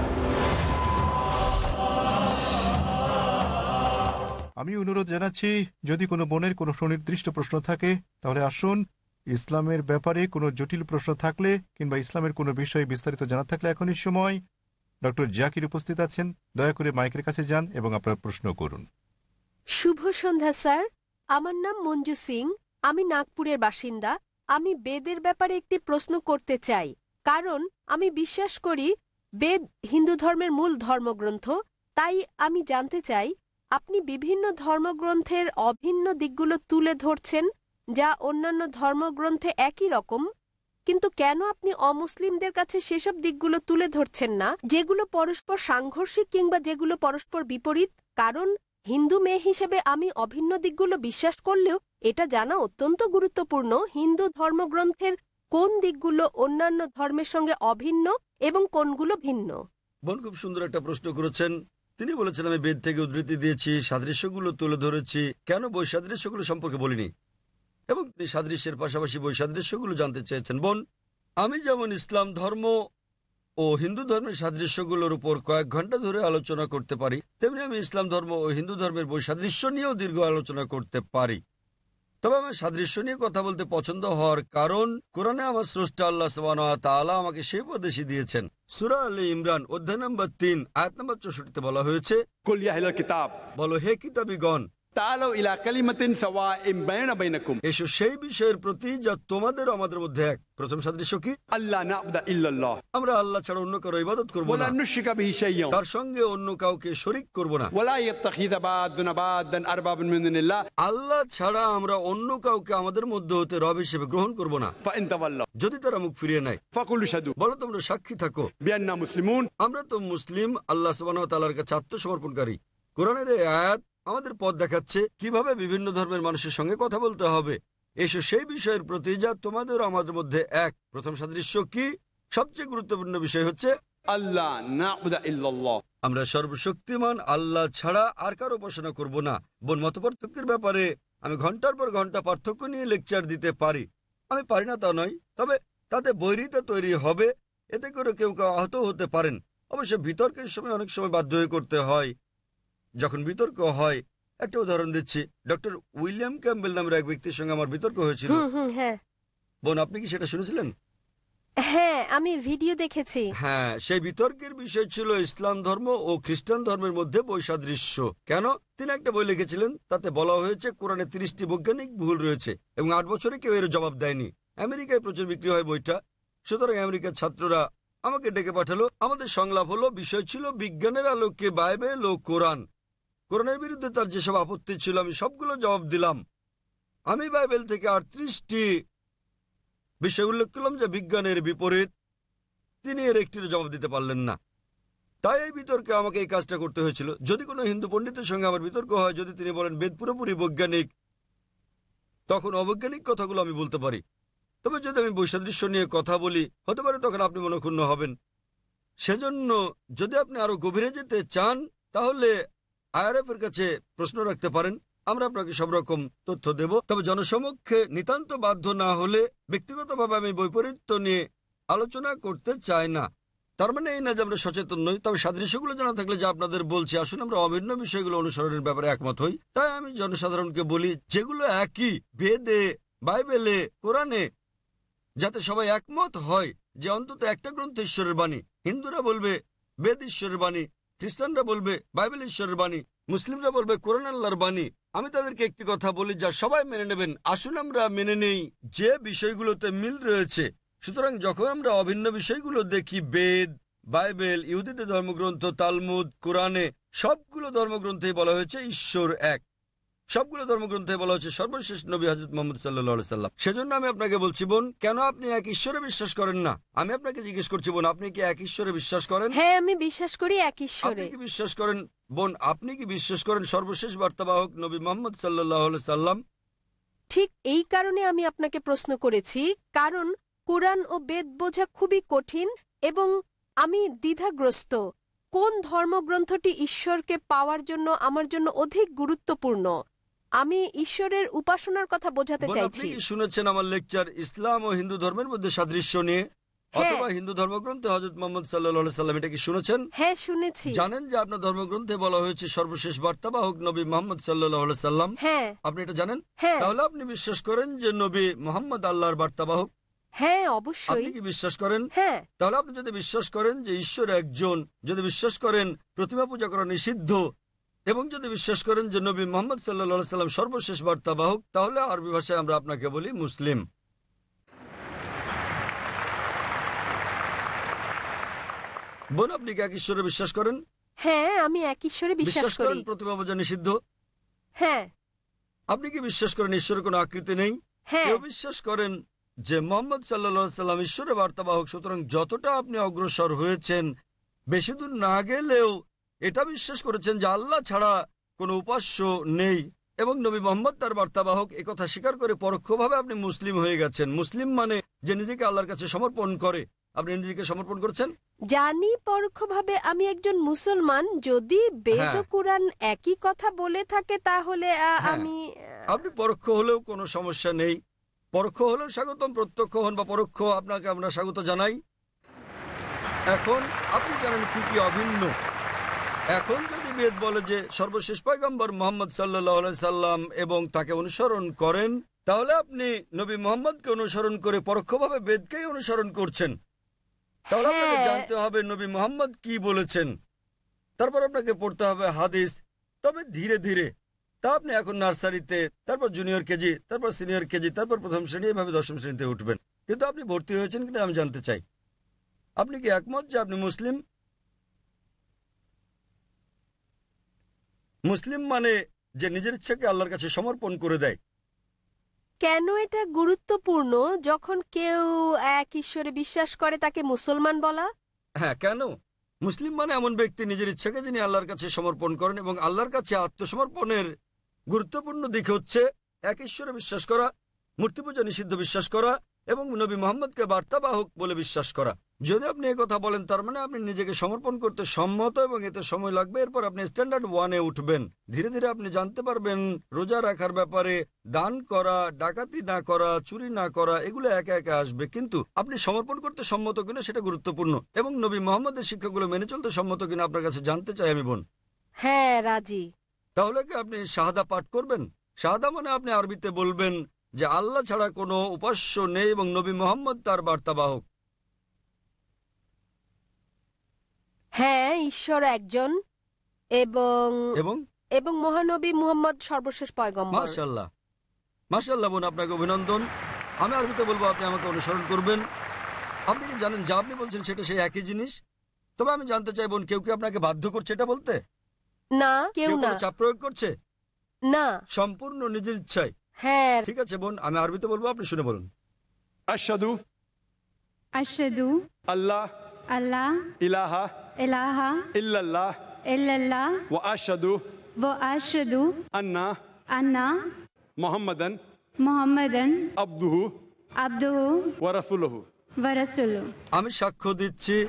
আমি অনুরোধ জানাচ্ছি, যদি কোনো বোনের কোনো সুনির্দিষ্ট প্রশ্ন থাকে, তাহলে আসুন। ইসলামের ব্যাপারে কোনো জটিল প্রশ্ন থাকলে কিংবা ইসলামের কোনো বিষয়ে বিস্তারিত জানা থাকলে এখনই সময়। ডক্টর জাকির উপস্থিত আছেন। দয়া করে মাইকের কাছে যান এবং আপনার প্রশ্ন করুন। শুভ সন্ধ্যা, স্যার। আমার নাম মঞ্জু সিং। আমি নাগপুরের বাসিন্দা। আমি বেদের ব্যাপারে একটি প্রশ্ন করতে চাই। কারণ আমি বিশ্বাস করি, বেদ হিন্দু ধর্মের মূল ধর্মগ্রন্থ, তাই আমি জানতে চাই আপনি বিভিন্ন ধর্মগ্রন্থের অভিন্ন দিকগুলো তুলে ধরছেন, যা অন্যান্য ধর্মগ্রন্থে একই রকম। কিন্তু কেন আপনি অমুসলিমদের কাছে সেসব দিকগুলো তুলে ধরছেন না, যেগুলো পরস্পর সাংঘর্ষিক কিংবা যেগুলো পরস্পর বিপরীত? কারণ, হিন্দু মেয়ে হিসেবে আমি অভিন্ন দিকগুলো বিশ্বাস করলেও এটা জানা অত্যন্ত গুরুত্বপূর্ণ, হিন্দু ধর্মগ্রন্থের কোন দিকগুলো অন্যান্য ধর্মের সঙ্গে অভিন্ন এবং কোনগুলো ভিন্ন। বোন, খুব সুন্দর একটা প্রশ্ন করেছেন। তিনি বলেছেন, আমি বেদ থেকে উদ্ধৃতি দিয়েছি, সাদৃশ্যগুলো তুলে ধরেছি। কেন বই সাদৃশ্যগুলো সম্পর্কে বলিনি? এবং তিনি সাদৃশ্যের পাশাপাশি বই সাদৃশ্যগুলো জানতে চেয়েছেন। বোন, আমি যেমন ইসলাম ধর্ম ও হিন্দু ধর্মের সাদৃশ্যগুলোর উপর কয়েক ঘণ্টা ধরে আলোচনা করতে পারি, তেমনি আমি ইসলাম ধর্ম ও হিন্দু ধর্মের বৈসাদৃশ্য নিয়েও দীর্ঘ আলোচনা করতে পারি। তবে আমার সাদৃশ্য নিয়ে কথা বলতে পছন্দ হওয়ার কারণ কোরআনে আমার স্রষ্টা আল্লাহ তাআলা আমাকে সেই উপদেশই দিয়েছেন। সুরা আলী ইমরান অধ্যায় নম্বর তিন আয়াত নম্বর চৌষট্টিতে বলা হয়েছে বলো হে কিতাবিগণ এসো সেই বিষয়ের প্রতি যা তোমাদের আমাদের মধ্যে এক। প্রথম সাদৃশ্য কি? আল্লাহ আমরা আল্লাহ ছাড়া অন্য কারও ইবাদত করব না। তার সঙ্গে অন্য কাউকে শরিক করব না। আল্লাহ ছাড়া আমরা অন্য কাউকে আমাদের মধ্যে হতে রব হিসেবে গ্রহণ করব না। যদি তারা মুখ ফিরিয়ে নেয়। বলো তোমরা সাক্ষী থাকো। আমরা তো মুসলিম আল্লাহ তাআলার কাছে আত্মসমর্পণকারী। কোরআনের এই আয়াত আমাদের পথ দেখাচ্ছে কীভাবে বিভিন্ন ধর্মের মানুষের সঙ্গে কথা বলতে হবে। এসো সেই বিষয়ের প্রতি যা তোমাদের আমাদের মধ্যে এক। প্রথম সাদৃশ্য কি? সবচেয়ে গুরুত্বপূর্ণ বিষয় হচ্ছে আল্লাহ আমরা সর্বশক্তিমান আল্লাহ ছাড়া আর কারও উপাসনা করব না। বোন মত পার্থক্যের ব্যাপারে আমি ঘণ্টার পর ঘণ্টা পার্থক্য নিয়ে লেকচার দিতে পারি। আমি পারি না তা নয় তবে তাতে বৈরিতা তৈরি হবে। এতে করে কেউ কেউ আহত হতে পারেন। অবশ্য বিতর্কের সময় অনেক সময় বাধ্য হয়ে করতে হয়। যখন বিতর্ক হয় একটা উদাহরণ দিচ্ছি। ডক্টর উইলিয়াম ক্যাম্বেল নামের এক ব্যক্তির সঙ্গে আমার বিতর্ক হয়েছিল। হ্যাঁ। বোন আপনি কি সেটা শুনেছিলেন? হ্যাঁ আমি ভিডিও দেখেছি। হ্যাঁ সেই বিতর্কের বিষয় ছিল ইসলাম ধর্ম ও খ্রিস্টান ধর্মের মধ্যে বৈসাদৃশ্য। কেন? তিনি একটা বই লিখেছিলেন তাতে বলা হয়েছে কোরআনে তিরিশটি বৈজ্ঞানিক ভুল রয়েছে এবং আট বছরে কেউ এর জবাব দেয়নি। আমেরিকায় প্রচুর বিক্রি হয় বইটা। সুতরাং আমেরিকার ছাত্ররা আমাকে ডেকে পাঠালো। আমাদের সংলাপ হলো বিষয় ছিল বিজ্ঞানের আলোকে বাইবেল ও কোরআন। কোরআনের বিরুদ্ধে তার যেসব আপত্তি ছিল, আমি সবগুলো জবাব দিলাম। আমি বাইবেল থেকে আটত্রিশটি বিষয় উল্লেখ করলাম যে বিজ্ঞানের বিপরীত। তিনি এর একটির জবাব দিতে পারলেন না। তাই এই বিতর্কে আমাকে এই কাজটা করতে হয়েছিল। যদি কোনো হিন্দু পণ্ডিতের সঙ্গে আমার বিতর্ক হয়, যদি তিনি বলেন বেদ পুরোপুরি বৈজ্ঞানিক, তখন অবৈজ্ঞানিক কথাগুলো আমি বলতে পারি। তবে যদি আমি বৈসাদৃশ্য নিয়ে কথা বলি, হতে পারে তখন আপনি মনক্ষুণ্ণ হবেন। সেজন্য যদি আপনি আরও গভীরে যেতে চান, তাহলে আইআরএফ এর কাছে প্রশ্ন রাখতে পারেন। আমরা আপনাকে সব রকম তথ্য দেব। তবে জনসমক্ষে নিতান্ত বাধ্য না হলে ব্যক্তিগতভাবে আমি বৈপরীত্য নিয়ে আলোচনা করতে চাই না। তার মানে এই না যে আমরা সচেতন নই, তবে সাদৃশ্যগুলো জানা থাকলে যে আপনাদের বলছি, আসুন আমরা অভিন্ন বিষয়গুলো অনুসরণের ব্যাপারে একমত হই। তাই আমি জনসাধারণকে বলি, যেগুলো একই বেদে, বাইবেলে, কোরআনে, যাতে সবাই একমত হয় যে অন্তত একটা গ্রন্থ ঈশ্বরের বাণী। হিন্দুরা বলবে, বেদ ঈশ্বরের বাণী খ্রিস্টানরা বলবে, বাইবেল ঈশ্বরের বাণী, মুসলিমরা বলবে, কোরআন আল্লাহর বাণী। আমি তাদেরকে একটি কথা বলি, যা সবাই মেনে নেবেন। আসুন আমরা মেনে নেই যে বিষয়গুলোতে মিল রয়েছে। সুতরাং যখন আমরা অভিন্ন বিষয়গুলো দেখি, বেদ, বাইবেল, ইহুদিদের ধর্মগ্রন্থ, তালমুদ, কোরআনে, সবগুলো ধর্মগ্রন্থে বলা হয়েছে, ঈশ্বর এক। সবগুলো ধর্মগ্রন্থে বলা হচ্ছে সর্বশেষ নবী হাজরত মোহাম্মদ সাল্লাহ সাল্লাম। সেজন্য আমি আপনাকে বলছি বোন কেন আপনি এক ঈশ্বরে বিশ্বাস করেন না? আমি আপনাকে জিজ্ঞেস করছি বোন আপনি কি এক ঈশ্বরে বিশ্বাস করেন? হ্যাঁ আমি বিশ্বাস করি এক ঈশ্বরে। আপনি কি বিশ্বাস করেন? বোন আপনি কি বিশ্বাস করেন? সর্বশেষ বার্তাবাহক নবী মোহাম্মদ সাল্লাহ সাল্লাম। ঠিক এই কারণে আমি আপনাকে প্রশ্ন করেছি কারণ কোরআন ও বেদ বোঝা খুবই কঠিন এবং আমি দ্বিধাগ্রস্ত। কোন ধর্মগ্রন্থটি ঈশ্বরকে পাওয়ার জন্য আমার জন্য অধিক গুরুত্বপূর্ণ? আমি ঈশ্বরের উপাসনার কথা বোঝাতে বোন, চাইছি। আপনি কি শুনেছেন আমার লেকচার ইসলাম ও হিন্দু ধর্মের মধ্যে সাদৃশ্য নিয়ে? হ্যাঁ। অথবা হিন্দু ধর্মগ্রন্থে হজরত মোহাম্মদ সাল্লাহ সাল্লাম এটা কি শুনেছেন? হ্যাঁ শুনেছি। জানেন যে আপনার ধর্মগ্রন্থে বলা হয়েছে সর্বশেষ বার্তাবাহক নবী মোহাম্মদ সাল্লাহ সাল্লাম। হ্যাঁ। আপনি এটা জানেন? হ্যাঁ। তাহলে আপনি বিশ্বাস করেন যে নবী মোহাম্মদ আল্লাহর বার্তাবাহক হ্যাঁ আপনি অবশ্যই কি বিশ্বাস করেন? হ্যাঁ। তাহলে আপনি যদি বিশ্বাস করেন যে ঈশ্বর একজন যদি বিশ্বাস করেন প্রতিমা পূজা করা নিষিদ্ধ এবং যদি বিশ্বাস করেন যে নবী মোহাম্মদ সাল্লা সাল্লাম সর্বশেষ বার্তাবাহক তাহলে আরবি ভাষায় আমরা আপনাকে বলি মুসলিম। বোন আপনি কি এক ঈশ্বরে বিশ্বাস করেন? হ্যাঁ আমি এক ঈশ্বরে বিশ্বাস বিশ্বাস করেন করি। প্রতিমা পূজা নিষিদ্ধ? হ্যাঁ। আপনি কি বিশ্বাস করেন ঈশ্বরের কোনো আকৃতি নেই? হ্যাঁ। কেউ বিশ্বাস করেন যে মোহাম্মদ সাল্লা সাল্লাম ঈশ্বরের বার্তাবাহক সুতরাং যতটা আপনি অগ্রসর হয়েছেন বেশি দূর না গেলেও এটা বিশ্বাস করেছেন যে আল্লাহ ছাড়া কোনো উপাস্য নেই। এবং নবী মোহাম্মদ তার বার্তাবাহক একথা স্বীকার করে পরোক্ষভাবে আপনি মুসলিম হয়ে গেছেন। মুসলিম মানে যে নিজেকে আল্লাহর কাছে সমর্পণ করে। আপনি নিজেকে সমর্পণ করেছেন? জানি পরোক্ষভাবে আমি একজন মুসলমান। যদি বেদ হ্যাঁ। কোরআন একই কথা বলে থাকে তাহলে হ্যাঁ। আমি আপনি পরোক্ষ হলেও কোনো সমস্যা নেই। পরোক্ষ হলেও স্বাগতম প্রত্যক্ষ হন বা পরোক্ষ আপনাকে আমরা স্বাগত জানাই। এখন আপনি জানেন কি কি অভিন্ন। এখন যদি বেদ বলে যে সর্বশেষ পয়গম্বর মোহাম্মদ সাল্লাহ সাল্লাম এবং তাকে অনুসরণ করেন তাহলে আপনি নবী মোহাম্মদকে অনুসরণ করে পরোক্ষভাবে বেদকেই অনুসরণ করছেন। তাহলে আপনাকে হ্যাঁ। জানতে হবে নবী মোহাম্মদ কি বলেছেন। তারপর আপনাকে পড়তে হবে হাদিস। তবে ধীরে ধীরে তা আপনি এখন নার্সারিতে তারপর জুনিয়র কেজি তারপর সিনিয়র কেজি তারপর প্রথম শ্রেণি এভাবে দশম শ্রেণীতে উঠবেন। কিন্তু আপনি ভর্তি হয়েছেন কিনা আমি জানতে চাই। আপনি কি একমত যে আপনি মুসলিম? মুসলিম মানে যে নিজের ইচ্ছাকে আল্লাহর কাছে সমর্পণ করে দেয়। কেন এটা গুরুত্বপূর্ণ যখন কেউ এক ঈশ্বরে বিশ্বাস করে তাকে মুসলমান বলা? হ্যাঁ কেন? মুসলিম মানে এমন ব্যক্তি নিজের ইচ্ছাকে যিনি আল্লাহর কাছে সমর্পণ করেন এবং আল্লাহর কাছে আত্মসমর্পণের গুরুত্বপূর্ণ দিক হচ্ছে এক ঈশ্বরে বিশ্বাস করা মূর্তি পূজা নিষিদ্ধ বিশ্বাস করা এবং নবী মোহাম্মদকে বার্তাবাহক বলে বিশ্বাস করা। যদি আপনি কথা বলেন তার মানে আপনি নিজেকে সমর্পণ করতে সম্মত এবং এতে সময় লাগবে। এরপর আপনি স্ট্যান্ডার্ড ওয়ানে উঠবেন। ধীরে ধীরে আপনি জানতে পারবেন রোজা রাখার ব্যাপারে দান করা ডাকাতি না করা চুরি না করা এগুলো একে একে আসবে। কিন্তু আপনি সমর্পণ করতে সম্মত কিনা সেটা গুরুত্বপূর্ণ এবং নবী মোহাম্মদের শিক্ষাগুলো মেনে চলতে সম্মত কিনা আপনার কাছে জানতে চাই আমি বোন। হ্যাঁ রাজি। তাহলে কি আপনি শাহাদা পাঠ করবেন? শাহাদা মানে আপনি আরবিতে বলবেন যে আল্লাহ ছাড়া কোনো উপাস্য নেই এবং নবী মোহাম্মদ তার বার্তাবাহক। হ্যাঁ ঈশ্বর একজন এবং এবং? এবং মহানবী মুহাম্মদ সর্বশেষ পয়গম্বর। মাশাআল্লাহ। মাশাআল্লাহ বোন আপনাকে অভিনন্দন। আমি আরবিতে বলব আপনি আমাকে অনুসরণ করবেন। আপনি কি জানেন যা আপনি বলছেন সেটা সেই একই জিনিস? তবে আমি জানতে চাই বোন কেউ কি আপনাকে বাধ্য করছে এটা বলতে? না কেউ না। চাপ প্রয়োগ করছে? না। সম্পূর্ণ নিজের ইচ্ছায়। হ্যাঁ। ঠিক আছে বোন আমি আরবিতে বলব আপনি শুনে বলুন। আশহাদু। আশহাদু। আল্লাহ। আল্লাহ। ইলাহা। ইলাহা। ইল্লাল্লাহ। ইল্লাল্লাহ। ওয়া আশহাদু। ওয়া আশহাদু। আন্না। আন্না। মুহাম্মাদান। মুহাম্মাদান। আবদুহু। আবদুহু। ওয়া রাসূলুহু। ওয়া রাসূলুহু। আমি সাক্ষ্য দিচ্ছি।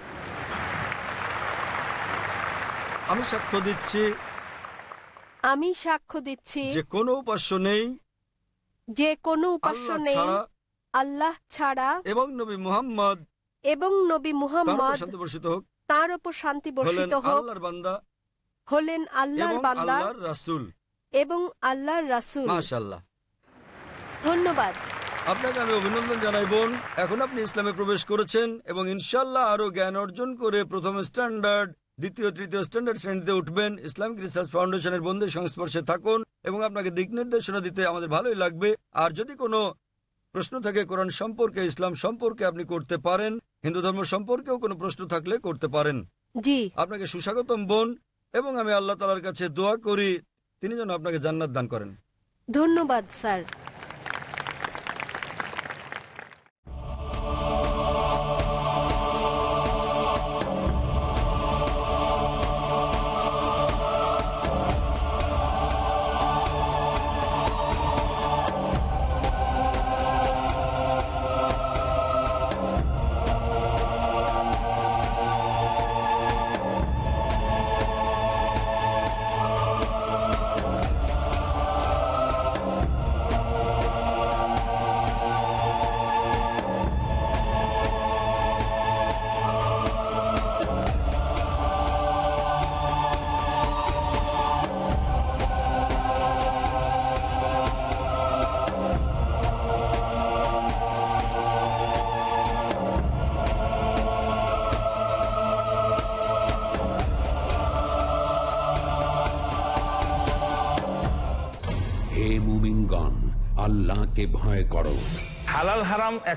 আমি সাক্ষ্য দিচ্ছি আমি সাক্ষ্য দিচ্ছি। যে কোনো উপাস্য নেই যে কোনো উপাস্য আল্লাহ নেই ছাড়া আল্লাহ ছাড়া এবং নবী মুহাম্মদ এবং নবী মুহাম্মদ শান্তি বর্ষিত হোক তার উপর শান্তি বর্ষিত হোক আল্লাহর বান্দা হলেন আল্লাহর বান্দা আল্লাহর রাসূল। এবং আল্লাহর রাসূল। মাশাআল্লাহ। ধন্যবাদ। আপনাকে আমি অভিনন্দন জানাই বোন। এখন আপনি ইসলামে প্রবেশ করেছেন এবং ইনশাল্লাহ আরও জ্ঞান অর্জন করে প্রথম স্ট্যান্ডার্ড দ্বিতীয় তৃতীয় স্ট্যান্ডার্ড শ্রেণীতে উঠবেন। ইসলামিক রিসার্চ ফাউন্ডেশনের বন্ধুর সংস্পর্শে থাকুন এবং আপনাকে দিক নির্দেশনা দিতে আমাদের ভালোই লাগবে। আর যদি কোনো প্রশ্ন থাকে কোরআন সম্পর্কে ইসলাম সম্পর্কে আপনি করতে পারেন। হিন্দু ধর্ম সম্পর্কেও কোনো প্রশ্ন থাকলে করতে পারেন। জি। আপনাকে সুস্বাগতম বোন এবং আমি আল্লাহ তালার কাছে দোয়া করি। তিনি যেন আপনাকে জান্নাত দান করেন। ধন্যবাদ স্যার।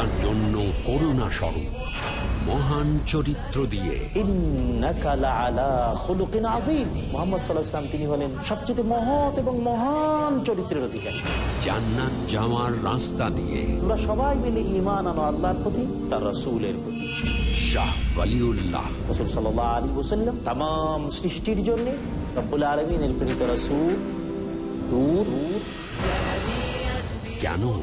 মানবতার জন্য করুণা স্বরূপ মহান চরিত্র দিয়ে। তিনি হলেন সবচেয়ে মহৎ এবং মহান চরিত্রের অধিকারী। জান্নাত যাওয়ার রাস্তা দিয়ে। তোমরা সবাই মিলে ইমান আনো আল্লাহর প্রতি তার রসুলের প্রতি। শাহ ওয়ালিউল্লাহ। রসুল সাল্লাহ আলী ওসাল্লাম তাম সৃষ্টির জন্য রব্বুল আলমিনের প্রেরিত রসুল। দূর। কেন?